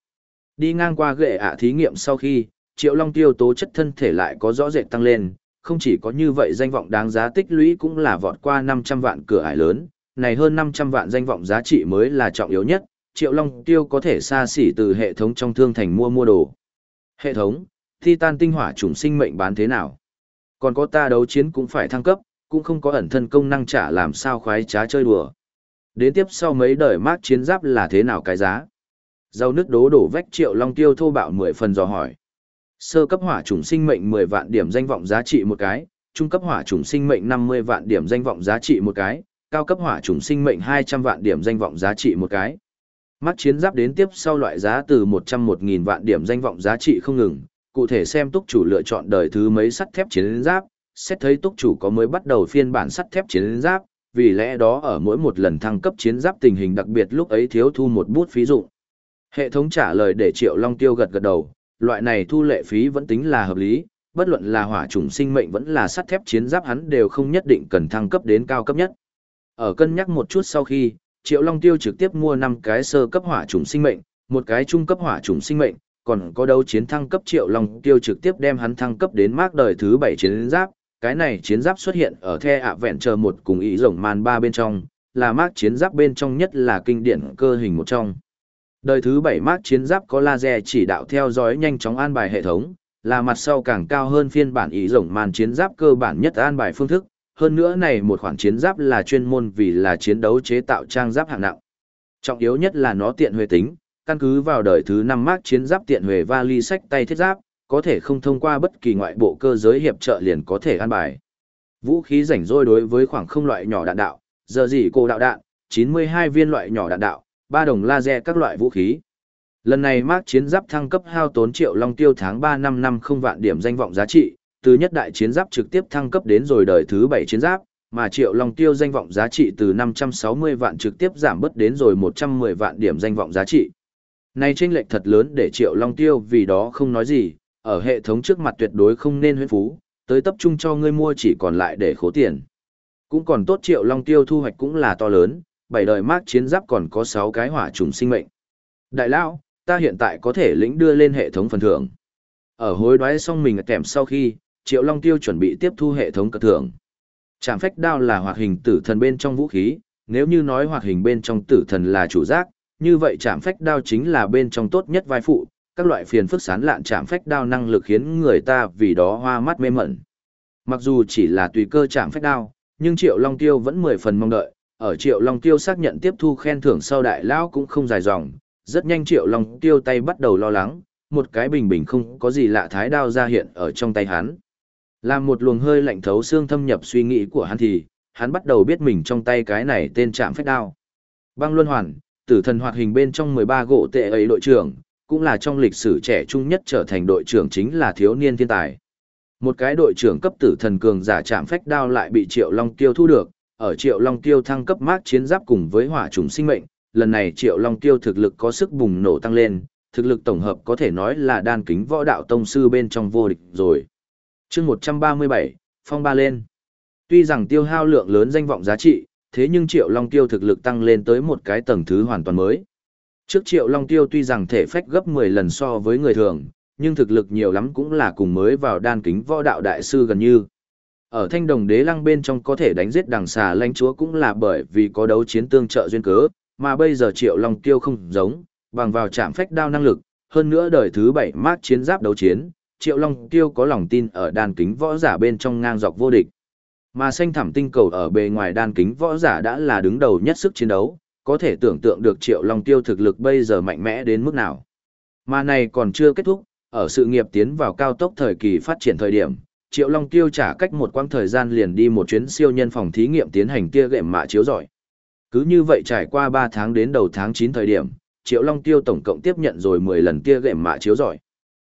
Đi ngang qua ghệ ạ thí nghiệm sau khi, Triệu Long tiêu tố chất thân thể lại có rõ rệt tăng lên, không chỉ có như vậy danh vọng đáng giá tích lũy cũng là vọt qua 500 vạn cửa ải lớn, này hơn 500 vạn danh vọng giá trị mới là trọng yếu nhất, Triệu Long tiêu có thể xa xỉ từ hệ thống trong thương thành mua mua đồ. Hệ thống, Titan tinh hỏa chủng sinh mệnh bán thế nào? Còn có ta đấu chiến cũng phải thăng cấp, cũng không có ẩn thân công năng trả làm sao khoái trá chơi đùa. Đến tiếp sau mấy đời mát chiến giáp là thế nào cái giá? Dầu nước đố đổ vách triệu long tiêu thô bạo 10 phần dò hỏi. Sơ cấp hỏa chủng sinh mệnh 10 vạn điểm danh vọng giá trị một cái, trung cấp hỏa chủng sinh mệnh 50 vạn điểm danh vọng giá trị một cái, cao cấp hỏa chủng sinh mệnh 200 vạn điểm danh vọng giá trị một cái. Mắt chiến giáp đến tiếp sau loại giá từ 101.000 vạn điểm danh vọng giá trị không ngừng, cụ thể xem túc chủ lựa chọn đời thứ mấy sắt thép chiến giáp, xét thấy túc chủ có mới bắt đầu phiên bản sắt thép chiến giáp, vì lẽ đó ở mỗi một lần thăng cấp chiến giáp tình hình đặc biệt lúc ấy thiếu thu một bút phí dụng. Hệ thống trả lời để Triệu Long Tiêu gật gật đầu, loại này thu lệ phí vẫn tính là hợp lý, bất luận là hỏa chủng sinh mệnh vẫn là sắt thép chiến giáp hắn đều không nhất định cần thăng cấp đến cao cấp nhất. Ở cân nhắc một chút sau khi, Triệu Long Tiêu trực tiếp mua 5 cái sơ cấp hỏa chủng sinh mệnh, một cái trung cấp hỏa chủng sinh mệnh, còn có đấu chiến thăng cấp Triệu Long Tiêu trực tiếp đem hắn thăng cấp đến mác đời thứ 7 chiến giáp, cái này chiến giáp xuất hiện ở The ạ vẹn chờ một cùng ý rồng man ba bên trong, là mác chiến giáp bên trong nhất là kinh điển cơ hình một trong. Đời thứ 7 mác chiến giáp có laser chỉ đạo theo dõi nhanh chóng an bài hệ thống, là mặt sau càng cao hơn phiên bản ý rồng man chiến giáp cơ bản nhất an bài phương thức, hơn nữa này một khoản chiến giáp là chuyên môn vì là chiến đấu chế tạo trang giáp hạng nặng. Trọng yếu nhất là nó tiện huệ tính, căn cứ vào đời thứ 5 mác chiến giáp tiện huệ vali sách tay thiết giáp, có thể không thông qua bất kỳ ngoại bộ cơ giới hiệp trợ liền có thể an bài. Vũ khí rảnh rỗi đối với khoảng không loại nhỏ đạn đạo, giờ gì cô đạo đạn, 92 viên loại nhỏ đạn đạo, ba đồng laser các loại vũ khí. Lần này mác chiến giáp thăng cấp hao tốn triệu long tiêu tháng 3 năm năm không vạn điểm danh vọng giá trị, từ nhất đại chiến giáp trực tiếp thăng cấp đến rồi đời thứ 7 chiến giáp, mà triệu long tiêu danh vọng giá trị từ 560 vạn trực tiếp giảm bớt đến rồi 110 vạn điểm danh vọng giá trị. Này chênh lệch thật lớn để triệu long tiêu vì đó không nói gì, ở hệ thống trước mặt tuyệt đối không nên huyễn phú, tới tập trung cho ngươi mua chỉ còn lại để khố tiền. Cũng còn tốt triệu long tiêu thu hoạch cũng là to lớn, bảy đời mác chiến giáp còn có 6 cái hỏa trùng sinh mệnh. Đại lão, ta hiện tại có thể lĩnh đưa lên hệ thống phần thưởng. Ở hối đoái xong mình kèm sau khi, triệu long tiêu chuẩn bị tiếp thu hệ thống cất thưởng. Trảm phách đao là hoạt hình tử thần bên trong vũ khí, nếu như nói hoạt hình bên trong tử thần là chủ giác, như vậy trảm phách đao chính là bên trong tốt nhất vai phụ, các loại phiền phức sán lạn chạm phách đao năng lực khiến người ta vì đó hoa mắt mê mẩn. Mặc dù chỉ là tùy cơ chạm phách đao, nhưng Triệu Long Tiêu vẫn mười phần mong đợi, ở Triệu Long Tiêu xác nhận tiếp thu khen thưởng sau đại lão cũng không dài dòng, rất nhanh Triệu Long Tiêu tay bắt đầu lo lắng, một cái bình bình không có gì lạ thái đao ra hiện ở trong tay hắn. Làm một luồng hơi lạnh thấu xương thâm nhập suy nghĩ của hắn thì, hắn bắt đầu biết mình trong tay cái này tên chạm phách đao. Băng Luân Hoàn, tử thần hoạt hình bên trong 13 gỗ tệ ấy đội trưởng, cũng là trong lịch sử trẻ trung nhất trở thành đội trưởng chính là thiếu niên thiên tài. Một cái đội trưởng cấp tử thần cường giả chạm phách đao lại bị Triệu Long Tiêu thu được, ở Triệu Long Tiêu thăng cấp mát chiến giáp cùng với hỏa trùng sinh mệnh, lần này Triệu Long Tiêu thực lực có sức bùng nổ tăng lên, thực lực tổng hợp có thể nói là đan kính võ đạo tông sư bên trong vô địch rồi. chương 137, phong ba lên. Tuy rằng tiêu hao lượng lớn danh vọng giá trị, thế nhưng Triệu Long Tiêu thực lực tăng lên tới một cái tầng thứ hoàn toàn mới. Trước triệu long tiêu tuy rằng thể phách gấp 10 lần so với người thường, nhưng thực lực nhiều lắm cũng là cùng mới vào đan kính võ đạo đại sư gần như. Ở thanh đồng đế lăng bên trong có thể đánh giết đằng xà lãnh chúa cũng là bởi vì có đấu chiến tương trợ duyên cớ, mà bây giờ triệu long tiêu không giống, bằng vào chạm phách đao năng lực, hơn nữa đời thứ 7 mát chiến giáp đấu chiến, triệu long tiêu có lòng tin ở đan kính võ giả bên trong ngang dọc vô địch. Mà xanh thảm tinh cầu ở bề ngoài đan kính võ giả đã là đứng đầu nhất sức chiến đấu, có thể tưởng tượng được Triệu Long Tiêu thực lực bây giờ mạnh mẽ đến mức nào. Mà này còn chưa kết thúc, ở sự nghiệp tiến vào cao tốc thời kỳ phát triển thời điểm, Triệu Long Tiêu trả cách một quãng thời gian liền đi một chuyến siêu nhân phòng thí nghiệm tiến hành tia gệm mạ chiếu giỏi. Cứ như vậy trải qua 3 tháng đến đầu tháng 9 thời điểm, Triệu Long Tiêu tổng cộng tiếp nhận rồi 10 lần tia gệm mạ chiếu giỏi.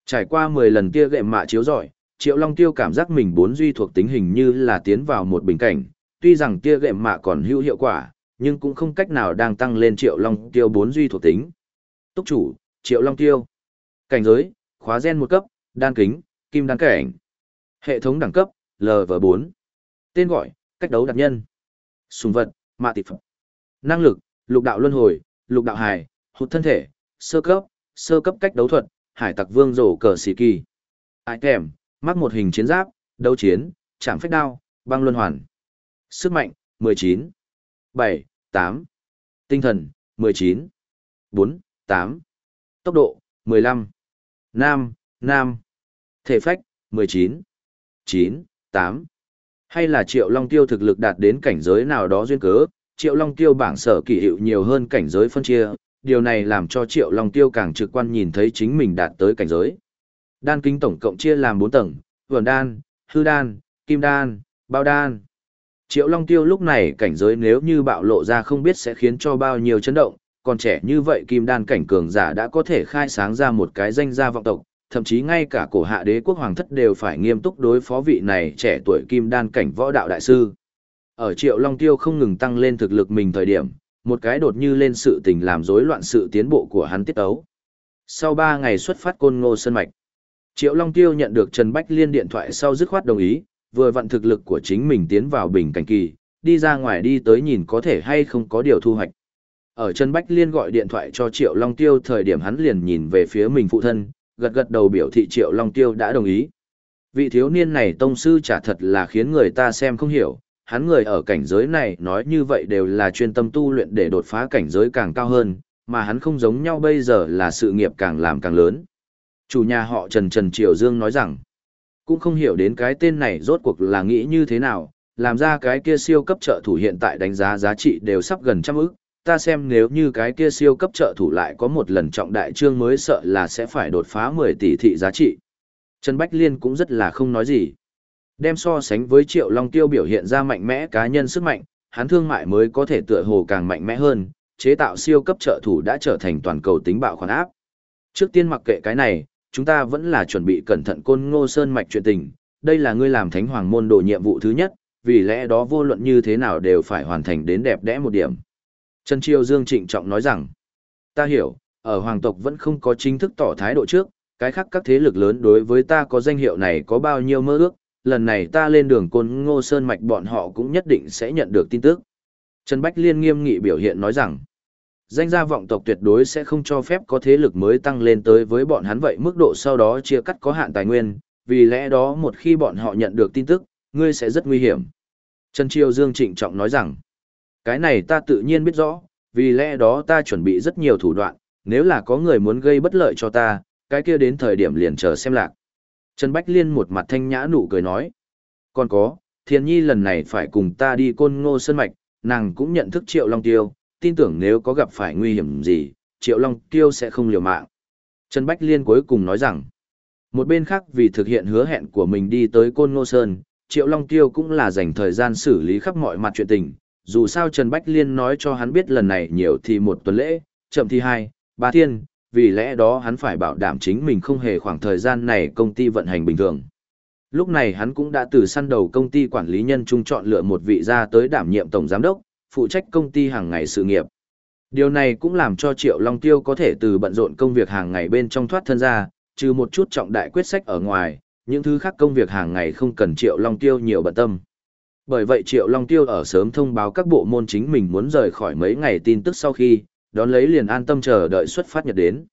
Trải qua 10 lần tia gệm mạ chiếu giỏi, Triệu Long Tiêu cảm giác mình bốn duy thuộc tính hình như là tiến vào một bình cảnh, tuy rằng tia gệm mạ còn hữu hiệu quả, nhưng cũng không cách nào đang tăng lên Triệu Long Tiêu bốn duy thuộc tính. Túc chủ, Triệu Long Tiêu. Cảnh giới, khóa gen một cấp, đan kính, kim đan cảnh. Hệ thống đẳng cấp, LV4. Tên gọi, cách đấu đặc nhân. Sùng vật, mạ tịp phẩm. Năng lực, lục đạo luân hồi, lục đạo hài, hụt thân thể, sơ cấp, sơ cấp cách đấu thuật, hải tặc vương rổ cờ xì kỳ. Ai kèm, mắc một hình chiến giáp, đấu chiến, chạm phách đao, băng luân hoàn. Sức mạnh, 19. 7, 8. Tinh thần, 19. 4, 8. Tốc độ, 15. Nam, Nam. Thể phách, 19. 9, 8. Hay là Triệu Long Tiêu thực lực đạt đến cảnh giới nào đó duyên cớ, Triệu Long Tiêu bảng sở kỳ hiệu nhiều hơn cảnh giới phân chia, điều này làm cho Triệu Long Tiêu càng trực quan nhìn thấy chính mình đạt tới cảnh giới. Đan kính tổng cộng chia làm 4 tầng, vườn đan, hư đan, kim đan, bao đan. Triệu Long Tiêu lúc này cảnh giới nếu như bạo lộ ra không biết sẽ khiến cho bao nhiêu chấn động, còn trẻ như vậy kim đan cảnh cường giả đã có thể khai sáng ra một cái danh gia vọng tộc, thậm chí ngay cả cổ hạ đế quốc hoàng thất đều phải nghiêm túc đối phó vị này trẻ tuổi kim đan cảnh võ đạo đại sư. Ở Triệu Long Tiêu không ngừng tăng lên thực lực mình thời điểm, một cái đột như lên sự tình làm rối loạn sự tiến bộ của hắn tiết ấu. Sau 3 ngày xuất phát côn ngô sân mạch, Triệu Long Tiêu nhận được Trần Bách Liên điện thoại sau dứt khoát đồng ý, vừa vận thực lực của chính mình tiến vào bình cảnh kỳ, đi ra ngoài đi tới nhìn có thể hay không có điều thu hoạch. Ở Trần Bách Liên gọi điện thoại cho Triệu Long Tiêu thời điểm hắn liền nhìn về phía mình phụ thân, gật gật đầu biểu thị Triệu Long Tiêu đã đồng ý. Vị thiếu niên này tông sư chả thật là khiến người ta xem không hiểu, hắn người ở cảnh giới này nói như vậy đều là chuyên tâm tu luyện để đột phá cảnh giới càng cao hơn, mà hắn không giống nhau bây giờ là sự nghiệp càng làm càng lớn. Chủ nhà họ Trần Trần Triều Dương nói rằng, cũng không hiểu đến cái tên này rốt cuộc là nghĩ như thế nào, làm ra cái kia siêu cấp trợ thủ hiện tại đánh giá giá trị đều sắp gần trăm ức, ta xem nếu như cái kia siêu cấp trợ thủ lại có một lần trọng đại trương mới sợ là sẽ phải đột phá 10 tỷ thị giá trị. Trần Bách Liên cũng rất là không nói gì. Đem so sánh với Triệu Long Tiêu biểu hiện ra mạnh mẽ cá nhân sức mạnh, hắn thương mại mới có thể tựa hồ càng mạnh mẽ hơn, chế tạo siêu cấp trợ thủ đã trở thành toàn cầu tính bạo khoản áp. Trước tiên mặc kệ cái này, chúng ta vẫn là chuẩn bị cẩn thận côn ngô sơn mạch chuyện tình, đây là ngươi làm thánh hoàng môn đồ nhiệm vụ thứ nhất, vì lẽ đó vô luận như thế nào đều phải hoàn thành đến đẹp đẽ một điểm. Trần Triều Dương trịnh trọng nói rằng, ta hiểu, ở hoàng tộc vẫn không có chính thức tỏ thái độ trước, cái khác các thế lực lớn đối với ta có danh hiệu này có bao nhiêu mơ ước, lần này ta lên đường côn ngô sơn mạch bọn họ cũng nhất định sẽ nhận được tin tức. Trần Bách Liên nghiêm nghị biểu hiện nói rằng, danh gia vọng tộc tuyệt đối sẽ không cho phép có thế lực mới tăng lên tới với bọn hắn vậy mức độ sau đó chia cắt có hạn tài nguyên, vì lẽ đó một khi bọn họ nhận được tin tức, ngươi sẽ rất nguy hiểm. Trần Triều Dương trịnh trọng nói rằng, cái này ta tự nhiên biết rõ, vì lẽ đó ta chuẩn bị rất nhiều thủ đoạn, nếu là có người muốn gây bất lợi cho ta, cái kia đến thời điểm liền chờ xem lạc. Trần Bách Liên một mặt thanh nhã nụ cười nói, còn có, Thiên Nhi lần này phải cùng ta đi côn ngô Sơn mạch, nàng cũng nhận thức Triệu Long Tiêu, tin tưởng nếu có gặp phải nguy hiểm gì, Triệu Long Tiêu sẽ không liều mạng. Trần Bách Liên cuối cùng nói rằng, một bên khác vì thực hiện hứa hẹn của mình đi tới Côn Ngô Sơn, Triệu Long Tiêu cũng là dành thời gian xử lý khắp mọi mặt chuyện tình. Dù sao Trần Bách Liên nói cho hắn biết lần này nhiều thì một tuần lễ, chậm thì hai, ba thiên, vì lẽ đó hắn phải bảo đảm chính mình không hề khoảng thời gian này công ty vận hành bình thường. Lúc này hắn cũng đã từ săn đầu công ty quản lý nhân trung chọn lựa một vị ra tới đảm nhiệm tổng giám đốc, phụ trách công ty hàng ngày sự nghiệp. Điều này cũng làm cho Triệu Long Tiêu có thể từ bận rộn công việc hàng ngày bên trong thoát thân ra, trừ một chút trọng đại quyết sách ở ngoài, những thứ khác công việc hàng ngày không cần Triệu Long Tiêu nhiều bận tâm. Bởi vậy Triệu Long Tiêu ở sớm thông báo các bộ môn chính mình muốn rời khỏi mấy ngày tin tức sau khi, đón lấy liền an tâm chờ đợi xuất phát nhật đến.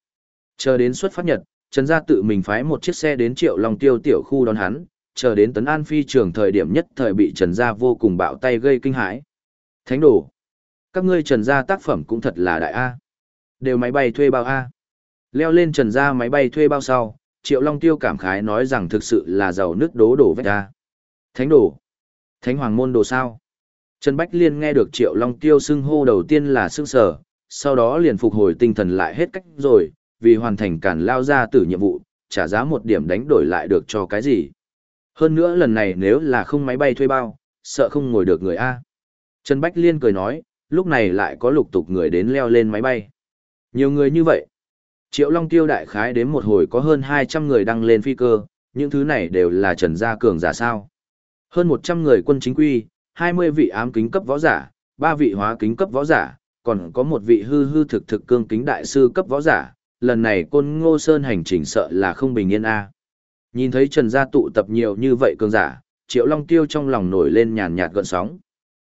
Chờ đến xuất phát nhật, Trần Gia tự mình phái một chiếc xe đến Triệu Long Tiêu tiểu khu đón hắn, chờ đến Tấn An Phi trường thời điểm nhất thời bị Trần Gia vô cùng bạo tay gây kinh hãi. Thánh đồ. Các ngươi trần gia tác phẩm cũng thật là đại A. Đều máy bay thuê bao A. Leo lên trần gia máy bay thuê bao sau, Triệu Long Tiêu cảm khái nói rằng thực sự là giàu nước đố đổ vách A. Thánh đồ. Thánh hoàng môn đồ sao. Trần Bách Liên nghe được Triệu Long Tiêu xưng hô đầu tiên là xưng sở, sau đó liền phục hồi tinh thần lại hết cách rồi, vì hoàn thành cản lao ra từ nhiệm vụ, trả giá một điểm đánh đổi lại được cho cái gì. Hơn nữa lần này nếu là không máy bay thuê bao, sợ không ngồi được người A. Trần Bách Liên cười nói, lúc này lại có lục tục người đến leo lên máy bay. Nhiều người như vậy. Triệu Long Tiêu đại khái đến một hồi có hơn 200 người đăng lên phi cơ, những thứ này đều là Trần Gia Cường giả sao. Hơn 100 người quân chính quy, 20 vị ám kính cấp võ giả, ba vị hóa kính cấp võ giả, còn có một vị hư hư thực thực cương kính đại sư cấp võ giả, lần này côn ngô sơn hành trình sợ là không bình yên a. Nhìn thấy Trần gia tụ tập nhiều như vậy cường giả, Triệu Long Tiêu trong lòng nổi lên nhàn nhạt gợn sóng.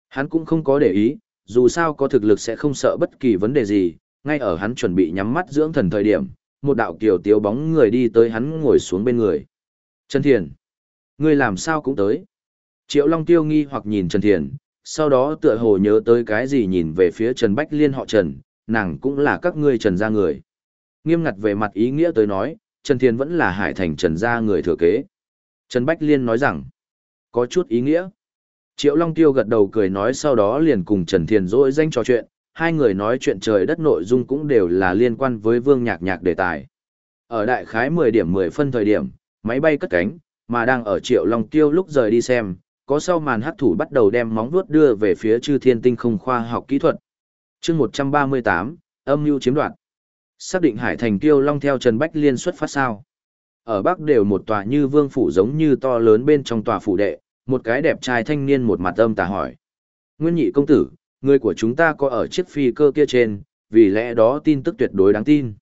Hắn cũng không có để ý, dù sao có thực lực sẽ không sợ bất kỳ vấn đề gì, ngay ở hắn chuẩn bị nhắm mắt dưỡng thần thời điểm, một đạo kiều tiếu bóng người đi tới hắn ngồi xuống bên người. Trần Thiền, ngươi làm sao cũng tới. Triệu Long Tiêu nghi hoặc nhìn Trần Thiền, sau đó tựa hồ nhớ tới cái gì nhìn về phía Trần Bách Liên họ Trần, nàng cũng là các ngươi Trần gia người. Nghiêm ngặt về mặt ý nghĩa tới nói, Trần Thiền vẫn là hải thành Trần gia người thừa kế. Trần Bách Liên nói rằng, có chút ý nghĩa. Triệu Long Tiêu gật đầu cười nói sau đó liền cùng Trần Thiền dỗi danh trò chuyện, hai người nói chuyện trời đất nội dung cũng đều là liên quan với vương nhạc nhạc đề tài. Ở đại khái 10 điểm 10 phân thời điểm, máy bay cất cánh, mà đang ở Triệu Long Tiêu lúc rời đi xem, có sau màn hắc thủ bắt đầu đem móng vuốt đưa về phía chư thiên tinh không khoa học kỹ thuật. chương 138, âm mưu chiếm đoạt. Xác định Hải Thành Tiêu Long theo Trần Bách Liên xuất phát sao. Ở Bắc đều một tòa như vương phủ giống như to lớn bên trong tòa phủ đệ, một cái đẹp trai thanh niên một mặt âm tà hỏi. Nguyên nhị công tử, người của chúng ta có ở chiếc phi cơ kia trên, vì lẽ đó tin tức tuyệt đối đáng tin.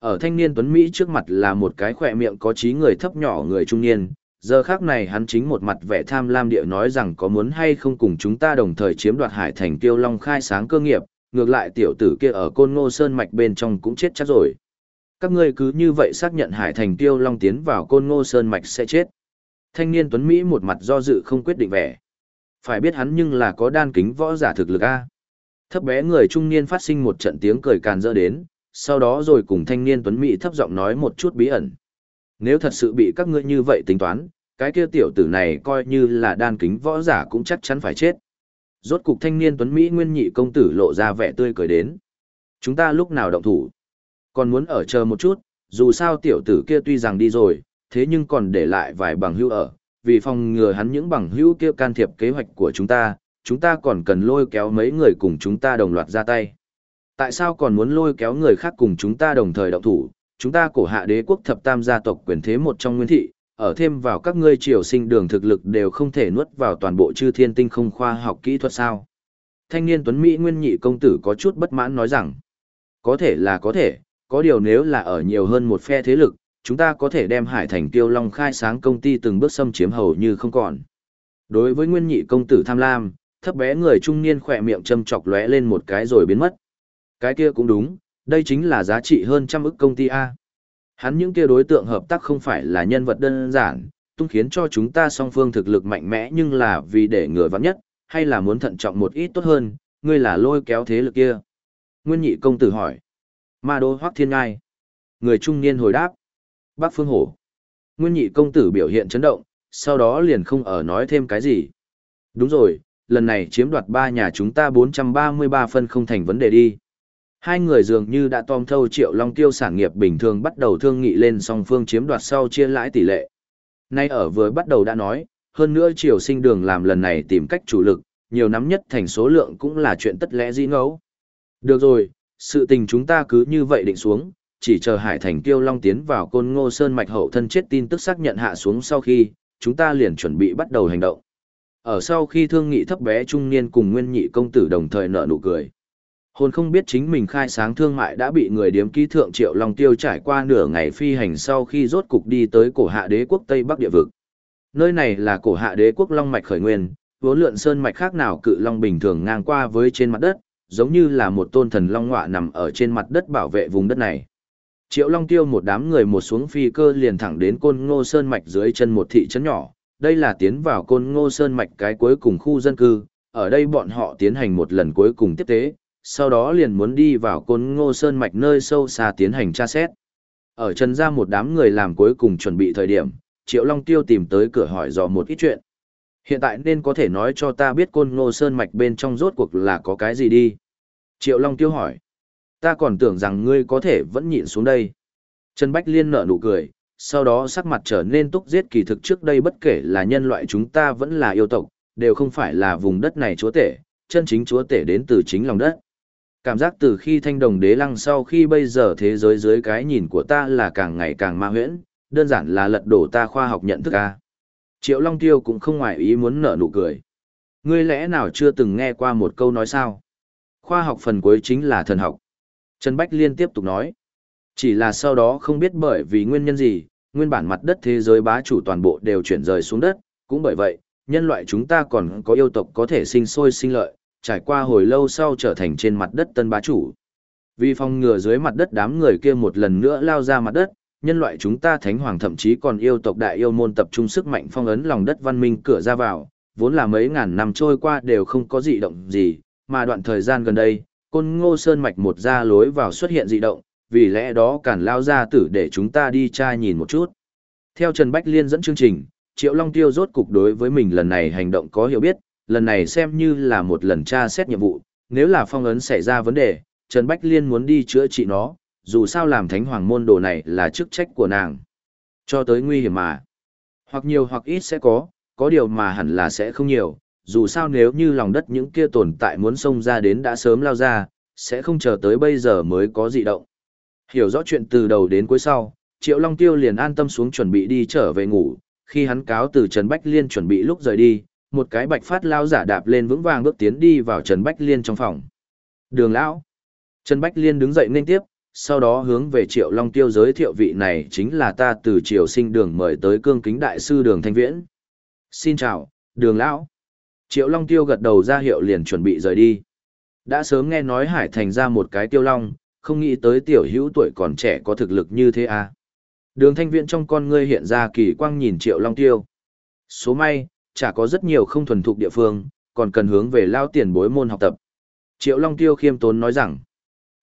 Ở thanh niên Tuấn Mỹ trước mặt là một cái khỏe miệng có trí người thấp nhỏ người trung niên, giờ khác này hắn chính một mặt vẻ tham lam địa nói rằng có muốn hay không cùng chúng ta đồng thời chiếm đoạt hải thành tiêu long khai sáng cơ nghiệp, ngược lại tiểu tử kia ở côn ngô sơn mạch bên trong cũng chết chắc rồi. Các ngươi cứ như vậy xác nhận hải thành tiêu long tiến vào côn ngô sơn mạch sẽ chết. Thanh niên Tuấn Mỹ một mặt do dự không quyết định vẻ. Phải biết hắn nhưng là có đan kính võ giả thực lực A. Thấp bé người trung niên phát sinh một trận tiếng cười càn dỡ đến, sau đó rồi cùng thanh niên Tuấn Mỹ thấp giọng nói một chút bí ẩn. Nếu thật sự bị các ngươi như vậy tính toán, cái kia tiểu tử này coi như là đan kính võ giả cũng chắc chắn phải chết. Rốt cục thanh niên Tuấn Mỹ nguyên nhị công tử lộ ra vẻ tươi cười đến. Chúng ta lúc nào động thủ? Còn muốn ở chờ một chút, dù sao tiểu tử kia tuy rằng đi rồi, thế nhưng còn để lại vài bằng hữu ở, vì phòng ngừa hắn những bằng hữu kia can thiệp kế hoạch của chúng ta, chúng ta còn cần lôi kéo mấy người cùng chúng ta đồng loạt ra tay. Tại sao còn muốn lôi kéo người khác cùng chúng ta đồng thời động thủ? Chúng ta cổ hạ đế quốc thập tam gia tộc quyền thế một trong nguyên thị, ở thêm vào các ngươi triều sinh đường thực lực đều không thể nuốt vào toàn bộ chư thiên tinh không khoa học kỹ thuật sao. Thanh niên Tuấn Mỹ Nguyên Nhị Công Tử có chút bất mãn nói rằng, có thể là có thể, có điều nếu là ở nhiều hơn một phe thế lực, chúng ta có thể đem Hải Thành Tiêu Long khai sáng công ty từng bước xâm chiếm hầu như không còn. Đối với Nguyên Nhị Công Tử tham lam, thấp bé người trung niên khỏe miệng châm chọc lóe lên một cái rồi biến mất. Cái kia cũng đúng, đây chính là giá trị hơn trăm ức công ty A. Hắn những kia đối tượng hợp tác không phải là nhân vật đơn giản, tung khiến cho chúng ta song phương thực lực mạnh mẽ nhưng là vì để ngừa vắng nhất, hay là muốn thận trọng một ít tốt hơn, ngươi là lôi kéo thế lực kia. Nguyên nhị công tử hỏi. Ma đô hoác thiên ngai. Người trung niên hồi đáp. Bác phương hổ. Nguyên nhị công tử biểu hiện chấn động, sau đó liền không ở nói thêm cái gì. Đúng rồi, lần này chiếm đoạt ba nhà chúng ta 433 phân không thành vấn đề đi. Hai người dường như đã tom thâu triệu long tiêu sản nghiệp bình thường bắt đầu thương nghị lên song phương chiếm đoạt sau chia lãi tỷ lệ. Nay ở vừa bắt đầu đã nói, hơn nữa triều sinh đường làm lần này tìm cách chủ lực, nhiều nắm nhất thành số lượng cũng là chuyện tất lẽ dĩ ngẫu. Được rồi, sự tình chúng ta cứ như vậy định xuống, chỉ chờ Hải Thành Tiêu Long tiến vào côn ngô sơn mạch hậu thân chết tin tức xác nhận hạ xuống sau khi, chúng ta liền chuẩn bị bắt đầu hành động. Ở sau khi thương nghị thấp bé trung niên cùng nguyên nhị công tử đồng thời nở nụ cười. Hồn không biết chính mình khai sáng thương mại đã bị người điếm ký thượng triệu long tiêu trải qua nửa ngày phi hành sau khi rốt cục đi tới cổ hạ đế quốc Tây Bắc địa vực. Nơi này là cổ hạ đế quốc long mạch khởi nguyên, vốn lượn sơn mạch khác nào cự long bình thường ngang qua với trên mặt đất, giống như là một tôn thần long ngọa nằm ở trên mặt đất bảo vệ vùng đất này. Triệu Long Tiêu một đám người một xuống phi cơ liền thẳng đến Côn Ngô Sơn mạch dưới chân một thị trấn nhỏ. Đây là tiến vào Côn Ngô Sơn mạch cái cuối cùng khu dân cư, ở đây bọn họ tiến hành một lần cuối cùng tiếp tế, sau đó liền muốn đi vào côn ngô sơn mạch nơi sâu xa tiến hành tra xét. Ở trần ra một đám người làm cuối cùng chuẩn bị thời điểm, Triệu Long Tiêu tìm tới cửa hỏi dò một ít chuyện. Hiện tại nên có thể nói cho ta biết côn ngô sơn mạch bên trong rốt cuộc là có cái gì đi. Triệu Long Tiêu hỏi. Ta còn tưởng rằng ngươi có thể vẫn nhịn xuống đây. Trần Bách Liên nở nụ cười, sau đó sắc mặt trở nên túc giết kỳ thực trước đây bất kể là nhân loại chúng ta vẫn là yêu tộc, đều không phải là vùng đất này chúa tể, chân chính chúa tể đến từ chính lòng đất. Cảm giác từ khi thanh đồng đế lăng sau khi bây giờ thế giới dưới cái nhìn của ta là càng ngày càng ma huyễn, đơn giản là lật đổ ta khoa học nhận thức a. Triệu Long Tiêu cũng không ngoài ý muốn nở nụ cười. Ngươi lẽ nào chưa từng nghe qua một câu nói sao? Khoa học phần cuối chính là thần học. Trần Bách Liên tiếp tục nói. Chỉ là sau đó không biết bởi vì nguyên nhân gì, nguyên bản mặt đất thế giới bá chủ toàn bộ đều chuyển rời xuống đất, cũng bởi vậy, nhân loại chúng ta còn có yêu tộc có thể sinh sôi sinh lợi, trải qua hồi lâu sau trở thành trên mặt đất tân bá chủ. Vì phòng ngừa dưới mặt đất đám người kia một lần nữa lao ra mặt đất, nhân loại chúng ta thánh hoàng thậm chí còn yêu tộc đại yêu môn tập trung sức mạnh phong ấn lòng đất văn minh cửa ra vào, vốn là mấy ngàn năm trôi qua đều không có dị động gì, mà đoạn thời gian gần đây, côn ngô sơn mạch một ra lối vào xuất hiện dị động, vì lẽ đó cản lao ra tử để chúng ta đi tra nhìn một chút. Theo Trần Bách Liên dẫn chương trình, Triệu Long Tiêu rốt cục đối với mình lần này hành động có hiểu biết, lần này xem như là một lần tra xét nhiệm vụ, nếu là phong ấn xảy ra vấn đề, Trần Bách Liên muốn đi chữa trị nó, dù sao làm thánh hoàng môn đồ này là chức trách của nàng. Cho tới nguy hiểm mà. Hoặc nhiều hoặc ít sẽ có, có điều mà hẳn là sẽ không nhiều, dù sao nếu như lòng đất những kia tồn tại muốn xông ra đến đã sớm lao ra, sẽ không chờ tới bây giờ mới có dị động. Hiểu rõ chuyện từ đầu đến cuối sau, Triệu Long Tiêu liền an tâm xuống chuẩn bị đi trở về ngủ, khi hắn cáo từ Trần Bách Liên chuẩn bị lúc rời đi, một cái bạch phát lao giả đạp lên vững vàng bước tiến đi vào Trần Bách Liên trong phòng. Đường lão. Trần Bách Liên đứng dậy nên tiếp, sau đó hướng về Triệu Long Tiêu giới thiệu vị này chính là ta từ Triều Sinh Đường mời tới cương kính đại sư Đường Thanh Viễn. Xin chào, Đường lão. Triệu Long Tiêu gật đầu ra hiệu liền chuẩn bị rời đi. Đã sớm nghe nói Hải Thành ra một cái tiêu long, không nghĩ tới tiểu hữu tuổi còn trẻ có thực lực như thế à. Đường thanh viện trong con ngươi hiện ra kỳ quang nhìn triệu long tiêu. Số may, chả có rất nhiều không thuần thục địa phương, còn cần hướng về lao tiền bối môn học tập. Triệu long tiêu khiêm tốn nói rằng,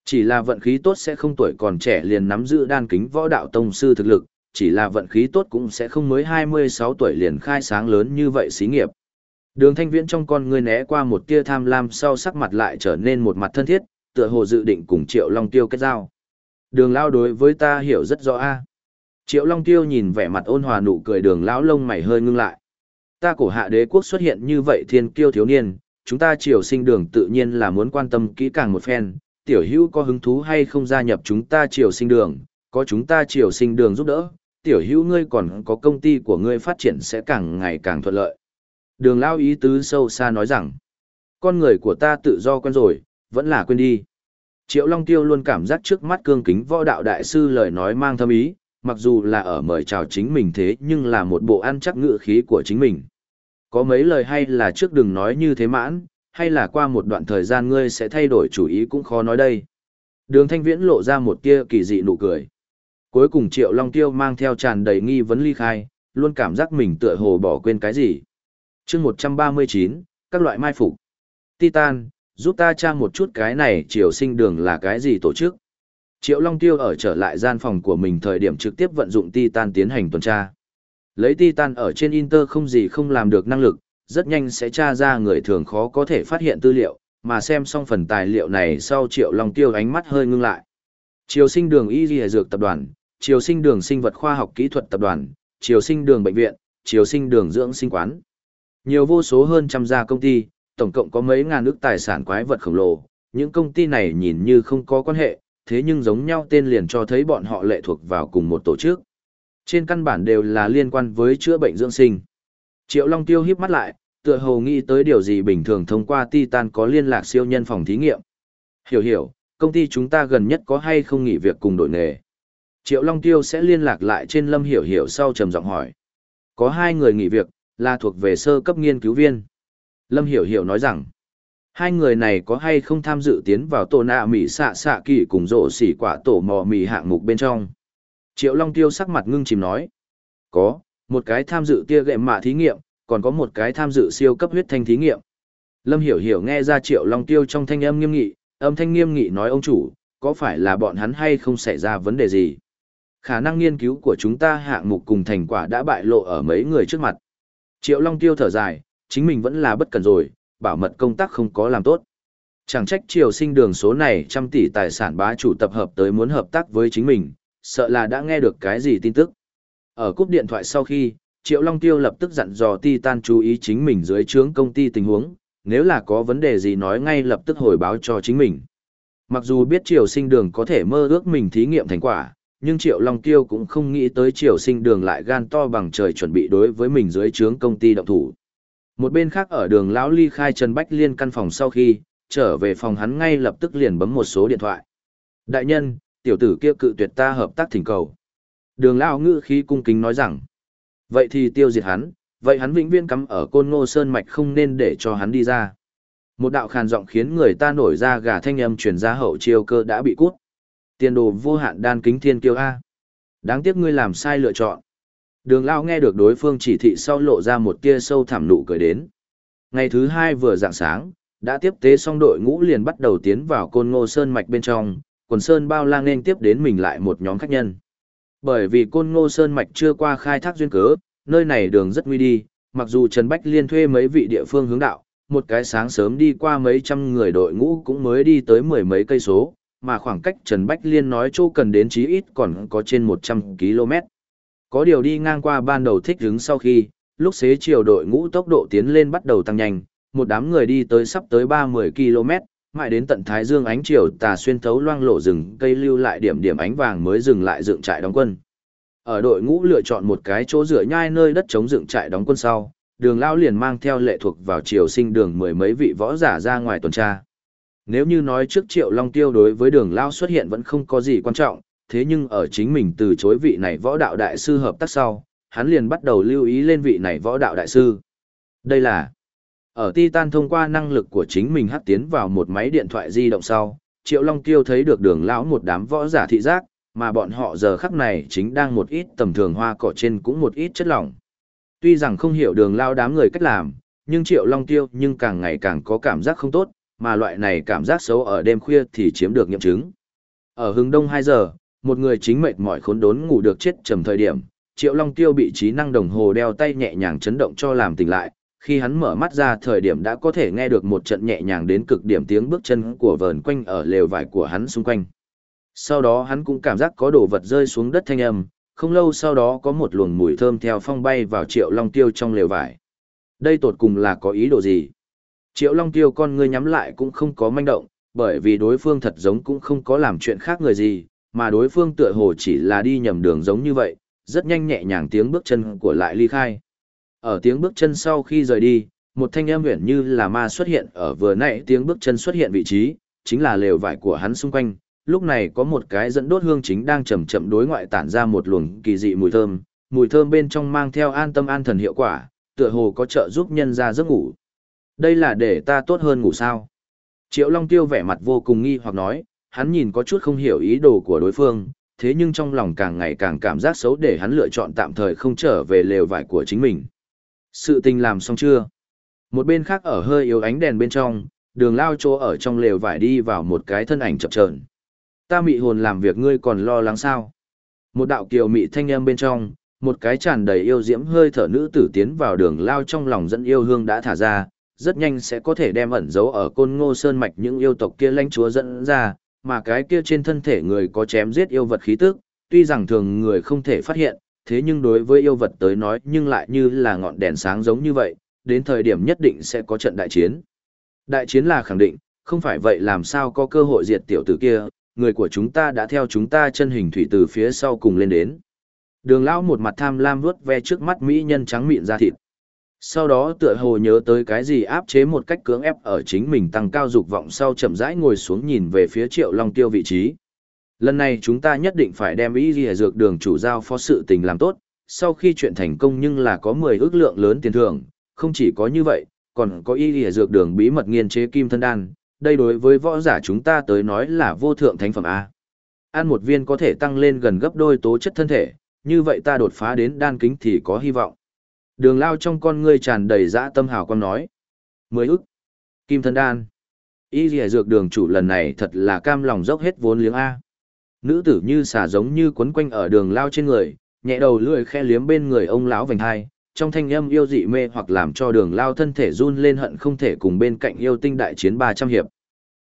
chỉ là vận khí tốt sẽ không tuổi còn trẻ liền nắm giữ đan kính võ đạo tông sư thực lực, chỉ là vận khí tốt cũng sẽ không mới 26 tuổi liền khai sáng lớn như vậy xí nghiệp. Đường thanh viễn trong con người né qua một tia tham lam sau sắc mặt lại trở nên một mặt thân thiết, tựa hồ dự định cùng Triệu Long Tiêu kết giao. Đường lao đối với ta hiểu rất rõ a. Triệu Long Tiêu nhìn vẻ mặt ôn hòa nụ cười đường lão lông mày hơi ngưng lại. Ta cổ hạ đế quốc xuất hiện như vậy thiên kiêu thiếu niên, chúng ta triều sinh đường tự nhiên là muốn quan tâm kỹ càng một phen, tiểu hữu có hứng thú hay không gia nhập chúng ta triều sinh đường, có chúng ta triều sinh đường giúp đỡ, tiểu hữu ngươi còn có công ty của ngươi phát triển sẽ càng ngày càng thuận lợi. Đường lao ý tứ sâu xa nói rằng, con người của ta tự do quen rồi, vẫn là quên đi. Triệu Long Tiêu luôn cảm giác trước mắt cương kính võ đạo đại sư lời nói mang thâm ý, mặc dù là ở mời chào chính mình thế nhưng là một bộ ăn chắc ngự khí của chính mình. Có mấy lời hay là trước đừng nói như thế mãn, hay là qua một đoạn thời gian ngươi sẽ thay đổi chủ ý cũng khó nói đây. Đường Thanh Viễn lộ ra một tia kỳ dị nụ cười. Cuối cùng Triệu Long Tiêu mang theo tràn đầy nghi vấn ly khai, luôn cảm giác mình tựa hồ bỏ quên cái gì chương 139, các loại mai phục. Titan, giúp ta tra một chút cái này triều sinh đường là cái gì tổ chức. Triệu Long Tiêu ở trở lại gian phòng của mình thời điểm trực tiếp vận dụng Titan tiến hành tuần tra. Lấy Titan ở trên Inter không gì không làm được năng lực, rất nhanh sẽ tra ra người thường khó có thể phát hiện tư liệu, mà xem xong phần tài liệu này sau Triệu Long Tiêu ánh mắt hơi ngưng lại. Triều sinh đường Y Ghi Dược Tập đoàn, Triều sinh đường Sinh vật Khoa học Kỹ thuật Tập đoàn, Triều sinh đường Bệnh viện, Triều sinh đường Dưỡng sinh quán. Nhiều vô số hơn trăm gia công ty, tổng cộng có mấy ngàn ước tài sản quái vật khổng lồ, những công ty này nhìn như không có quan hệ, thế nhưng giống nhau tên liền cho thấy bọn họ lệ thuộc vào cùng một tổ chức. Trên căn bản đều là liên quan với chữa bệnh dưỡng sinh. Triệu Long Tiêu híp mắt lại, tựa hồ nghĩ tới điều gì bình thường thông qua Titan có liên lạc siêu nhân phòng thí nghiệm. Hiểu hiểu, công ty chúng ta gần nhất có hay không nghỉ việc cùng đội nghề. Triệu Long Tiêu sẽ liên lạc lại trên Lâm Hiểu Hiểu sau trầm giọng hỏi. Có hai người nghỉ việc, là thuộc về sơ cấp nghiên cứu viên. Lâm Hiểu Hiểu nói rằng, hai người này có hay không tham dự tiến vào tổ nạ mỉ xạ xạ kỳ cùng rộ xỉ quả tổ mò mỉ hạng mục bên trong. Triệu Long Tiêu sắc mặt ngưng chìm nói, có, một cái tham dự tia gệm mạ thí nghiệm, còn có một cái tham dự siêu cấp huyết thanh thí nghiệm. Lâm Hiểu Hiểu nghe ra Triệu Long Tiêu trong thanh âm nghiêm nghị, âm thanh nghiêm nghị nói ông chủ, có phải là bọn hắn hay không xảy ra vấn đề gì? Khả năng nghiên cứu của chúng ta hạng mục cùng thành quả đã bại lộ ở mấy người trước mặt. Triệu Long Tiêu thở dài, chính mình vẫn là bất cần rồi, bảo mật công tác không có làm tốt. Chẳng trách triều sinh đường số này trăm tỷ tài sản bá chủ tập hợp tới muốn hợp tác với chính mình, sợ là đã nghe được cái gì tin tức. Ở cúp điện thoại sau khi, Triệu Long Tiêu lập tức dặn dò Titan chú ý chính mình dưới trướng công ty tình huống, nếu là có vấn đề gì nói ngay lập tức hồi báo cho chính mình. Mặc dù biết Triều sinh đường có thể mơ ước mình thí nghiệm thành quả, nhưng Triệu Long Tiêu cũng không nghĩ tới Triều sinh đường lại gan to bằng trời chuẩn bị đối với mình dưới trướng công ty động thủ. Một bên khác ở đường lão ly khai Trần Bách Liên căn phòng sau khi, trở về phòng hắn ngay lập tức liền bấm một số điện thoại. Đại nhân, tiểu tử kia cự tuyệt ta hợp tác thỉnh cầu. Đường lão ngữ khí cung kính nói rằng, vậy thì tiêu diệt hắn, vậy hắn vĩnh viễn cắm ở côn ngô sơn mạch không nên để cho hắn đi ra. Một đạo khàn giọng khiến người ta nổi ra gà thanh âm truyền ra hậu chiêu cơ đã bị cút. Tiền đồ vô hạn đan kính thiên kiêu A. Đáng tiếc ngươi làm sai lựa chọn. Đường Lao nghe được đối phương chỉ thị sau lộ ra một tia sâu thẳm nụ cười đến. Ngày thứ hai vừa dạng sáng, đã tiếp tế xong đội ngũ liền bắt đầu tiến vào côn ngô sơn mạch bên trong, quần sơn bao lang nên tiếp đến mình lại một nhóm khách nhân. Bởi vì côn ngô sơn mạch chưa qua khai thác duyên cớ, nơi này đường rất nguy đi, mặc dù Trần Bách Liên thuê mấy vị địa phương hướng đạo, một cái sáng sớm đi qua mấy trăm người đội ngũ cũng mới đi tới mười mấy cây số, mà khoảng cách Trần Bách Liên nói chỗ cần đến chí ít còn có trên 100 km. Có điều đi ngang qua ban đầu thích hứng sau khi, lúc xế chiều đội ngũ tốc độ tiến lên bắt đầu tăng nhanh, một đám người đi tới sắp tới 30 km, mãi đến tận Thái Dương ánh chiều tà xuyên thấu loang lộ rừng cây lưu lại điểm điểm ánh vàng mới dừng lại dựng trại đóng quân. Ở đội ngũ lựa chọn một cái chỗ rửa nhai nơi đất chống dựng trại đóng quân sau, đường lao liền mang theo lệ thuộc vào triều sinh đường mười mấy vị võ giả ra ngoài tuần tra. Nếu như nói trước triệu long tiêu đối với đường lao xuất hiện vẫn không có gì quan trọng, thế nhưng ở chính mình từ chối vị này võ đạo đại sư hợp tác sau, hắn liền bắt đầu lưu ý lên vị này võ đạo đại sư. Đây là ở Titan thông qua năng lực của chính mình hắt tiến vào một máy điện thoại di động sau, Triệu Long Tiêu thấy được đường lão một đám võ giả thị giác, mà bọn họ giờ khắc này chính đang một ít tầm thường hoa cỏ trên cũng một ít chất lỏng. Tuy rằng không hiểu đường lao đám người cách làm, nhưng Triệu Long Tiêu nhưng càng ngày càng có cảm giác không tốt, mà loại này cảm giác xấu ở đêm khuya thì chiếm được nghiệm chứng. Ở hướng đông 2 giờ, một người chính mệt mỏi khốn đốn ngủ được chết trầm thời điểm, Triệu Long Tiêu bị trí năng đồng hồ đeo tay nhẹ nhàng chấn động cho làm tỉnh lại, khi hắn mở mắt ra thời điểm đã có thể nghe được một trận nhẹ nhàng đến cực điểm tiếng bước chân của vờn quanh ở lều vải của hắn xung quanh. Sau đó hắn cũng cảm giác có đồ vật rơi xuống đất thanh âm, không lâu sau đó có một luồng mùi thơm theo phong bay vào Triệu Long Tiêu trong lều vải. Đây tột cùng là có ý đồ gì? Triệu Long Tiêu con ngươi nhắm lại cũng không có manh động, bởi vì đối phương thật giống cũng không có làm chuyện khác người gì, mà đối phương tựa hồ chỉ là đi nhầm đường giống như vậy, rất nhanh nhẹ nhàng tiếng bước chân của lại ly khai. Ở tiếng bước chân sau khi rời đi, một thanh âm huyền như là ma xuất hiện ở vừa nãy tiếng bước chân xuất hiện vị trí, chính là lều vải của hắn xung quanh. Lúc này có một cái dẫn đốt hương chính đang chậm chậm đối ngoại tản ra một luồng kỳ dị mùi thơm, mùi thơm bên trong mang theo an tâm an thần hiệu quả, tựa hồ có trợ giúp nhân ra giấc ngủ. Đây là để ta tốt hơn ngủ sao? Triệu Long Tiêu vẻ mặt vô cùng nghi hoặc nói, hắn nhìn có chút không hiểu ý đồ của đối phương, thế nhưng trong lòng càng ngày càng cảm giác xấu để hắn lựa chọn tạm thời không trở về lều vải của chính mình. Sự tình làm xong chưa? Một bên khác ở hơi yếu ánh đèn bên trong, đường lao chỗ ở trong lều vải đi vào một cái thân ảnh chập chờn. Ta mị hồn làm việc ngươi còn lo lắng sao? Một đạo kiều mị thanh âm bên trong, một cái tràn đầy yêu diễm hơi thở nữ tử tiến vào đường lao trong lòng dẫn yêu hương đã thả ra, rất nhanh sẽ có thể đem ẩn giấu ở côn ngô sơn mạch những yêu tộc kia lãnh chúa dẫn ra, mà cái kia trên thân thể người có chém giết yêu vật khí tức, tuy rằng thường người không thể phát hiện, thế nhưng đối với yêu vật tới nói nhưng lại như là ngọn đèn sáng giống như vậy, đến thời điểm nhất định sẽ có trận đại chiến. Đại chiến là khẳng định, không phải vậy làm sao có cơ hội diệt tiểu tử kia, người của chúng ta đã theo chúng ta chân hình thủy từ phía sau cùng lên đến. Đường lão một mặt tham lam vuốt ve trước mắt mỹ nhân trắng mịn ra thịt. Sau đó tựa hồ nhớ tới cái gì áp chế một cách cưỡng ép ở chính mình tăng cao dục vọng sau chậm rãi ngồi xuống nhìn về phía triệu long tiêu vị trí. Lần này chúng ta nhất định phải đem ý ghi dược đường chủ giao phó sự tình làm tốt, sau khi chuyện thành công nhưng là có 10 ước lượng lớn tiền thưởng, không chỉ có như vậy, còn có ý ghi dược đường bí mật nghiên chế kim thân đan, đây đối với võ giả chúng ta tới nói là vô thượng thánh phẩm A. Ăn một viên có thể tăng lên gần gấp đôi tố chất thân thể, như vậy ta đột phá đến đan kính thì có hy vọng. Đường lao trong con ngươi tràn đầy dã tâm hào quang nói. Mười ức. Kim thân đan. Y dì dược đường chủ lần này thật là cam lòng dốc hết vốn liếng A. Nữ tử như xà giống như quấn quanh ở đường lao trên người, nhẹ đầu lưỡi khe liếm bên người ông lão vành hai, trong thanh âm yêu dị mê hoặc làm cho đường lao thân thể run lên hận không thể cùng bên cạnh yêu tinh đại chiến 300 hiệp.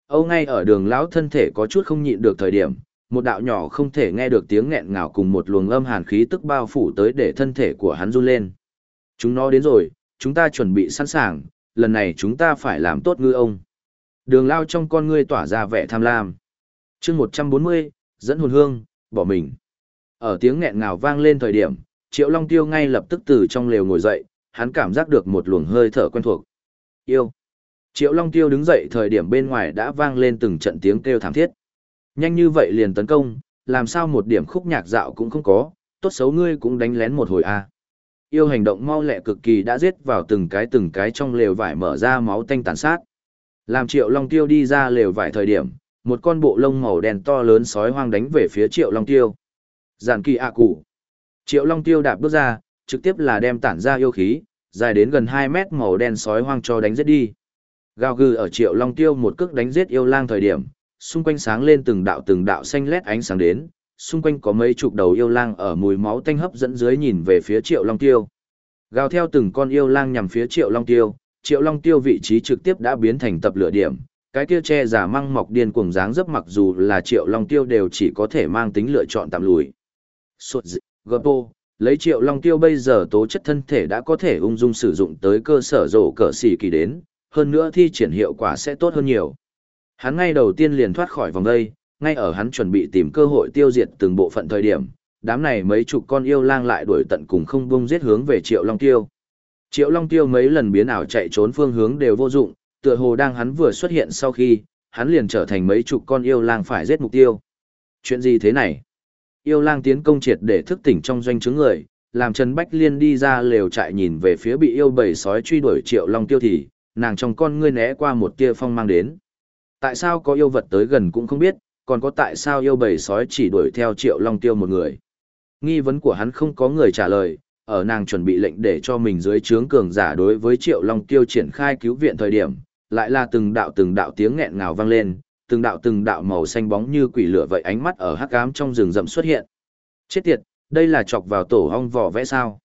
Âu ngay ở đường lão thân thể có chút không nhịn được thời điểm, một đạo nhỏ không thể nghe được tiếng nghẹn ngào cùng một luồng âm hàn khí tức bao phủ tới để thân thể của hắn run lên. Chúng nó đến rồi, chúng ta chuẩn bị sẵn sàng, lần này chúng ta phải làm tốt ngư ông. Đường lao trong con ngươi tỏa ra vẻ tham lam. chương 140, dẫn hồn hương, bỏ mình. Ở tiếng nghẹn ngào vang lên thời điểm, Triệu Long Tiêu ngay lập tức từ trong lều ngồi dậy, hắn cảm giác được một luồng hơi thở quen thuộc. Yêu. Triệu Long Tiêu đứng dậy thời điểm bên ngoài đã vang lên từng trận tiếng kêu thảm thiết. Nhanh như vậy liền tấn công, làm sao một điểm khúc nhạc dạo cũng không có, tốt xấu ngươi cũng đánh lén một hồi a. À. Yêu hành động mau lẹ cực kỳ đã giết vào từng cái từng cái trong lều vải mở ra máu tanh tàn sát. Làm Triệu Long Tiêu đi ra lều vải thời điểm, một con bộ lông màu đen to lớn sói hoang đánh về phía Triệu Long Tiêu. Giản kỳ ạ à cụ. Triệu Long Tiêu đạp bước ra, trực tiếp là đem tản ra yêu khí, dài đến gần 2 mét màu đen sói hoang cho đánh giết đi. Gào gừ ở Triệu Long Tiêu một cước đánh giết yêu lang thời điểm, xung quanh sáng lên từng đạo từng đạo xanh lét ánh sáng đến, xung quanh có mấy chục đầu yêu lang ở mùi máu tanh hấp dẫn dưới nhìn về phía Triệu Long Tiêu. Gào theo từng con yêu lang nhằm phía Triệu Long Tiêu, Triệu Long Tiêu vị trí trực tiếp đã biến thành tập lửa điểm, cái kia che giả măng mọc điên cuồng dáng dấp mặc dù là Triệu Long Tiêu đều chỉ có thể mang tính lựa chọn tạm lùi. Sột gấp ô lấy Triệu Long Tiêu bây giờ tố chất thân thể đã có thể ung dung sử dụng tới cơ sở rổ cỡ xỉ kỳ đến, hơn nữa thi triển hiệu quả sẽ tốt hơn nhiều. Hắn ngay đầu tiên liền thoát khỏi vòng đây, ngay ở hắn chuẩn bị tìm cơ hội tiêu diệt từng bộ phận thời điểm, đám này mấy chục con yêu lang lại đuổi tận cùng không bung giết hướng về Triệu Long Tiêu. Triệu Long Tiêu mấy lần biến ảo chạy trốn phương hướng đều vô dụng, tựa hồ đang hắn vừa xuất hiện sau khi, hắn liền trở thành mấy chục con yêu lang phải giết mục tiêu. Chuyện gì thế này? Yêu lang tiến công triệt để thức tỉnh trong doanh chứng người, làm Trần Bách Liên đi ra lều trại nhìn về phía bị yêu bầy sói truy đuổi Triệu Long Tiêu thì, nàng trong con ngươi né qua một tia phong mang đến. Tại sao có yêu vật tới gần cũng không biết, còn có tại sao yêu bầy sói chỉ đuổi theo Triệu Long Tiêu một người. Nghi vấn của hắn không có người trả lời, ở nàng chuẩn bị lệnh để cho mình dưới trướng cường giả đối với Triệu Long Tiêu triển khai cứu viện thời điểm, lại là từng đạo từng đạo tiếng nghẹn ngào vang lên, từng đạo từng đạo màu xanh bóng như quỷ lửa vậy ánh mắt ở hắc ám trong rừng rậm xuất hiện. Chết tiệt, đây là chọc vào tổ hong vỏ vẽ sao?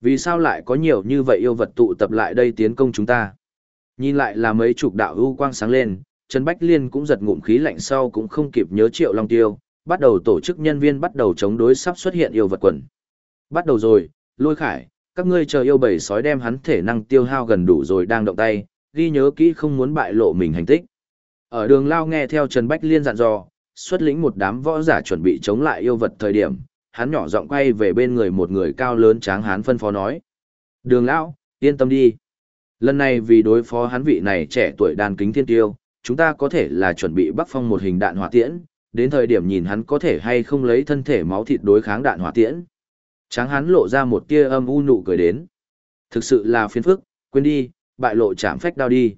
Vì sao lại có nhiều như vậy yêu vật tụ tập lại đây tiến công chúng ta? Nhìn lại là mấy chục đạo ưu quang sáng lên, Trần Bách Liên cũng giật ngụm khí lạnh sau cũng không kịp nhớ Triệu Long Tiêu, bắt đầu tổ chức nhân viên bắt đầu chống đối sắp xuất hiện yêu vật quần. Bắt đầu rồi, lôi khải, các ngươi chờ yêu bầy sói đem hắn thể năng tiêu hao gần đủ rồi đang động tay, ghi nhớ kỹ không muốn bại lộ mình hành tích. Ở đường lao nghe theo Trần Bách Liên dặn dò, xuất lĩnh một đám võ giả chuẩn bị chống lại yêu vật thời điểm, hắn nhỏ giọng quay về bên người một người cao lớn tráng hán phân phó nói. Đường lão, yên tâm đi. Lần này vì đối phó hắn vị này trẻ tuổi đàn kính thiên tiêu, chúng ta có thể là chuẩn bị bắc phong một hình đạn hỏa tiễn, đến thời điểm nhìn hắn có thể hay không lấy thân thể máu thịt đối kháng đạn hỏa tiễn. Tráng hắn lộ ra một tia âm u nụ cười đến. Thực sự là phiền phức, quên đi, bại lộ chạm phách đao đi.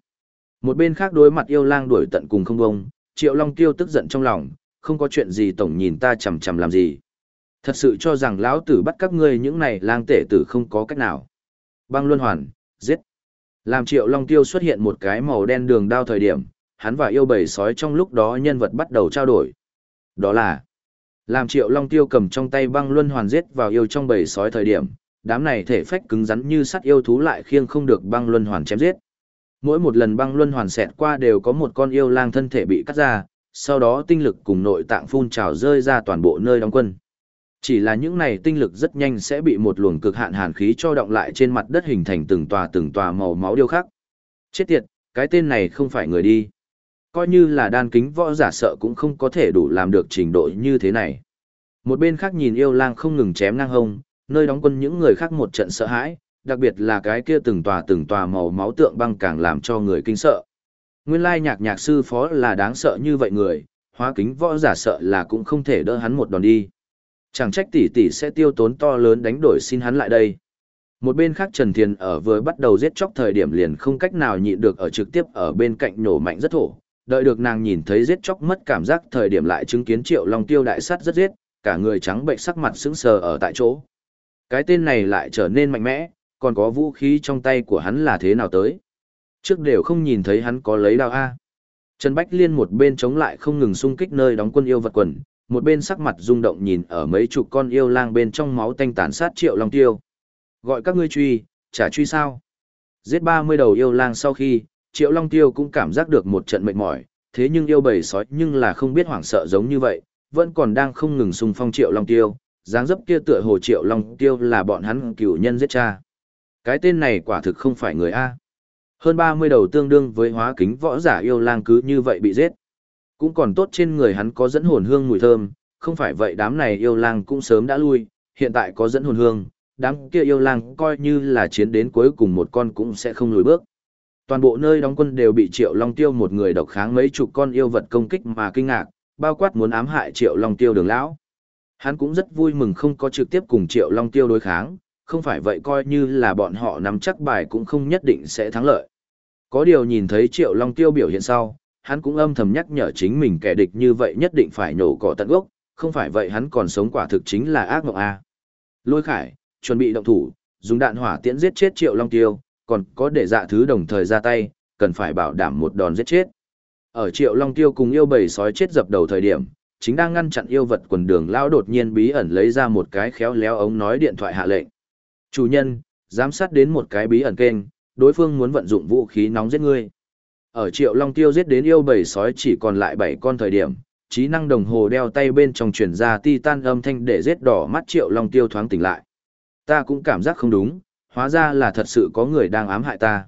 Một bên khác đối mặt yêu lang đuổi tận cùng không bông, Triệu Long Tiêu tức giận trong lòng, không có chuyện gì tổng nhìn ta chằm chằm làm gì. Thật sự cho rằng lão tử bắt các ngươi những này lang tể tử không có cách nào. Băng Luân Hoàn, giết. Làm Triệu Long Tiêu xuất hiện một cái màu đen đường đao thời điểm, hắn và yêu bầy sói trong lúc đó nhân vật bắt đầu trao đổi. Đó là, làm Triệu Long Tiêu cầm trong tay băng Luân Hoàn giết vào yêu trong bầy sói thời điểm, đám này thể phách cứng rắn như sắt yêu thú lại khiêng không được băng Luân Hoàn chém giết. Mỗi một lần băng Luân Hoàn xẹt qua đều có một con yêu lang thân thể bị cắt ra, sau đó tinh lực cùng nội tạng phun trào rơi ra toàn bộ nơi đóng quân. Chỉ là những này tinh lực rất nhanh sẽ bị một luồng cực hạn hàn khí cho động lại trên mặt đất hình thành từng tòa từng tòa màu máu điêu khắc. Chết tiệt, cái tên này không phải người đi. Coi như là đan kính võ giả sợ cũng không có thể đủ làm được trình độ như thế này. Một bên khác nhìn yêu lang không ngừng chém ngang hông, nơi đóng quân những người khác một trận sợ hãi, đặc biệt là cái kia từng tòa từng tòa màu máu tượng băng càng làm cho người kinh sợ. Nguyên lai nhạc nhạc sư phó là đáng sợ như vậy người, hóa kính võ giả sợ là cũng không thể đỡ hắn một đòn đi. Chẳng trách tỷ tỷ sẽ tiêu tốn to lớn đánh đổi xin hắn lại đây. Một bên khác Trần Thiền ở vừa bắt đầu giết chóc thời điểm liền không cách nào nhịn được ở trực tiếp ở bên cạnh nổ mạnh rất thổ. Đợi được nàng nhìn thấy giết chóc mất cảm giác thời điểm lại chứng kiến triệu long tiêu đại sắt rất giết, cả người trắng bệnh sắc mặt sững sờ ở tại chỗ. Cái tên này lại trở nên mạnh mẽ, còn có vũ khí trong tay của hắn là thế nào tới. Trước đều không nhìn thấy hắn có lấy đao A. Trần Bách Liên một bên chống lại không ngừng xung kích nơi đóng quân yêu vật quần, một bên sắc mặt rung động nhìn ở mấy chục con yêu lang bên trong máu tanh tàn sát triệu long tiêu. Gọi các ngươi truy, trả truy sao? Giết 30 đầu yêu lang sau khi, triệu long tiêu cũng cảm giác được một trận mệt mỏi, thế nhưng yêu bầy sói nhưng là không biết hoảng sợ giống như vậy, vẫn còn đang không ngừng xung phong triệu long tiêu, dáng dấp kia tựa hồ triệu long tiêu là bọn hắn cửu nhân giết cha. Cái tên này quả thực không phải người A. Hơn 30 đầu tương đương với hóa kính võ giả yêu lang cứ như vậy bị giết. Cũng còn tốt trên người hắn có dẫn hồn hương mùi thơm, không phải vậy đám này yêu lang cũng sớm đã lui, hiện tại có dẫn hồn hương, đám kia yêu lang coi như là chiến đến cuối cùng một con cũng sẽ không lùi bước. Toàn bộ nơi đóng quân đều bị Triệu Long Tiêu một người độc kháng mấy chục con yêu vật công kích mà kinh ngạc, bao quát muốn ám hại Triệu Long Tiêu đường lão. Hắn cũng rất vui mừng không có trực tiếp cùng Triệu Long Tiêu đối kháng, không phải vậy coi như là bọn họ nắm chắc bài cũng không nhất định sẽ thắng lợi. Có điều nhìn thấy Triệu Long Tiêu biểu hiện sau, hắn cũng âm thầm nhắc nhở chính mình kẻ địch như vậy nhất định phải nổ cỏ tận gốc, không phải vậy hắn còn sống quả thực chính là ác mộng a. Lôi Khải, chuẩn bị động thủ, dùng đạn hỏa tiễn giết chết Triệu Long Tiêu, còn có để dạ thứ đồng thời ra tay, cần phải bảo đảm một đòn giết chết. Ở Triệu Long Tiêu cùng yêu bầy sói chết dập đầu thời điểm, chính đang ngăn chặn yêu vật quần đường lao đột nhiên bí ẩn lấy ra một cái khéo léo ống nói điện thoại hạ lệnh. Chủ nhân, giám sát đến một cái bí ẩn kênh, đối phương muốn vận dụng vũ khí nóng giết ngươi. Ở Triệu Long Tiêu giết đến yêu bầy sói chỉ còn lại 7 con thời điểm, trí năng đồng hồ đeo tay bên trong truyền ra titan âm thanh để giết đỏ mắt Triệu Long Tiêu thoáng tỉnh lại. Ta cũng cảm giác không đúng, hóa ra là thật sự có người đang ám hại ta.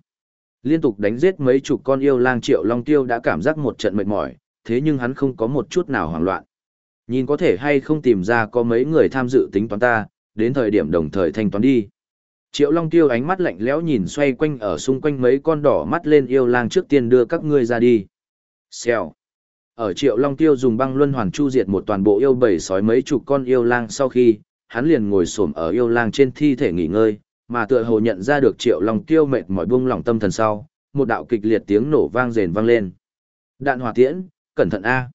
Liên tục đánh giết mấy chục con yêu lang Triệu Long Tiêu đã cảm giác một trận mệt mỏi, thế nhưng hắn không có một chút nào hoảng loạn. Nhìn có thể hay không tìm ra có mấy người tham dự tính toán ta, đến thời điểm đồng thời thanh toán đi. Triệu Long Tiêu ánh mắt lạnh lẽo nhìn xoay quanh ở xung quanh mấy con đỏ mắt lên yêu lang trước tiên đưa các ngươi ra đi. Xèo. Ở Triệu Long Tiêu dùng băng luân hoàn chu diệt một toàn bộ yêu bầy sói mấy chục con yêu lang sau khi, hắn liền ngồi xổm ở yêu lang trên thi thể nghỉ ngơi, mà tựa hồ nhận ra được Triệu Long Tiêu mệt mỏi buông lỏng tâm thần sau, một đạo kịch liệt tiếng nổ vang rền vang lên. Đạn hỏa tiễn, cẩn thận a.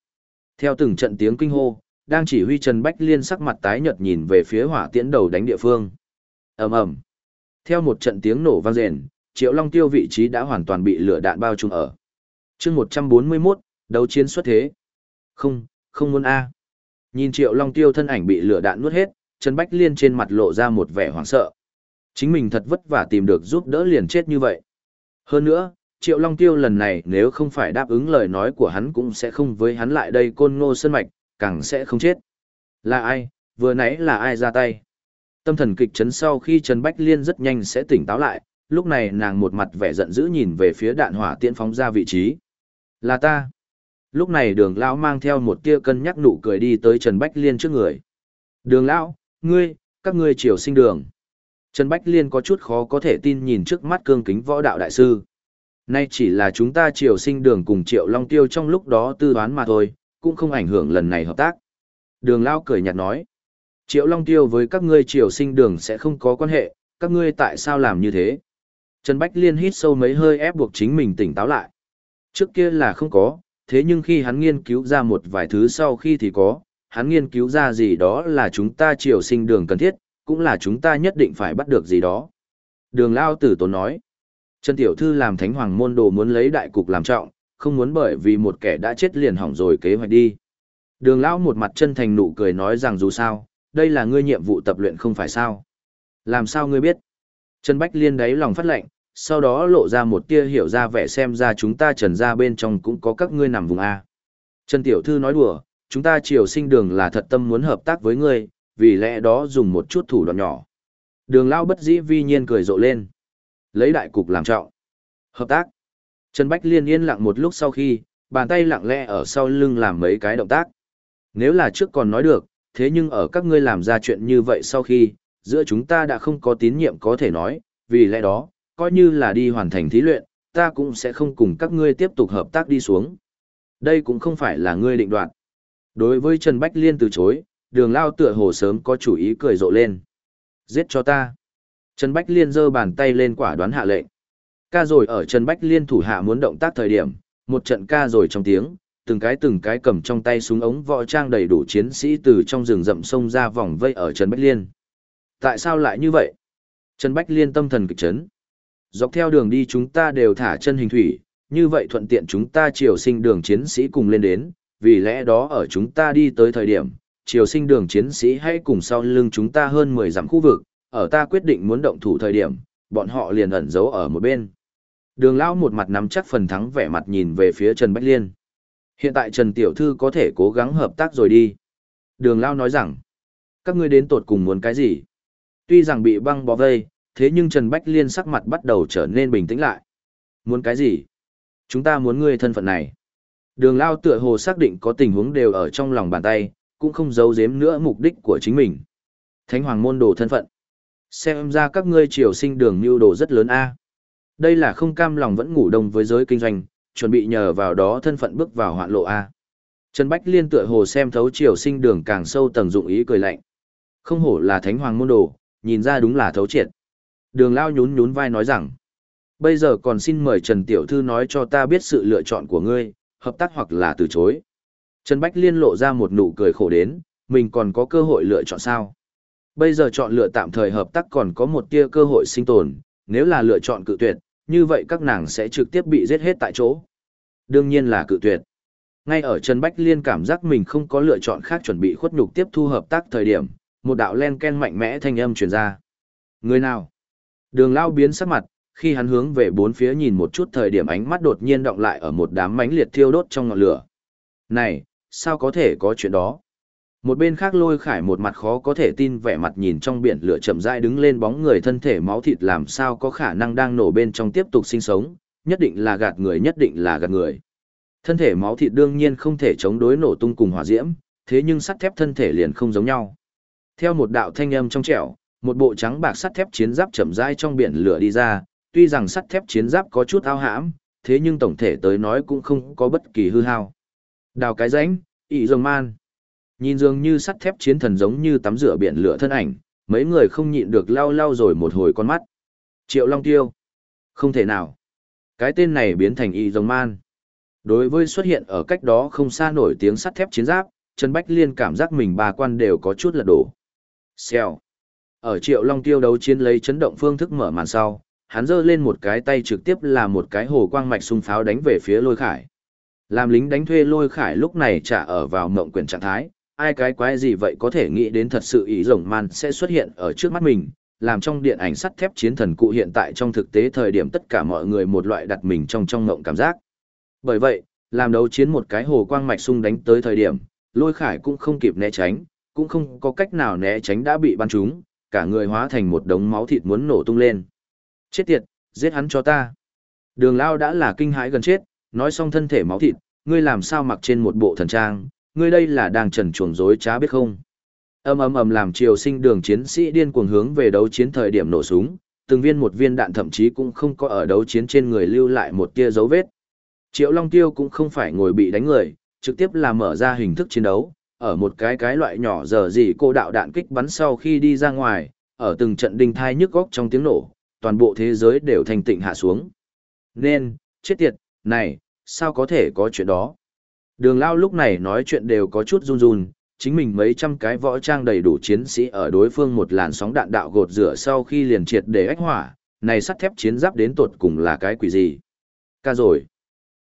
Theo từng trận tiếng kinh hô, đang chỉ huy Trần Bách Liên sắc mặt tái nhợt nhìn về phía hỏa tiễn đầu đánh địa phương. Ầm ầm. Theo một trận tiếng nổ vang rền, Triệu Long Tiêu vị trí đã hoàn toàn bị lửa đạn bao trùm ở. Chương 141, đấu chiến xuất thế. Không, không muốn a. Nhìn Triệu Long Tiêu thân ảnh bị lửa đạn nuốt hết, Trần Bách Liên trên mặt lộ ra một vẻ hoảng sợ. Chính mình thật vất vả tìm được giúp đỡ liền chết như vậy. Hơn nữa, Triệu Long Tiêu lần này nếu không phải đáp ứng lời nói của hắn cũng sẽ không với hắn lại đây côn ngô sơn mạch, càng sẽ không chết. Là ai, vừa nãy là ai ra tay? Tâm thần kịch chấn sau khi Trần Bách Liên rất nhanh sẽ tỉnh táo lại, lúc này nàng một mặt vẻ giận dữ nhìn về phía đạn hỏa tiễn phóng ra vị trí. Là ta. Lúc này đường lão mang theo một tia cân nhắc nụ cười đi tới Trần Bách Liên trước người. Đường lão, ngươi, các ngươi triều sinh đường. Trần Bách Liên có chút khó có thể tin nhìn trước mắt cương kính võ đạo đại sư. Nay chỉ là chúng ta triều sinh đường cùng triệu long tiêu trong lúc đó tư đoán mà thôi, cũng không ảnh hưởng lần này hợp tác. Đường Lao cười nhạt nói. Triệu Long Tiêu với các ngươi triều sinh đường sẽ không có quan hệ, các ngươi tại sao làm như thế? Trần Bách Liên hít sâu mấy hơi ép buộc chính mình tỉnh táo lại. Trước kia là không có, thế nhưng khi hắn nghiên cứu ra một vài thứ sau khi thì có, hắn nghiên cứu ra gì đó là chúng ta triều sinh đường cần thiết, cũng là chúng ta nhất định phải bắt được gì đó. Đường Lao tử tốn nói. Trần Tiểu Thư làm thánh hoàng môn đồ muốn lấy đại cục làm trọng, không muốn bởi vì một kẻ đã chết liền hỏng rồi kế hoạch đi. Đường Lão một mặt chân thành nụ cười nói rằng dù sao, đây là ngươi nhiệm vụ tập luyện không phải sao. Làm sao ngươi biết? Trần Bách Liên đáy lòng phát lệnh, sau đó lộ ra một tia hiểu ra vẻ xem ra chúng ta trần ra bên trong cũng có các ngươi nằm vùng A. Trần Tiểu Thư nói đùa, chúng ta triều sinh đường là thật tâm muốn hợp tác với ngươi, vì lẽ đó dùng một chút thủ đoạn nhỏ. Đường Lão bất dĩ vi nhiên cười rộ lên. Lấy đại cục làm trọng. Hợp tác. Trần Bách Liên yên lặng một lúc sau khi, bàn tay lặng lẽ ở sau lưng làm mấy cái động tác. Nếu là trước còn nói được, thế nhưng ở các ngươi làm ra chuyện như vậy sau khi, giữa chúng ta đã không có tín nhiệm có thể nói, vì lẽ đó, coi như là đi hoàn thành thí luyện, ta cũng sẽ không cùng các ngươi tiếp tục hợp tác đi xuống. Đây cũng không phải là ngươi định đoạt. Đối với Trần Bách Liên từ chối, đường lao tựa hồ sớm có chủ ý cười rộ lên. Giết cho ta. Trần Bách Liên giơ bàn tay lên quả đoán hạ lệnh. Ca rồi ở Trần Bách Liên thủ hạ muốn động tác thời điểm, một trận ca rồi trong tiếng, từng cái từng cái cầm trong tay súng ống võ trang đầy đủ chiến sĩ từ trong rừng rậm sông ra vòng vây ở Trần Bách Liên. Tại sao lại như vậy? Trần Bách Liên tâm thần kịch chấn. Dọc theo đường đi chúng ta đều thả chân hình thủy, như vậy thuận tiện chúng ta triều sinh đường chiến sĩ cùng lên đến, vì lẽ đó ở chúng ta đi tới thời điểm, triều sinh đường chiến sĩ hãy cùng sau lưng chúng ta hơn 10 dặm khu vực, ở ta quyết định muốn động thủ thời điểm, bọn họ liền ẩn giấu ở một bên. Đường lão một mặt nắm chắc phần thắng vẻ mặt nhìn về phía Trần Bách Liên. Hiện tại Trần Tiểu Thư có thể cố gắng hợp tác rồi đi. Đường lão nói rằng, các ngươi đến tột cùng muốn cái gì? Tuy rằng bị băng bó vây, thế nhưng Trần Bách Liên sắc mặt bắt đầu trở nên bình tĩnh lại. Muốn cái gì? Chúng ta muốn ngươi thân phận này. Đường Lao tựa hồ xác định có tình huống đều ở trong lòng bàn tay, cũng không giấu giếm nữa mục đích của chính mình. Thánh Hoàng môn đồ thân phận. Xem ra các ngươi triều sinh đường mưu đồ rất lớn a. Đây là không cam lòng vẫn ngủ đông với giới kinh doanh, chuẩn bị nhờ vào đó thân phận bước vào hoạn lộ a. Trần Bách Liên tựa hồ xem thấu triều sinh đường càng sâu tầng dụng ý cười lạnh. Không hổ là thánh hoàng môn đồ, nhìn ra đúng là thấu triệt. Đường Lao nhún nhún vai nói rằng, bây giờ còn xin mời Trần Tiểu Thư nói cho ta biết sự lựa chọn của ngươi, hợp tác hoặc là từ chối. Trần Bách Liên lộ ra một nụ cười khổ đến, mình còn có cơ hội lựa chọn sao? Bây giờ chọn lựa tạm thời hợp tác còn có một tia cơ hội sinh tồn, nếu là lựa chọn cự tuyệt, như vậy các nàng sẽ trực tiếp bị giết hết tại chỗ. Đương nhiên là cự tuyệt. Ngay ở Trần Bách Liên cảm giác mình không có lựa chọn khác chuẩn bị khuất nhục tiếp thu hợp tác thời điểm, một đạo len ken mạnh mẽ thanh âm truyền ra. Người nào? Đường lao biến sắc mặt, khi hắn hướng về bốn phía nhìn một chút thời điểm ánh mắt đột nhiên động lại ở một đám mánh liệt thiêu đốt trong ngọn lửa. Này, sao có thể có chuyện đó? Một bên khác lôi khải một mặt khó có thể tin vẻ mặt nhìn trong biển lửa chậm rãi đứng lên bóng người thân thể máu thịt làm sao có khả năng đang nổ bên trong tiếp tục sinh sống, nhất định là gạt người nhất định là gạt người. Thân thể máu thịt đương nhiên không thể chống đối nổ tung cùng hỏa diễm, thế nhưng sắt thép thân thể liền không giống nhau. Theo một đạo thanh âm trong trẻo, một bộ trắng bạc sắt thép chiến giáp chậm rãi trong biển lửa đi ra, tuy rằng sắt thép chiến giáp có chút ao hãm, thế nhưng tổng thể tới nói cũng không có bất kỳ hư hao. Đào cái rãnh, ị rồng man. Nhìn dường như sắt thép chiến thần giống như tắm rửa biển lửa thân ảnh, mấy người không nhịn được lau lau rồi một hồi con mắt. Triệu Long Tiêu. Không thể nào. Cái tên này biến thành y rồng man. Đối với xuất hiện ở cách đó không xa nổi tiếng sắt thép chiến giáp, Trần Bách Liên cảm giác mình ba quan đều có chút lật đổ. Xèo. Ở Triệu Long Tiêu đấu chiến lấy chấn động phương thức mở màn sau, hắn giơ lên một cái tay trực tiếp là một cái hồ quang mạch xung pháo đánh về phía lôi khải. Làm lính đánh thuê lôi khải lúc này trả ở vào mộng quyền trạng thái, ai cái quái gì vậy có thể nghĩ đến thật sự ý rồng man sẽ xuất hiện ở trước mắt mình, làm trong điện ảnh sắt thép chiến thần cụ hiện tại trong thực tế thời điểm tất cả mọi người một loại đặt mình trong trong mộng cảm giác. Bởi vậy, làm đấu chiến một cái hồ quang mạch sung đánh tới thời điểm, lôi khải cũng không kịp né tránh, cũng không có cách nào né tránh đã bị bắn trúng, cả người hóa thành một đống máu thịt muốn nổ tung lên. Chết tiệt, giết hắn cho ta. Đường lao đã là kinh hãi gần chết, nói xong thân thể máu thịt, ngươi làm sao mặc trên một bộ thần trang, ngươi đây là đang trần chuồng dối trá biết không? Ầm ầm ầm làm triều sinh đường chiến sĩ điên cuồng hướng về đấu chiến thời điểm nổ súng, từng viên một viên đạn thậm chí cũng không có ở đấu chiến trên người lưu lại một tia dấu vết. Triệu Long Tiêu cũng không phải ngồi bị đánh người, trực tiếp là mở ra hình thức chiến đấu, ở một cái cái loại nhỏ giờ gì cô đạo đạn kích bắn sau khi đi ra ngoài, ở từng trận đinh thai nhức góc trong tiếng nổ, toàn bộ thế giới đều thành tịnh hạ xuống. Nên, chết tiệt, này, sao có thể có chuyện đó? Đường Lao lúc này nói chuyện đều có chút run run, chính mình mấy trăm cái võ trang đầy đủ chiến sĩ ở đối phương một làn sóng đạn đạo gột rửa sau khi liền triệt để ách hỏa, này sắt thép chiến giáp đến tột cùng là cái quỷ gì? Ca rồi.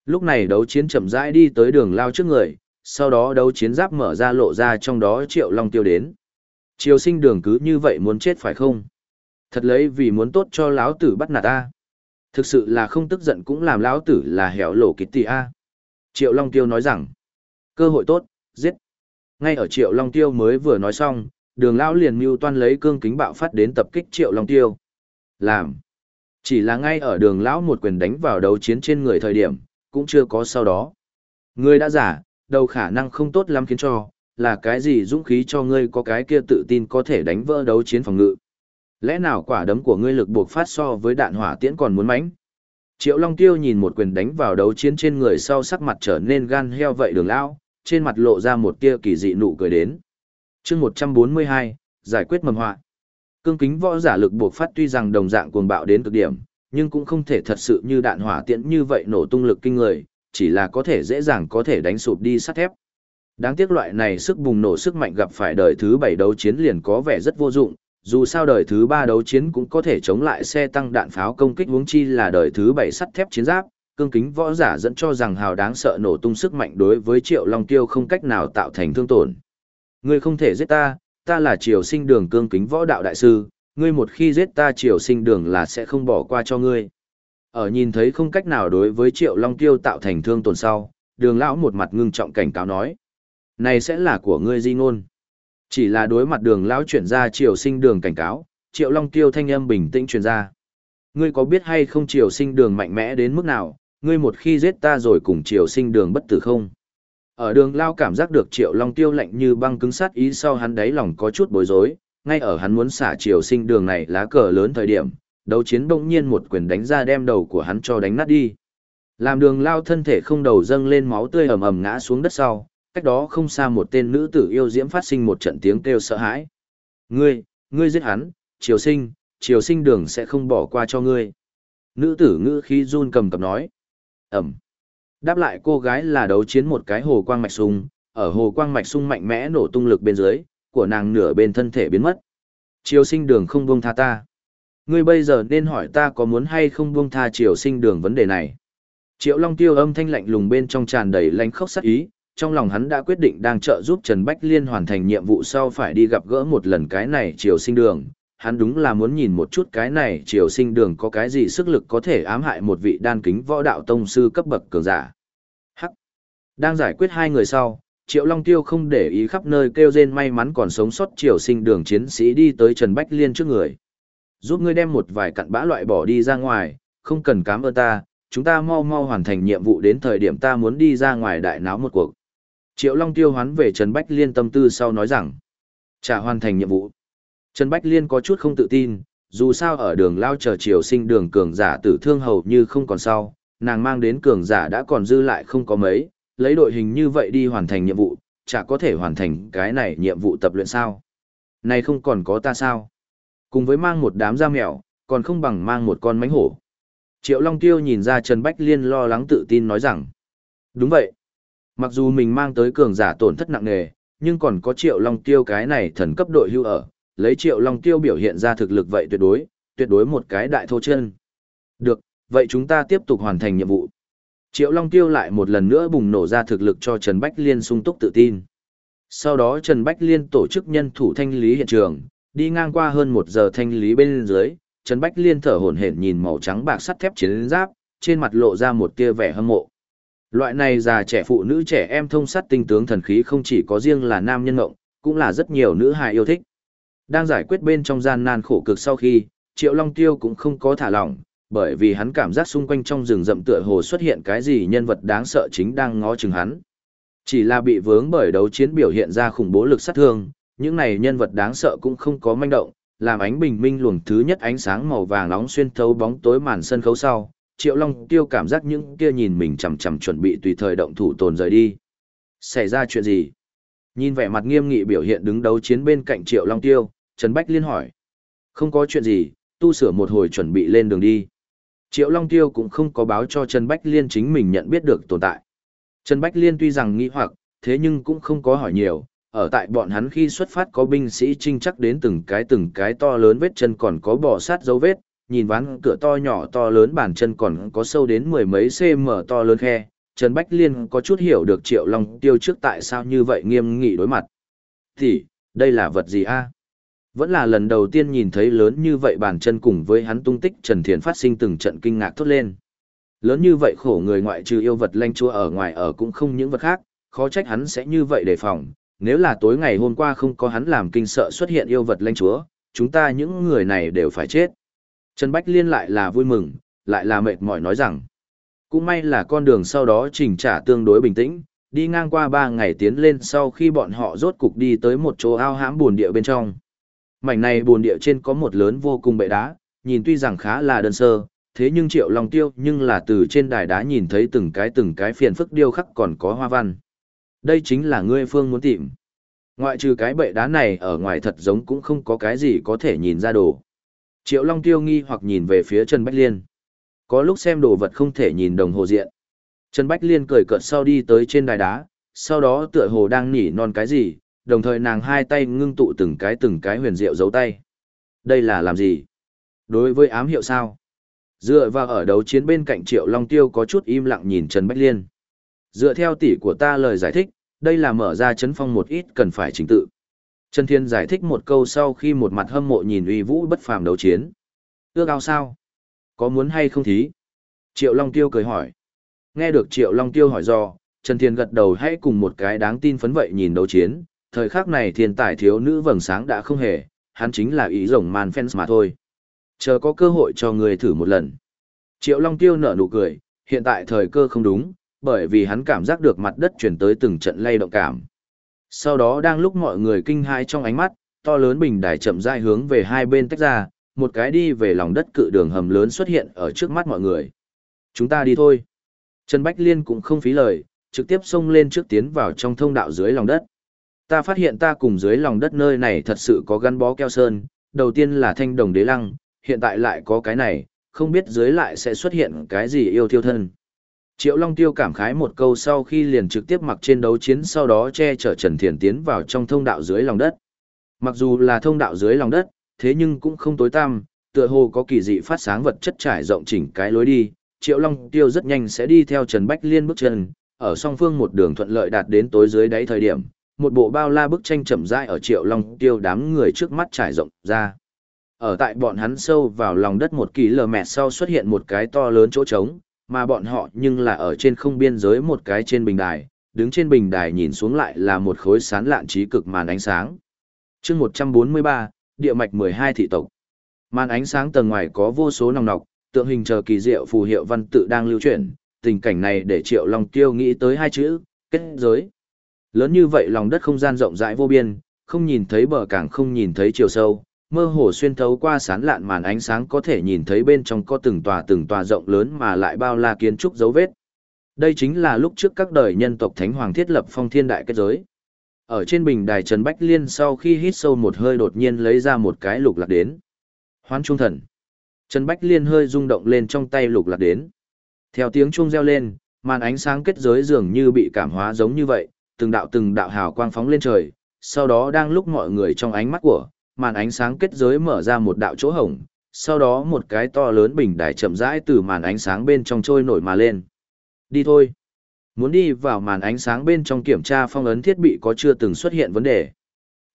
Lúc này đấu chiến chậm rãi đi tới đường Lao trước người, sau đó đấu chiến giáp mở ra lộ ra trong đó Triệu Long tiêu đến. Triều sinh đường cứ như vậy muốn chết phải không? Thật lấy vì muốn tốt cho lão tử bắt nạt ta. Thực sự là không tức giận cũng làm lão tử là hẻo lộ kịch tì a. Triệu Long Tiêu nói rằng, cơ hội tốt, giết. Ngay ở Triệu Long Tiêu mới vừa nói xong, đường lão liền mưu toan lấy cương kính bạo phát đến tập kích Triệu Long Tiêu. Làm. Chỉ là ngay ở đường lão một quyền đánh vào đấu chiến trên người thời điểm, cũng chưa có sau đó. Ngươi đã giả, đầu khả năng không tốt lắm khiến cho, là cái gì dũng khí cho ngươi có cái kia tự tin có thể đánh vỡ đấu chiến phòng ngự. Lẽ nào quả đấm của ngươi lực buộc phát so với đạn hỏa tiễn còn muốn mánh? Triệu Long Tiêu nhìn một quyền đánh vào đấu chiến trên người sau sắc mặt trở nên gan heo vậy đường lão, trên mặt lộ ra một tia kỳ dị nụ cười đến. chương 142, giải quyết mầm họa. Cương kính võ giả lực buộc phát tuy rằng đồng dạng cuồng bạo đến cực điểm, nhưng cũng không thể thật sự như đạn hỏa tiễn như vậy nổ tung lực kinh người, chỉ là có thể dễ dàng có thể đánh sụp đi sắt thép. Đáng tiếc loại này sức bùng nổ sức mạnh gặp phải đời thứ bảy đấu chiến liền có vẻ rất vô dụng, dù sao đời thứ ba đấu chiến cũng có thể chống lại xe tăng đạn pháo công kích huống chi là đời thứ bảy sắt thép chiến giáp, cương kính võ giả dẫn cho rằng hào đáng sợ nổ tung sức mạnh đối với triệu long tiêu không cách nào tạo thành thương tổn. Ngươi không thể giết ta, ta là triều sinh đường cương kính võ đạo đại sư, ngươi một khi giết ta triều sinh đường là sẽ không bỏ qua cho ngươi. Ở nhìn thấy không cách nào đối với triệu long tiêu tạo thành thương tổn sau, đường lão một mặt ngưng trọng cảnh cáo nói. Này sẽ là của ngươi di ngôn. Chỉ là đối mặt đường lão chuyển ra triều sinh đường cảnh cáo, triệu long tiêu thanh âm bình tĩnh truyền ra. Ngươi có biết hay không triều sinh đường mạnh mẽ đến mức nào, ngươi một khi giết ta rồi cùng triều sinh đường bất tử không? Ở đường lao cảm giác được triệu long tiêu lạnh như băng cứng sát ý sau hắn đáy lòng có chút bối rối, ngay ở hắn muốn xả triều sinh đường này lá cờ lớn thời điểm, đấu chiến bỗng nhiên một quyền đánh ra đem đầu của hắn cho đánh nát đi. Làm đường lao thân thể không đầu dâng lên máu tươi ầm ầm ngã xuống đất sau, cách đó không xa một tên nữ tử yêu diễm phát sinh một trận tiếng kêu sợ hãi. Ngươi, ngươi giết hắn, triều sinh, triều sinh đường sẽ không bỏ qua cho ngươi. Nữ tử ngữ khí run cầm cập nói. Ẩm. Đáp lại cô gái là đấu chiến một cái hồ quang mạch sung, ở hồ quang mạch sung mạnh mẽ nổ tung lực bên dưới, của nàng nửa bên thân thể biến mất. Triều sinh đường không buông tha ta. Ngươi bây giờ nên hỏi ta có muốn hay không buông tha triều sinh đường vấn đề này. Triệu Long Tiêu âm thanh lạnh lùng bên trong tràn đầy lãnh khốc sát ý, trong lòng hắn đã quyết định đang trợ giúp Trần Bách Liên hoàn thành nhiệm vụ sau phải đi gặp gỡ một lần cái này triều sinh đường. Hắn đúng là muốn nhìn một chút cái này triều sinh đường có cái gì sức lực có thể ám hại một vị đan kính võ đạo tông sư cấp bậc cường giả. Hắc. Đang giải quyết hai người sau, Triệu Long Tiêu không để ý khắp nơi kêu rên may mắn còn sống sót triều sinh đường chiến sĩ đi tới Trần Bách Liên trước người. Giúp ngươi đem một vài cặn bã loại bỏ đi ra ngoài, không cần cám ơn ta, chúng ta mau mau hoàn thành nhiệm vụ đến thời điểm ta muốn đi ra ngoài đại náo một cuộc. Triệu Long tiêu hoán về Trần Bách Liên tâm tư sau nói rằng, trả hoàn thành nhiệm vụ. Trần Bách Liên có chút không tự tin, dù sao ở đường lao chờ triều sinh đường cường giả tử thương hầu như không còn sau, nàng mang đến cường giả đã còn dư lại không có mấy, lấy đội hình như vậy đi hoàn thành nhiệm vụ, chả có thể hoàn thành cái này nhiệm vụ tập luyện sao. Này không còn có ta sao? Cùng với mang một đám da mèo, còn không bằng mang một con mánh hổ. Triệu Long Tiêu nhìn ra Trần Bách Liên lo lắng tự tin nói rằng, đúng vậy. Mặc dù mình mang tới cường giả tổn thất nặng nề, nhưng còn có Triệu Long Tiêu cái này thần cấp đội hưu ở, lấy Triệu Long Tiêu biểu hiện ra thực lực vậy tuyệt đối, tuyệt đối một cái đại thô chân. Được, vậy chúng ta tiếp tục hoàn thành nhiệm vụ. Triệu Long Tiêu lại một lần nữa bùng nổ ra thực lực cho Trần Bách Liên sung túc tự tin. Sau đó Trần Bách Liên tổ chức nhân thủ thanh lý hiện trường, đi ngang qua hơn một giờ thanh lý bên dưới, Trần Bách Liên thở hổn hển nhìn màu trắng bạc sắt thép chiến giáp, trên mặt lộ ra một tia vẻ hâm mộ. Loại này già trẻ phụ nữ trẻ em thông sắt tinh tướng thần khí không chỉ có riêng là nam nhân ngộng, cũng là rất nhiều nữ hài yêu thích. Đang giải quyết bên trong gian nan khổ cực sau khi, Triệu Long Tiêu cũng không có thả lỏng, bởi vì hắn cảm giác xung quanh trong rừng rậm tựa hồ xuất hiện cái gì nhân vật đáng sợ chính đang ngó chừng hắn. Chỉ là bị vướng bởi đấu chiến biểu hiện ra khủng bố lực sát thương, những này nhân vật đáng sợ cũng không có manh động, làm ánh bình minh luồng thứ nhất ánh sáng màu vàng nóng xuyên thấu bóng tối màn sân khấu sau, Triệu Long Tiêu cảm giác những kia nhìn mình chằm chằm chuẩn bị tùy thời động thủ tồn rời đi. Xảy ra chuyện gì? Nhìn vẻ mặt nghiêm nghị biểu hiện đứng đấu chiến bên cạnh Triệu Long Tiêu, Trần Bách Liên hỏi. Không có chuyện gì, tu sửa một hồi chuẩn bị lên đường đi. Triệu Long Tiêu cũng không có báo cho Trần Bách Liên chính mình nhận biết được tồn tại. Trần Bách Liên tuy rằng nghi hoặc, thế nhưng cũng không có hỏi nhiều, ở tại bọn hắn khi xuất phát có binh sĩ trinh chắc đến từng cái từng cái to lớn vết chân còn có bò sát dấu vết, nhìn ván cửa to nhỏ to lớn bàn chân còn có sâu đến mười mấy cm to lớn khe. Trần Bách Liên có chút hiểu được Triệu Long Tiêu trước tại sao như vậy nghiêm nghị đối mặt. Thì, đây là vật gì a? À? Vẫn là lần đầu tiên nhìn thấy lớn như vậy bàn chân cùng với hắn tung tích Trần Thiền phát sinh từng trận kinh ngạc thốt lên. Lớn như vậy khổ người ngoại trừ yêu vật lanh chúa ở ngoài ở cũng không những vật khác, khó trách hắn sẽ như vậy đề phòng, nếu là tối ngày hôm qua không có hắn làm kinh sợ xuất hiện yêu vật lanh chúa, chúng ta những người này đều phải chết. Trần Bách Liên lại là vui mừng, lại là mệt mỏi nói rằng, cũng may là con đường sau đó chỉnh trả tương đối bình tĩnh, đi ngang qua ba ngày tiến lên sau khi bọn họ rốt cục đi tới một chỗ ao hãm buồn địa bên trong. Mảnh này buồn địa trên có một lớn vô cùng bệ đá, nhìn tuy rằng khá là đơn sơ, thế nhưng triệu lòng tiêu nhưng là từ trên đài đá nhìn thấy từng cái từng cái phiền phức điêu khắc còn có hoa văn. Đây chính là ngươi phương muốn tìm. Ngoại trừ cái bệ đá này ở ngoài thật giống cũng không có cái gì có thể nhìn ra đồ. Triệu Long tiêu nghi hoặc nhìn về phía Trần Bách Liên. Có lúc xem đồ vật không thể nhìn đồng hồ diện. Trần Bách Liên cười cợt sau đi tới trên đài đá, sau đó tựa hồ đang nỉ non cái gì, đồng thời nàng hai tay ngưng tụ từng cái từng cái huyền diệu giấu tay. Đây là làm gì? Đối với ám hiệu sao? Dựa vào ở đấu chiến bên cạnh Triệu Long Tiêu có chút im lặng nhìn Trần Bách Liên. Dựa theo tỷ của ta lời giải thích, đây là mở ra chấn phong một ít cần phải chính tự. Trần Thiên giải thích một câu sau khi một mặt hâm mộ nhìn uy vũ bất phàm đấu chiến. Ước ao sao? Có muốn hay không thí? Triệu Long Tiêu cười hỏi. Nghe được Triệu Long Tiêu hỏi do, Trần Thiên gật đầu hãy cùng một cái đáng tin phấn vậy nhìn đấu chiến. Thời khắc này thiên tài thiếu nữ vầng sáng đã không hề, hắn chính là ý rồng man fans mà thôi. Chờ có cơ hội cho người thử một lần. Triệu Long Tiêu nở nụ cười, hiện tại thời cơ không đúng, bởi vì hắn cảm giác được mặt đất chuyển tới từng trận lay động cảm. Sau đó đang lúc mọi người kinh hãi trong ánh mắt, to lớn bình đài chậm rãi hướng về hai bên tách ra, một cái đi về lòng đất cự đường hầm lớn xuất hiện ở trước mắt mọi người. Chúng ta đi thôi. Trần Bách Liên cũng không phí lời, trực tiếp xông lên trước tiến vào trong thông đạo dưới lòng đất. Ta phát hiện ta cùng dưới lòng đất nơi này thật sự có gắn bó keo sơn, đầu tiên là thanh đồng đế lăng, hiện tại lại có cái này, không biết dưới lại sẽ xuất hiện cái gì yêu thiêu thân. Triệu Long Tiêu cảm khái một câu sau khi liền trực tiếp mặc trên đấu chiến sau đó che chở Trần Thiền tiến vào trong thông đạo dưới lòng đất. Mặc dù là thông đạo dưới lòng đất, thế nhưng cũng không tối tăm, tựa hồ có kỳ dị phát sáng vật chất trải rộng chỉnh cái lối đi. Triệu Long Tiêu rất nhanh sẽ đi theo Trần Bách Liên bước chân, ở song phương một đường thuận lợi đạt đến tối dưới đáy thời điểm, một bộ bao la bức tranh chậm rãi ở Triệu Long Tiêu đám người trước mắt trải rộng ra. Ở tại bọn hắn sâu vào lòng đất một kỳ lờ mẹ sau xuất hiện một cái to lớn chỗ trống, mà bọn họ nhưng là ở trên không biên giới một cái trên bình đài, đứng trên bình đài nhìn xuống lại là một khối sán lạn trí cực màn ánh sáng. chương 143, địa mạch 12 thị tộc. Màn ánh sáng tầng ngoài có vô số nòng nọc, tượng hình chờ kỳ diệu phù hiệu văn tự đang lưu chuyển, tình cảnh này để Triệu Long Tiêu nghĩ tới hai chữ, kết giới. Lớn như vậy lòng đất không gian rộng rãi vô biên, không nhìn thấy bờ càng không nhìn thấy chiều sâu, mơ hồ xuyên thấu qua sán lạn màn ánh sáng có thể nhìn thấy bên trong có từng tòa từng tòa rộng lớn mà lại bao la kiến trúc dấu vết. Đây chính là lúc trước các đời nhân tộc Thánh Hoàng thiết lập phong thiên đại kết giới. Ở trên bình đài Trần Bách Liên sau khi hít sâu một hơi đột nhiên lấy ra một cái lục lạc đến. Hoán trung thần. Trần Bách Liên hơi rung động lên trong tay lục lạc đến. Theo tiếng chuông reo lên, màn ánh sáng kết giới dường như bị cảm hóa giống như vậy, từng đạo từng đạo hào quang phóng lên trời, sau đó đang lúc mọi người trong ánh mắt của, màn ánh sáng kết giới mở ra một đạo chỗ hổng, sau đó một cái to lớn bình đài chậm rãi từ màn ánh sáng bên trong trôi nổi mà lên. Đi thôi. Muốn đi vào màn ánh sáng bên trong kiểm tra phong ấn thiết bị có chưa từng xuất hiện vấn đề.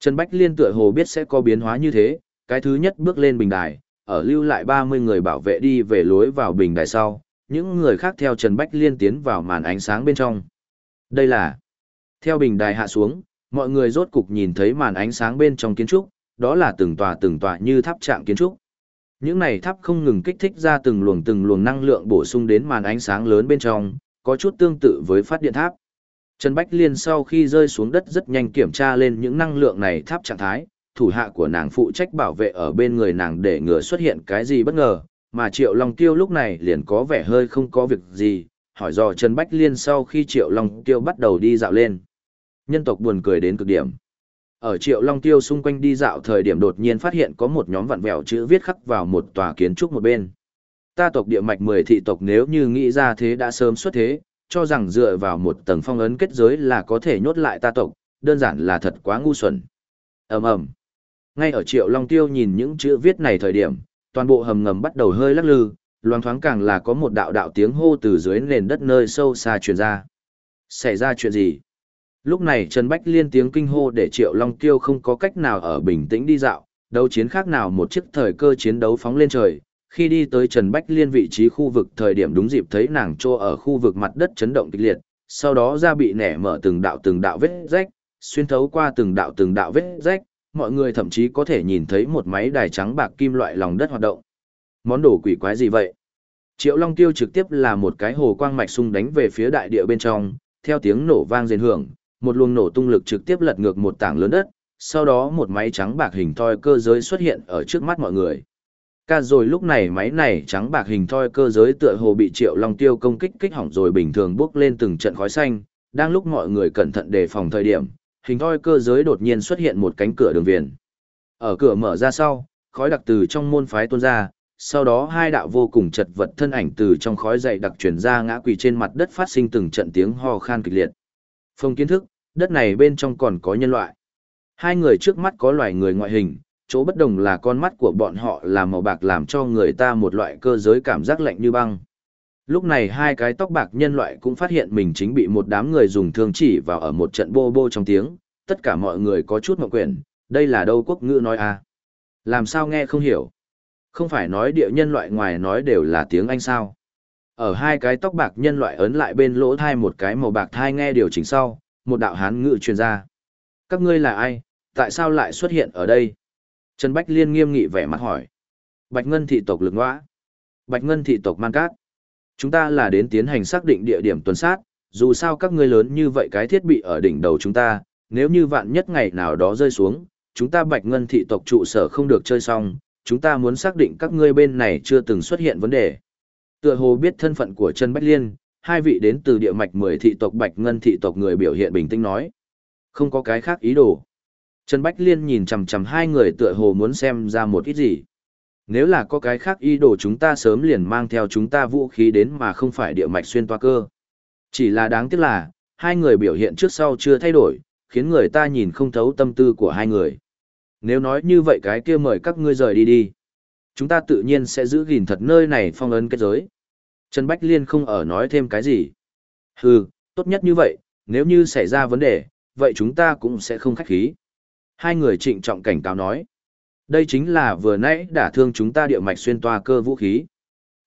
Trần Bách Liên tựa hồ biết sẽ có biến hóa như thế, cái thứ nhất bước lên bình đài, ở lưu lại 30 người bảo vệ đi về lối vào bình đài sau, những người khác theo Trần Bách Liên tiến vào màn ánh sáng bên trong. Đây là theo bình đài hạ xuống, mọi người rốt cục nhìn thấy màn ánh sáng bên trong kiến trúc, đó là từng tòa từng tòa như tháp trạng kiến trúc. Những này tháp không ngừng kích thích ra từng luồng từng luồng năng lượng bổ sung đến màn ánh sáng lớn bên trong, có chút tương tự với phát điện tháp. Trần Bách Liên sau khi rơi xuống đất rất nhanh kiểm tra lên những năng lượng này tháp trạng thái, thủ hạ của nàng phụ trách bảo vệ ở bên người nàng để ngừa xuất hiện cái gì bất ngờ, mà Triệu Long Tiêu lúc này liền có vẻ hơi không có việc gì, hỏi dò Trần Bách Liên sau khi Triệu Long Tiêu bắt đầu đi dạo lên. Nhân tộc buồn cười đến cực điểm. Ở Triệu Long Tiêu xung quanh đi dạo thời điểm đột nhiên phát hiện có một nhóm vặn vẹo chữ viết khắc vào một tòa kiến trúc một bên. Ta tộc địa mạch 10 thị tộc nếu như nghĩ ra thế đã sớm xuất thế, cho rằng dựa vào một tầng phong ấn kết giới là có thể nhốt lại ta tộc, đơn giản là thật quá ngu xuẩn. ầm ầm Ngay ở Triệu Long Tiêu nhìn những chữ viết này thời điểm, toàn bộ hầm ngầm bắt đầu hơi lắc lư, loang thoáng càng là có một đạo đạo tiếng hô từ dưới nền đất nơi sâu xa truyền ra. Xảy ra chuyện gì? Lúc này Trần Bách Liên tiếng kinh hô để Triệu Long Kiêu không có cách nào ở bình tĩnh đi dạo, đấu chiến khác nào một chiếc thời cơ chiến đấu phóng lên trời. Khi đi tới Trần Bách Liên vị trí khu vực thời điểm đúng dịp thấy nàng trô ở khu vực mặt đất chấn động kịch liệt, sau đó ra bị nẻ mở từng đạo từng đạo vết rách, xuyên thấu qua từng đạo từng đạo vết rách, mọi người thậm chí có thể nhìn thấy một máy đài trắng bạc kim loại lòng đất hoạt động. Món đồ quỷ quái gì vậy? Triệu Long Tiêu trực tiếp là một cái hồ quang mạch sung đánh về phía đại địa bên trong, theo tiếng nổ vang rền hưởng, một luồng nổ tung lực trực tiếp lật ngược một tảng lớn đất, sau đó một máy trắng bạc hình thoi cơ giới xuất hiện ở trước mắt mọi người. Ca rồi lúc này máy này trắng bạc hình thoi cơ giới tựa hồ bị triệu long tiêu công kích kích hỏng rồi bình thường bước lên từng trận khói xanh, đang lúc mọi người cẩn thận đề phòng thời điểm, hình thoi cơ giới đột nhiên xuất hiện một cánh cửa đường viền. Ở cửa mở ra sau, khói đặc từ trong môn phái tuôn ra, sau đó hai đạo vô cùng chật vật thân ảnh từ trong khói dậy đặc truyền ra ngã quỳ trên mặt đất phát sinh từng trận tiếng ho khan kịch liệt. Phong kiến thức, đất này bên trong còn có nhân loại. Hai người trước mắt có loài người ngoại hình, chỗ bất đồng là con mắt của bọn họ là màu bạc làm cho người ta một loại cơ giới cảm giác lạnh như băng. Lúc này hai cái tóc bạc nhân loại cũng phát hiện mình chính bị một đám người dùng thương chỉ vào ở một trận bô bô trong tiếng, tất cả mọi người có chút mộng quyển, đây là đâu quốc ngữ nói à. Làm sao nghe không hiểu? Không phải nói địa nhân loại ngoài nói đều là tiếng Anh sao? Ở hai cái tóc bạc nhân loại ấn lại bên lỗ thai một cái màu bạc thai nghe điều chỉnh sau, một đạo hán ngự truyền ra. Các ngươi là ai, tại sao lại xuất hiện ở đây? Trần Bách Liên nghiêm nghị vẻ mặt hỏi. Bạch Ngân thị tộc lực ngõa. Bạch Ngân thị tộc man cát. Chúng ta là đến tiến hành xác định địa điểm tuần sát, dù sao các ngươi lớn như vậy cái thiết bị ở đỉnh đầu chúng ta, nếu như vạn nhất ngày nào đó rơi xuống, chúng ta bạch ngân thị tộc trụ sở không được chơi xong, chúng ta muốn xác định các ngươi bên này chưa từng xuất hiện vấn đề. Tựa hồ biết thân phận của Trần Bách Liên, hai vị đến từ địa mạch 10 thị tộc bạch ngân thị tộc người biểu hiện bình tĩnh nói. Không có cái khác ý đồ. Trần Bách Liên nhìn chằm chằm hai người tựa hồ muốn xem ra một ít gì. Nếu là có cái khác ý đồ chúng ta sớm liền mang theo chúng ta vũ khí đến mà không phải địa mạch xuyên toa cơ. Chỉ là đáng tiếc là, hai người biểu hiện trước sau chưa thay đổi, khiến người ta nhìn không thấu tâm tư của hai người. Nếu nói như vậy cái kia mời các ngươi rời đi đi. Chúng ta tự nhiên sẽ giữ gìn thật nơi này phong ấn kết giới. Trần Bách Liên không ở nói thêm cái gì. Hừ, tốt nhất như vậy, nếu như xảy ra vấn đề, vậy chúng ta cũng sẽ không khách khí. Hai người trịnh trọng cảnh cáo nói. Đây chính là vừa nãy đả thương chúng ta địa mạch xuyên toa cơ vũ khí.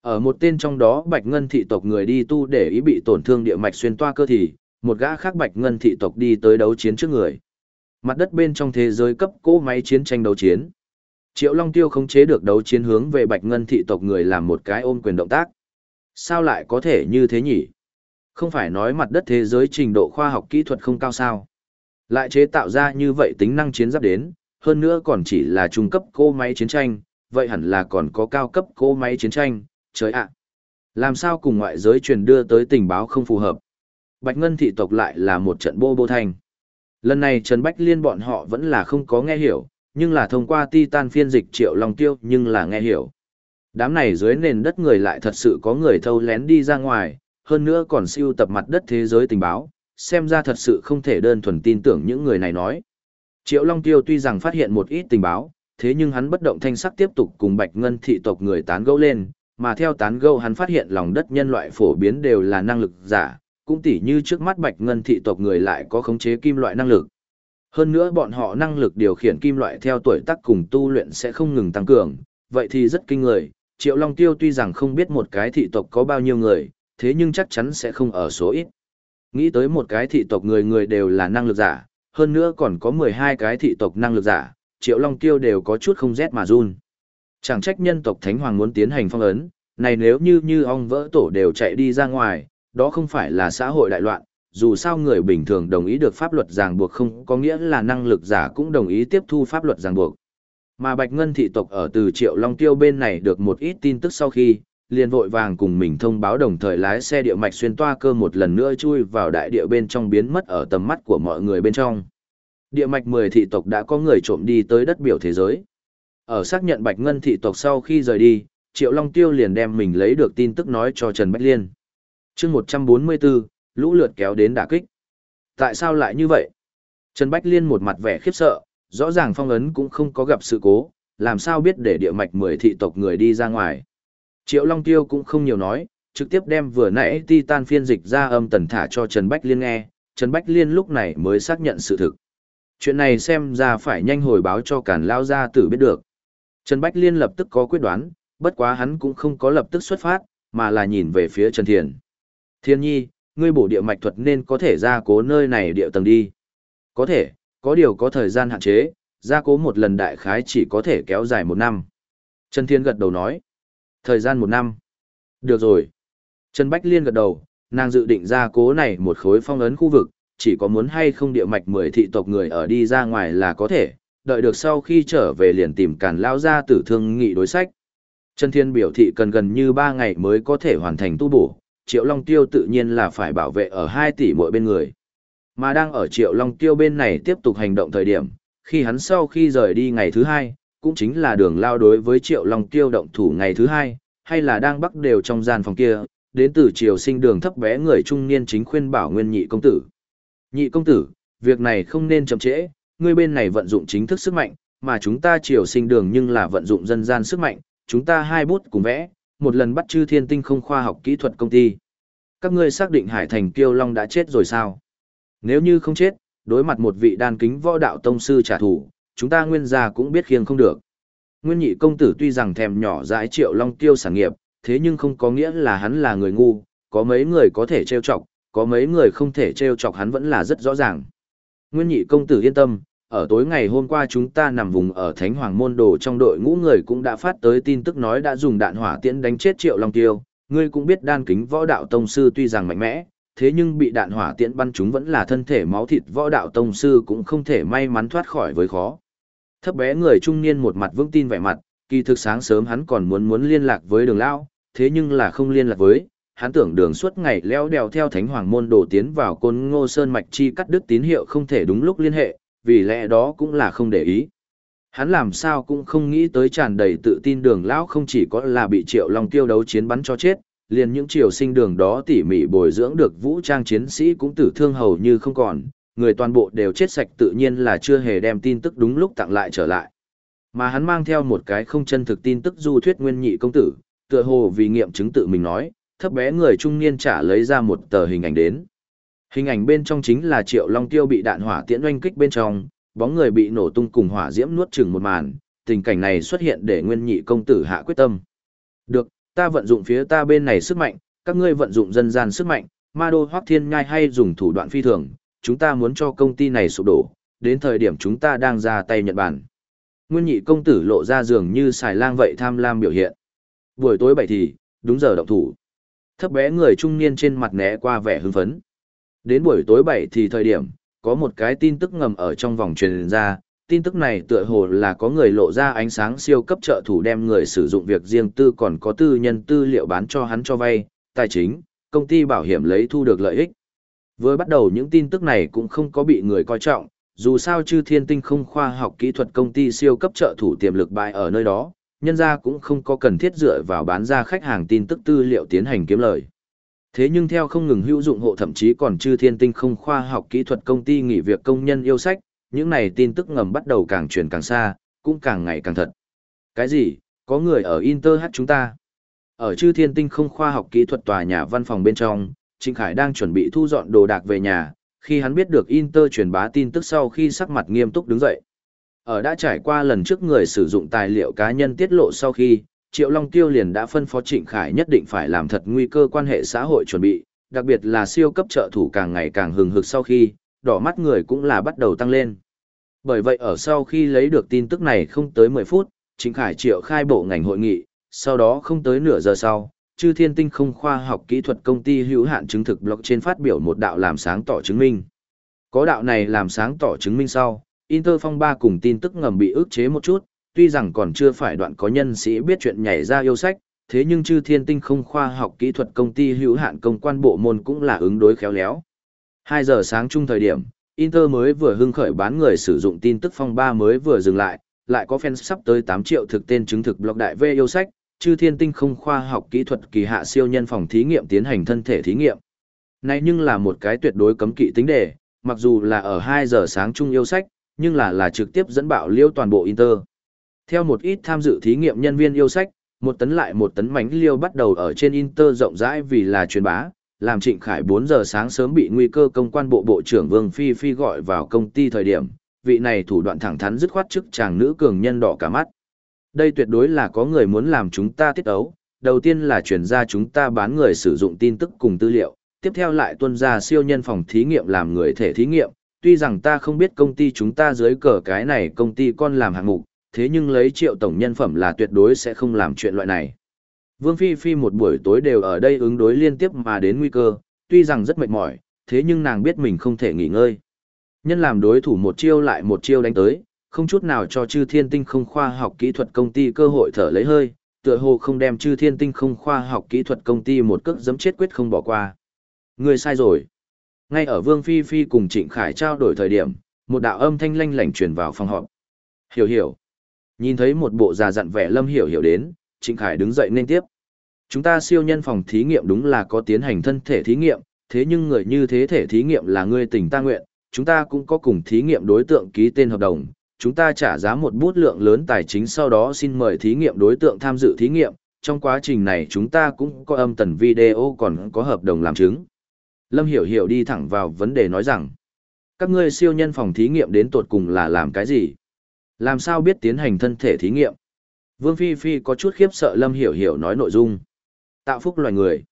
Ở một tên trong đó Bạch Ngân thị tộc người đi tu để ý bị tổn thương địa mạch xuyên toa cơ thì, một gã khác Bạch Ngân thị tộc đi tới đấu chiến trước người. Mặt đất bên trong thế giới cấp cỗ máy chiến tranh đấu chiến. Triệu Long Tiêu không chế được đấu chiến hướng về Bạch Ngân thị tộc người làm một cái ôm quyền động tác. Sao lại có thể như thế nhỉ? Không phải nói mặt đất thế giới trình độ khoa học kỹ thuật không cao sao? Lại chế tạo ra như vậy tính năng chiến giáp đến, hơn nữa còn chỉ là trung cấp cô máy chiến tranh, vậy hẳn là còn có cao cấp cô máy chiến tranh, trời ạ. Làm sao cùng ngoại giới truyền đưa tới tình báo không phù hợp? Bạch Ngân thị tộc lại là một trận bô bô thanh. Lần này Trần Bách Liên bọn họ vẫn là không có nghe hiểu, nhưng là thông qua Titan phiên dịch triệu long tiêu nhưng là nghe hiểu. Đám này dưới nền đất người lại thật sự có người thâu lén đi ra ngoài, hơn nữa còn siêu tập mặt đất thế giới tình báo, xem ra thật sự không thể đơn thuần tin tưởng những người này nói. Triệu Long Tiêu tuy rằng phát hiện một ít tình báo, thế nhưng hắn bất động thanh sắc tiếp tục cùng Bạch Ngân thị tộc người tán gẫu lên, mà theo tán gẫu hắn phát hiện lòng đất nhân loại phổ biến đều là năng lực giả, cũng tỉ như trước mắt Bạch Ngân thị tộc người lại có khống chế kim loại năng lực. Hơn nữa bọn họ năng lực điều khiển kim loại theo tuổi tác cùng tu luyện sẽ không ngừng tăng cường, vậy thì rất kinh người. Triệu Long Tiêu tuy rằng không biết một cái thị tộc có bao nhiêu người, thế nhưng chắc chắn sẽ không ở số ít. Nghĩ tới một cái thị tộc người người đều là năng lực giả, hơn nữa còn có 12 cái thị tộc năng lực giả, Triệu Long Tiêu đều có chút không rét mà run. Chẳng trách nhân tộc Thánh Hoàng muốn tiến hành phong ấn, này nếu như như ong vỡ tổ đều chạy đi ra ngoài, đó không phải là xã hội đại loạn, dù sao người bình thường đồng ý được pháp luật ràng buộc không có nghĩa là năng lực giả cũng đồng ý tiếp thu pháp luật ràng buộc. Mà Bạch Ngân thị tộc ở từ Triệu Long Tiêu bên này được một ít tin tức sau khi, liền vội vàng cùng mình thông báo đồng thời lái xe địa mạch xuyên toa cơ một lần nữa chui vào đại địa bên trong biến mất ở tầm mắt của mọi người bên trong. Địa mạch 10 thị tộc đã có người trộm đi tới đất biểu thế giới. Ở xác nhận Bạch Ngân thị tộc sau khi rời đi, Triệu Long Tiêu liền đem mình lấy được tin tức nói cho Trần Bách Liên. chương 144, lũ lượt kéo đến đả kích. Tại sao lại như vậy? Trần Bách Liên một mặt vẻ khiếp sợ, rõ ràng phong ấn cũng không có gặp sự cố, làm sao biết để địa mạch 10 thị tộc người đi ra ngoài. Triệu Long Tiêu cũng không nhiều nói, trực tiếp đem vừa nãy Titan phiên dịch ra âm tần thả cho Trần Bách Liên nghe, Trần Bách Liên lúc này mới xác nhận sự thực. Chuyện này xem ra phải nhanh hồi báo cho cản lao gia tử biết được. Trần Bách Liên lập tức có quyết đoán, bất quá hắn cũng không có lập tức xuất phát, mà là nhìn về phía Trần Thiền. Thiên nhi, ngươi bổ địa mạch thuật nên có thể ra cố nơi này địa tầng đi. Có thể, có điều có thời gian hạn chế, gia cố một lần đại khái chỉ có thể kéo dài một năm. Trần Thiên gật đầu nói. Thời gian một năm. Được rồi. Trần Bách Liên gật đầu, nàng dự định gia cố này một khối phong ấn khu vực, chỉ có muốn hay không địa mạch mười thị tộc người ở đi ra ngoài là có thể, đợi được sau khi trở về liền tìm càn lao ra tử thương nghị đối sách. Trần Thiên biểu thị cần gần như 3 ngày mới có thể hoàn thành tu bổ, Triệu Long Tiêu tự nhiên là phải bảo vệ ở 2 tỷ mỗi bên người. Mà đang ở Triệu Long Tiêu bên này tiếp tục hành động thời điểm, khi hắn sau khi rời đi ngày thứ hai, cũng chính là đường lao đối với Triệu Long Tiêu động thủ ngày thứ hai, hay là đang bắt đều trong gian phòng kia, đến từ Triều sinh đường thấp bé người trung niên chính khuyên bảo nguyên nhị công tử. Nhị công tử, việc này không nên chậm trễ, ngươi bên này vận dụng chính thức sức mạnh, mà chúng ta Triều sinh đường nhưng là vận dụng dân gian sức mạnh, chúng ta hai bút cùng vẽ, một lần bắt chư thiên tinh không khoa học kỹ thuật công ty. Các ngươi xác định Hải Thành Kiêu Long đã chết rồi sao? Nếu như không chết, đối mặt một vị đan kính võ đạo tông sư trả thù, chúng ta nguyên gia cũng biết khiêng không được. Nguyên nhị công tử tuy rằng thèm nhỏ dãi triệu long tiêu sản nghiệp, thế nhưng không có nghĩa là hắn là người ngu, có mấy người có thể trêu chọc, có mấy người không thể trêu chọc hắn vẫn là rất rõ ràng. Nguyên nhị công tử yên tâm, ở tối ngày hôm qua chúng ta nằm vùng ở Thánh Hoàng Môn Đồ trong đội ngũ người cũng đã phát tới tin tức nói đã dùng đạn hỏa tiễn đánh chết Triệu Long Tiêu, ngươi cũng biết đan kính võ đạo tông sư tuy rằng mạnh mẽ, thế nhưng bị đạn hỏa tiễn bắn chúng vẫn là thân thể máu thịt võ đạo tông sư cũng không thể may mắn thoát khỏi với khó. Thấp bé người trung niên một mặt vững tin vẻ mặt, kỳ thực sáng sớm hắn còn muốn muốn liên lạc với đường lão, thế nhưng là không liên lạc với, hắn tưởng đường suốt ngày leo đèo theo thánh hoàng môn đổ tiến vào côn ngô sơn mạch chi cắt đứt tín hiệu không thể đúng lúc liên hệ, vì lẽ đó cũng là không để ý. Hắn làm sao cũng không nghĩ tới tràn đầy tự tin đường lão không chỉ có là bị triệu long tiêu đấu chiến bắn cho chết, liền những triều sinh đường đó tỉ mỉ bồi dưỡng được vũ trang chiến sĩ cũng tử thương hầu như không còn, người toàn bộ đều chết sạch tự nhiên là chưa hề đem tin tức đúng lúc tặng lại trở lại. Mà hắn mang theo một cái không chân thực tin tức du thuyết nguyên nhị công tử, tựa hồ vì nghiệm chứng tự mình nói, thấp bé người trung niên trả lấy ra một tờ hình ảnh đến. Hình ảnh bên trong chính là Triệu Long Tiêu bị đạn hỏa tiễn oanh kích bên trong, bóng người bị nổ tung cùng hỏa diễm nuốt chửng một màn, tình cảnh này xuất hiện để Nguyên Nhị công tử hạ quyết tâm. Được, ta vận dụng phía ta bên này sức mạnh, các ngươi vận dụng dân gian sức mạnh, Ma Đô hoác Thiên Nhai hay dùng thủ đoạn phi thường, chúng ta muốn cho công ty này sụp đổ, đến thời điểm chúng ta đang ra tay nhận bản. Nguyên Nhị công tử lộ ra giường như xài lang vậy tham lam biểu hiện. Buổi tối bảy thì, đúng giờ động thủ. Thấp bé người trung niên trên mặt né qua vẻ hưng phấn. Đến buổi tối bảy thì thời điểm, có một cái tin tức ngầm ở trong vòng truyền ra, tin tức này tựa hồ là có người lộ ra ánh sáng siêu cấp trợ thủ đem người sử dụng việc riêng tư còn có tư nhân tư liệu bán cho hắn cho vay, tài chính, công ty bảo hiểm lấy thu được lợi ích. Vừa bắt đầu những tin tức này cũng không có bị người coi trọng, dù sao chư thiên tinh không khoa học kỹ thuật công ty siêu cấp trợ thủ tiềm lực bại ở nơi đó, nhân ra cũng không có cần thiết dựa vào bán ra khách hàng tin tức tư liệu tiến hành kiếm lời. Thế nhưng theo không ngừng hữu dụng hộ thậm chí còn chư thiên tinh không khoa học kỹ thuật công ty nghỉ việc công nhân yêu sách, những này tin tức ngầm bắt đầu càng truyền càng xa, cũng càng ngày càng thật. Cái gì? Có người ở Inter hát chúng ta. Ở chư thiên tinh không khoa học kỹ thuật tòa nhà văn phòng bên trong, Trịnh Khải đang chuẩn bị thu dọn đồ đạc về nhà, khi hắn biết được Inter truyền bá tin tức sau khi sắc mặt nghiêm túc đứng dậy. Ở đã trải qua lần trước người sử dụng tài liệu cá nhân tiết lộ sau khi, Triệu Long Tiêu liền đã phân phó Trịnh Khải nhất định phải làm thật nguy cơ quan hệ xã hội chuẩn bị, đặc biệt là siêu cấp trợ thủ càng ngày càng hừng hực sau khi, đỏ mắt người cũng là bắt đầu tăng lên. Bởi vậy ở sau khi lấy được tin tức này không tới 10 phút, Trịnh Khải triệu khai bộ ngành hội nghị, sau đó không tới nửa giờ sau, chư thiên tinh không khoa học kỹ thuật công ty hữu hạn chứng thực blockchain phát biểu một đạo làm sáng tỏ chứng minh. Có đạo này làm sáng tỏ chứng minh sau, Inter phong ba cùng tin tức ngầm bị ức chế một chút, tuy rằng còn chưa phải đoạn có nhân sĩ biết chuyện nhảy ra yêu sách, thế nhưng chư thiên tinh không khoa học kỹ thuật công ty hữu hạn công quan bộ môn cũng là ứng đối khéo léo. 2 giờ sáng chung thời điểm, Inter mới vừa hưng khởi bán người sử dụng tin tức phong ba mới vừa dừng lại, lại có fan sắp tới 8 triệu thực tên chứng thực blog đại V yêu sách, chư thiên tinh không khoa học kỹ thuật kỳ hạ siêu nhân phòng thí nghiệm tiến hành thân thể thí nghiệm. Này nhưng là một cái tuyệt đối cấm kỵ tính đề, mặc dù là ở 2 giờ sáng chung yêu sách, nhưng là là trực tiếp dẫn bạo liêu toàn bộ Inter. Theo một ít tham dự thí nghiệm nhân viên yêu sách, một tấn lại một tấn mánh liêu bắt đầu ở trên Inter rộng rãi vì là truyền bá, làm Trịnh Khải 4 giờ sáng sớm bị nguy cơ công quan bộ bộ trưởng Vương Phi Phi gọi vào công ty thời điểm, vị này thủ đoạn thẳng thắn dứt khoát trước chàng nữ cường nhân đỏ cả mắt. Đây tuyệt đối là có người muốn làm chúng ta tiết ấu, đầu tiên là chuyển ra chúng ta bán người sử dụng tin tức cùng tư liệu, tiếp theo lại tuân ra siêu nhân phòng thí nghiệm làm người thể thí nghiệm, tuy rằng ta không biết công ty chúng ta dưới cờ cái này công ty con làm hạng mục, thế nhưng lấy triệu tổng nhân phẩm là tuyệt đối sẽ không làm chuyện loại này. Vương Phi Phi một buổi tối đều ở đây ứng đối liên tiếp mà đến nguy cơ, tuy rằng rất mệt mỏi, thế nhưng nàng biết mình không thể nghỉ ngơi. Nhân làm đối thủ một chiêu lại một chiêu đánh tới, không chút nào cho chư thiên tinh không khoa học kỹ thuật công ty cơ hội thở lấy hơi, tựa hồ không đem chư thiên tinh không khoa học kỹ thuật công ty một cước giấm chết quyết không bỏ qua. Người sai rồi. Ngay ở Vương Phi Phi cùng Trịnh Khải trao đổi thời điểm, một đạo âm thanh lanh lảnh truyền vào phòng họp. Hiểu hiểu. Nhìn thấy một bộ già dặn vẻ Lâm Hiểu Hiểu đến, Trịnh Khải đứng dậy nên tiếp. Chúng ta siêu nhân phòng thí nghiệm đúng là có tiến hành thân thể thí nghiệm, thế nhưng người như thế thể thí nghiệm là người tình ta nguyện, chúng ta cũng có cùng thí nghiệm đối tượng ký tên hợp đồng, chúng ta trả giá một bút lượng lớn tài chính sau đó xin mời thí nghiệm đối tượng tham dự thí nghiệm, trong quá trình này chúng ta cũng có âm tần video còn có hợp đồng làm chứng. Lâm Hiểu Hiểu đi thẳng vào vấn đề nói rằng, các ngươi siêu nhân phòng thí nghiệm đến tột cùng là làm cái gì? Làm sao biết tiến hành thân thể thí nghiệm? Vương Phi Phi có chút khiếp sợ Lâm Hiểu Hiểu nói nội dung. Tạo phúc loài người.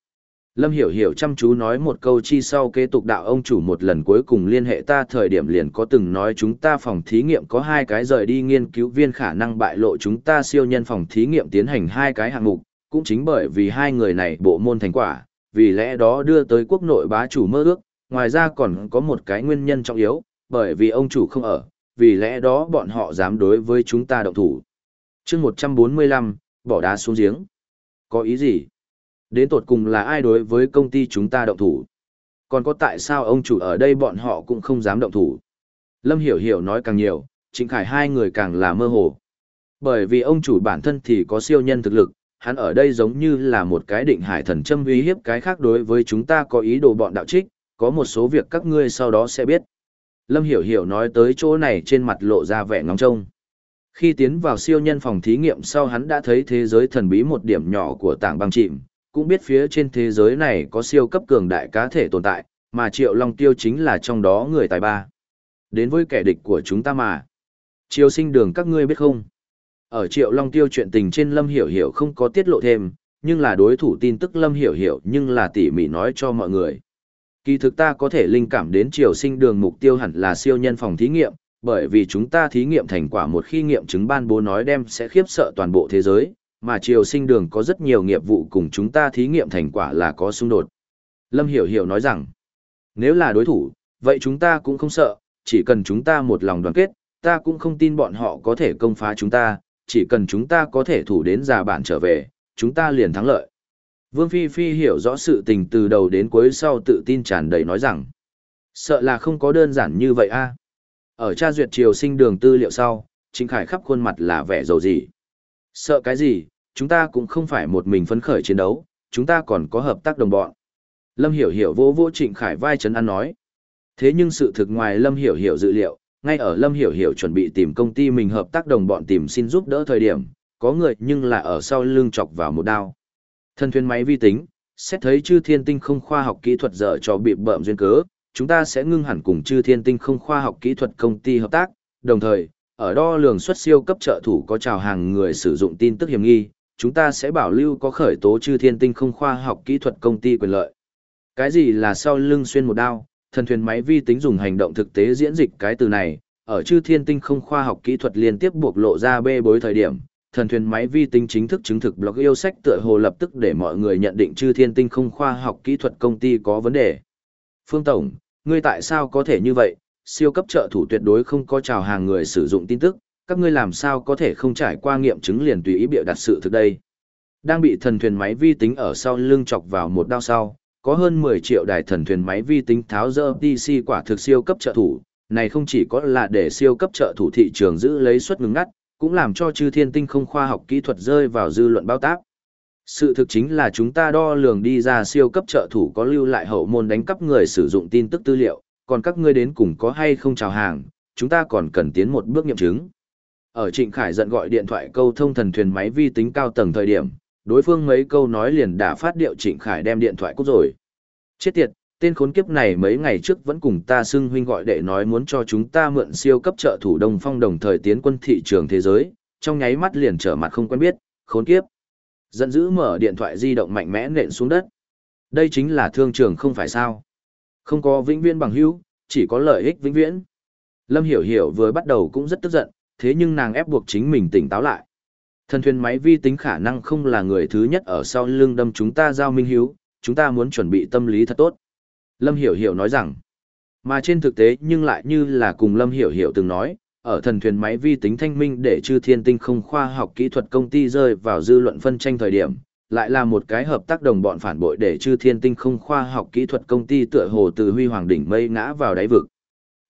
Lâm Hiểu Hiểu chăm chú nói một câu chi sau kế tục đạo ông chủ một lần cuối cùng liên hệ ta thời điểm liền có từng nói chúng ta phòng thí nghiệm có hai cái rời đi nghiên cứu viên khả năng bại lộ chúng ta siêu nhân phòng thí nghiệm tiến hành hai cái hạng mục, cũng chính bởi vì hai người này bộ môn thành quả, vì lẽ đó đưa tới quốc nội bá chủ mơ ước, ngoài ra còn có một cái nguyên nhân trọng yếu, bởi vì ông chủ không ở, vì lẽ đó bọn họ dám đối với chúng ta động thủ chương 145, bỏ đá xuống giếng. Có ý gì? Đến tột cùng là ai đối với công ty chúng ta động thủ? Còn có tại sao ông chủ ở đây bọn họ cũng không dám động thủ? Lâm Hiểu Hiểu nói càng nhiều, Trịnh Khải hai người càng là mơ hồ. Bởi vì ông chủ bản thân thì có siêu nhân thực lực, hắn ở đây giống như là một cái định hải thần châm uy hiếp cái khác đối với chúng ta có ý đồ bọn đạo trích, có một số việc các ngươi sau đó sẽ biết. Lâm Hiểu Hiểu nói tới chỗ này trên mặt lộ ra vẻ ngóng trông. Khi tiến vào siêu nhân phòng thí nghiệm sau hắn đã thấy thế giới thần bí một điểm nhỏ của tảng băng chìm, cũng biết phía trên thế giới này có siêu cấp cường đại cá thể tồn tại, mà Triệu Long Tiêu chính là trong đó người tài ba. Đến với kẻ địch của chúng ta mà. Triều sinh đường các ngươi biết không? Ở Triệu Long Tiêu chuyện tình trên Lâm Hiểu Hiểu không có tiết lộ thêm, nhưng là đối thủ tin tức Lâm Hiểu Hiểu nhưng là tỉ mỉ nói cho mọi người. Kỳ thực ta có thể linh cảm đến triều sinh đường mục tiêu hẳn là siêu nhân phòng thí nghiệm, bởi vì chúng ta thí nghiệm thành quả một khi nghiệm chứng ban bố nói đem sẽ khiếp sợ toàn bộ thế giới, mà triều sinh đường có rất nhiều nghiệp vụ cùng chúng ta thí nghiệm thành quả là có xung đột. Lâm Hiểu Hiểu nói rằng, nếu là đối thủ, vậy chúng ta cũng không sợ, chỉ cần chúng ta một lòng đoàn kết, ta cũng không tin bọn họ có thể công phá chúng ta, chỉ cần chúng ta có thể thủ đến già bản trở về, chúng ta liền thắng lợi. Vương Phi Phi hiểu rõ sự tình từ đầu đến cuối sau tự tin tràn đầy nói rằng, sợ là không có đơn giản như vậy a. Ở tra duyệt triều sinh đường tư liệu sau, Trịnh Khải khắp khuôn mặt là vẻ dầu gì. Sợ cái gì, chúng ta cũng không phải một mình phấn khởi chiến đấu, chúng ta còn có hợp tác đồng bọn. Lâm Hiểu Hiểu vô vô Trịnh Khải vai trấn an nói. Thế nhưng sự thực ngoài Lâm Hiểu Hiểu dự liệu, ngay ở Lâm Hiểu Hiểu chuẩn bị tìm công ty mình hợp tác đồng bọn tìm xin giúp đỡ thời điểm, có người nhưng là ở sau lưng chọc vào một đao. Thân thuyền máy vi tính, xét thấy chư thiên tinh không khoa học kỹ thuật dở cho bị bợm duyên cớ, chúng ta sẽ ngưng hẳn cùng chư thiên tinh không khoa học kỹ thuật công ty hợp tác, đồng thời, ở đo lường xuất siêu cấp trợ thủ có chào hàng người sử dụng tin tức hiểm nghi, chúng ta sẽ bảo lưu có khởi tố chư thiên tinh không khoa học kỹ thuật công ty quyền lợi. Cái gì là sau lưng xuyên một đao, thần thuyền máy vi tính dùng hành động thực tế diễn dịch cái từ này, ở chư thiên tinh không khoa học kỹ thuật liên tiếp buộc lộ ra bê bối thời điểm, thần thuyền máy vi tính chính thức chứng thực blog yêu sách tựa hồ lập tức để mọi người nhận định chư thiên tinh không khoa học kỹ thuật công ty có vấn đề. Phương Tổng, ngươi tại sao có thể như vậy, siêu cấp trợ thủ tuyệt đối không có chào hàng người sử dụng tin tức, các ngươi làm sao có thể không trải qua nghiệm chứng liền tùy ý biểu đặt sự thực đây. Đang bị thần thuyền máy vi tính ở sau lưng chọc vào một đao sau, có hơn 10 triệu đài thần thuyền máy vi tính tháo dỡ DC quả thực siêu cấp trợ thủ, này không chỉ có là để siêu cấp trợ thủ thị trường giữ lấy suất ngừng ngắt, cũng làm cho chư thiên tinh không khoa học kỹ thuật rơi vào dư luận bao tác. Sự thực chính là chúng ta đo lường đi ra siêu cấp trợ thủ có lưu lại hậu môn đánh cắp người sử dụng tin tức tư liệu, còn các ngươi đến cùng có hay không chào hàng, chúng ta còn cần tiến một bước nghiệm chứng. Ở Trịnh Khải giận gọi điện thoại câu thông thần thuyền máy vi tính cao tầng thời điểm, đối phương mấy câu nói liền đã phát điệu Trịnh Khải đem điện thoại cút rồi. Chết tiệt, tên khốn kiếp này mấy ngày trước vẫn cùng ta xưng huynh gọi đệ nói muốn cho chúng ta mượn siêu cấp trợ thủ Đông Phong đồng thời tiến quân thị trường thế giới, trong nháy mắt liền trở mặt không quen biết, khốn kiếp. Giận dữ mở điện thoại di động mạnh mẽ nện xuống đất. Đây chính là thương trường không phải sao. Không có vĩnh viễn bằng hữu, chỉ có lợi ích vĩnh viễn. Lâm Hiểu Hiểu vừa bắt đầu cũng rất tức giận, thế nhưng nàng ép buộc chính mình tỉnh táo lại. Thần thuyền máy vi tính khả năng không là người thứ nhất ở sau lưng đâm chúng ta giao minh hiếu, chúng ta muốn chuẩn bị tâm lý thật tốt. Lâm Hiểu Hiểu nói rằng, mà trên thực tế nhưng lại như là cùng Lâm Hiểu Hiểu từng nói, ở thần thuyền máy vi tính thanh minh để chư thiên tinh không khoa học kỹ thuật công ty rơi vào dư luận phân tranh thời điểm, lại là một cái hợp tác đồng bọn phản bội để chư thiên tinh không khoa học kỹ thuật công ty tựa hồ từ huy hoàng đỉnh mây ngã vào đáy vực.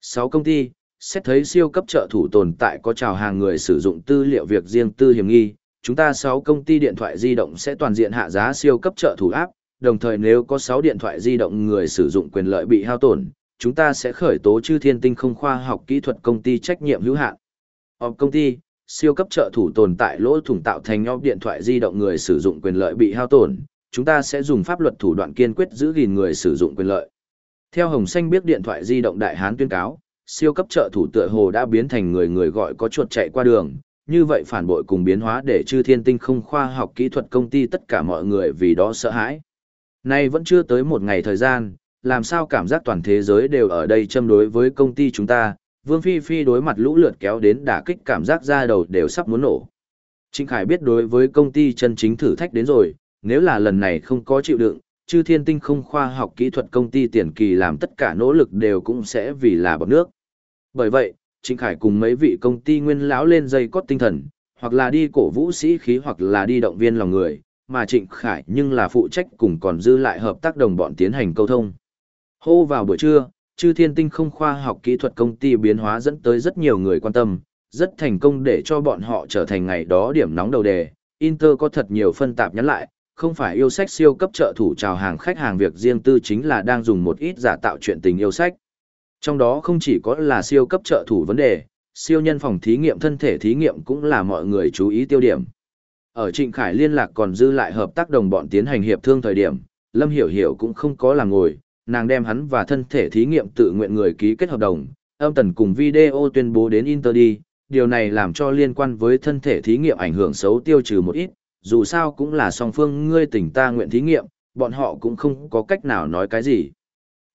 Sáu công ty, xét thấy siêu cấp trợ thủ tồn tại có chào hàng người sử dụng tư liệu việc riêng tư hiểm nghi, chúng ta sáu công ty điện thoại di động sẽ toàn diện hạ giá siêu cấp trợ thủ áp, đồng thời nếu có sáu điện thoại di động người sử dụng quyền lợi bị hao tổn, chúng ta sẽ khởi tố chư thiên tinh không khoa học kỹ thuật công ty trách nhiệm hữu hạn. Họp công ty, siêu cấp trợ thủ tồn tại lỗ thủng tạo thành nhóm điện thoại di động người sử dụng quyền lợi bị hao tổn, chúng ta sẽ dùng pháp luật thủ đoạn kiên quyết giữ gìn người sử dụng quyền lợi. Theo Hồng Xanh biết điện thoại di động đại hán tuyên cáo, siêu cấp trợ thủ tựa hồ đã biến thành người người gọi có chuột chạy qua đường, như vậy phản bội cùng biến hóa để chư thiên tinh không khoa học kỹ thuật công ty tất cả mọi người vì đó sợ hãi. Nay vẫn chưa tới một ngày thời gian, làm sao cảm giác toàn thế giới đều ở đây châm đối với công ty chúng ta, Vương Phi Phi đối mặt lũ lượt kéo đến đả kích cảm giác ra đầu đều sắp muốn nổ. Trịnh Khải biết đối với công ty chân chính thử thách đến rồi, nếu là lần này không có chịu đựng, chư thiên tinh không khoa học kỹ thuật công ty tiền kỳ làm tất cả nỗ lực đều cũng sẽ vì là bọc nước. Bởi vậy, Trịnh Khải cùng mấy vị công ty nguyên lão lên dây cót tinh thần, hoặc là đi cổ vũ sĩ khí hoặc là đi động viên lòng người, mà Trịnh Khải nhưng là phụ trách cùng còn dư lại hợp tác đồng bọn tiến hành câu thông. Hô vào buổi trưa, chư thiên tinh không khoa học kỹ thuật công ty biến hóa dẫn tới rất nhiều người quan tâm, rất thành công để cho bọn họ trở thành ngày đó điểm nóng đầu đề. Inter có thật nhiều phân tạp nhắn lại, không phải yêu sách siêu cấp trợ thủ chào hàng khách hàng việc riêng tư chính là đang dùng một ít giả tạo chuyện tình yêu sách. Trong đó không chỉ có là siêu cấp trợ thủ vấn đề, siêu nhân phòng thí nghiệm thân thể thí nghiệm cũng là mọi người chú ý tiêu điểm. Ở Trịnh Khải liên lạc còn dư lại hợp tác đồng bọn tiến hành hiệp thương thời điểm, Lâm Hiểu Hiểu cũng không có là ngồi, nàng đem hắn và thân thể thí nghiệm tự nguyện người ký kết hợp đồng, âm tần cùng video tuyên bố đến Inter đi, điều này làm cho liên quan với thân thể thí nghiệm ảnh hưởng xấu tiêu trừ một ít, dù sao cũng là song phương ngươi tỉnh ta nguyện thí nghiệm, bọn họ cũng không có cách nào nói cái gì.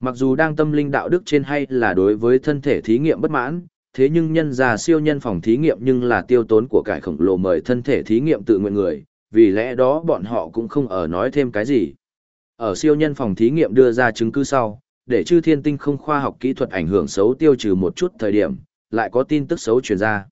Mặc dù đang tâm linh đạo đức trên hay là đối với thân thể thí nghiệm bất mãn, thế nhưng nhân già siêu nhân phòng thí nghiệm nhưng là tiêu tốn của cải khổng lồ mời thân thể thí nghiệm tự nguyện người, vì lẽ đó bọn họ cũng không ở nói thêm cái gì. Ở siêu nhân phòng thí nghiệm đưa ra chứng cứ sau, để chư thiên tinh không khoa học kỹ thuật ảnh hưởng xấu tiêu trừ một chút thời điểm, lại có tin tức xấu truyền ra.